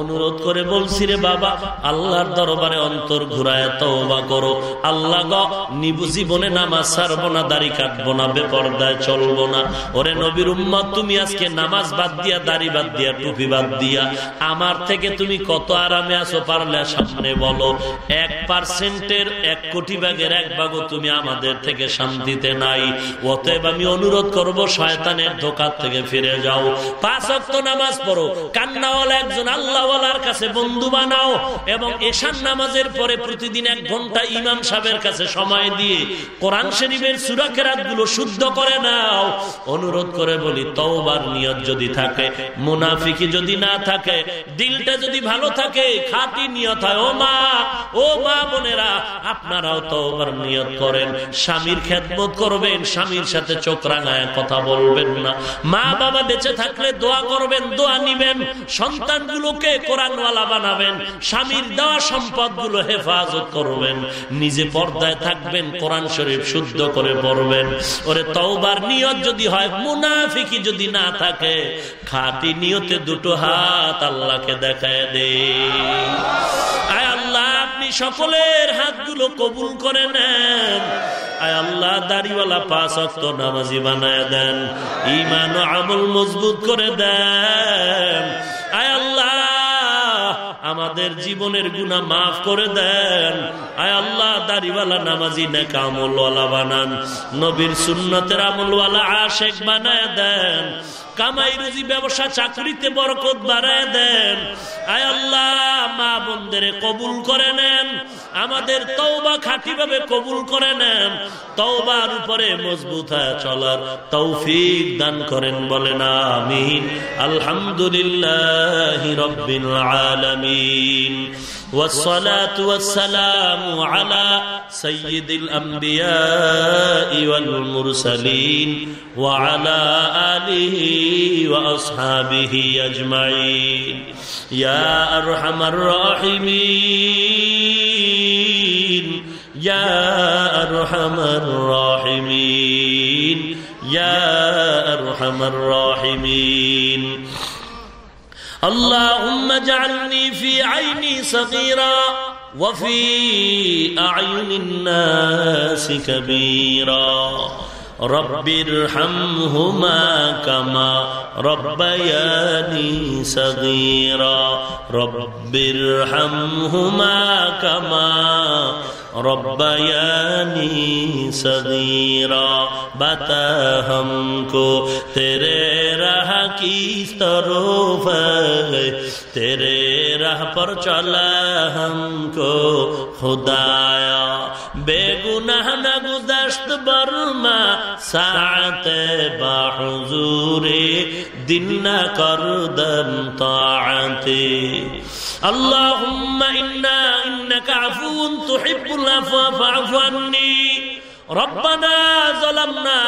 অনুরোধ করে বলছি রে বাবা, আল্লাহর দরবারে অন্তর ঘুরায় তওবা করো। আল্লাহ গ, নিবু জীবনে নামাজ ছাড়বো না, দাড়ি কাটবো না, বেপরদায় চলবো না। ওরে নবীর উম্মত, তুমি আজকে নামাজ বাদ দিয়া, দাড়ি বাদ দিয়া, টুপি বাদ দিয়া, আমার থেকে তুমি কত আরামে আছো পারলে সামনে বলো। এক পার্সেন্টের এক কোটি ভাগের এক ভাগও তুমি আমাদের থেকে শান্তিতে নাই। অতএব আমি অনুরোধ করব, শয়তানের ধোকার থেকে ফিরে যাও। নামাজ পড়ো। কান্নাওয়ালা একজন আল্লাহওয়ালার কাছে বন্ধু বানাও এবং নামাজের পরে প্রতিদিন এক ঘণ্টা ইমাম সাহেবের কাছে সময় দিয়ে কোরআন শরীফের সুরাকেরাতগুলো শুদ্ধ করে নাও। অনুরোধ করে বলি, তওবার নিয়ত যদি থাকে, মুনাফিকি যদি না থাকে, দিলটা যদি ভালো থাকে, খাঁটি নিয়ত হয়, ও মা ও মা বোনেরা, আপনারাও তওবার নিয়ত করেন। স্বামীর খেদমত করবেন, স্বামীর সাথে চোখ রাঙায় কথা বলবেন না। মা বাবা বেঁচে থাকলে দোয়া করবেন, দোয়া নিবেন, সন্তানগুলোকে কোরআনওয়ালা বানাবেন, স্বামীর দেওয়া সম্পদগুলো হেফাজত করবেন, নিজে পর্দায় থাকবেন, কোরআন শরীফ শুদ্ধ করে পড়বেন। ওরে তওবার নিয়ত যদি হয়, মুনাফিকি যদি না থাকে, খাটি নিয়তে দুটো হাত আল্লাহকে দেখায় দে। আয় আল্লাহ আপনি সকলের হাতগুলো কবুল করে নেন। আয় আল্লাহ, দাড়িওয়ালা পাঁচ অক্ত নামাজি বানায় দেন ইমান ও আমল মজবুত করে দেন। আয় আল্লাহ, আমাদের জীবনের গুণা মাফ করে দেন। আয় আল্লাহ, দাড়িওয়ালা নামাজি নেকা আমলওয়ালা বানান, নবীর সুন্নতের আমলওয়ালা আশেক বানায় দেন। কামাই রুজি ব্যবসা চাকরিতে বরকত বাড়ায় দেন। আয় আল্লাহ, মা বোনদের কবুল করে নেন। আমাদের তৌবা খাঁটি ভাবে কবুল করে নেন। তৌবার উপরে মজবুত হয়ে চলার তৌফিক দান করেন, বলেন আমিন। আলহামদুলিল্লাহ রব্বিল আলামিন। والصلاة والسلام على سيد الأنبياء والمرسلين وعلى آله وأصحابه أجمعين. يا أرحم الراحمين. يا أرحم الراحمين. يا أرحم الراحمين. اللهم اجعلني في عيني صغيرا وفي أعين الناس كبيرا. رب ارحمهما كما ربياني صغيرا. رب ارحمهما كما ربیانی صغیرا بتا ہم کو تیرے راہ کی طرف ہے تیرے راہ پر چلا ہم کو خدایا بے گناہ نہ گزشت برما ساعت با حضور دن نہ کر دم طاعت اللہم انا انکا عفون تحب العفو فاعف عني ربنا ظلمنا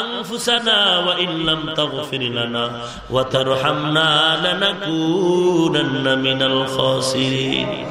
أنفسنا وإن لم تغفر لنا وترحمنا لنكونن من الخاسرين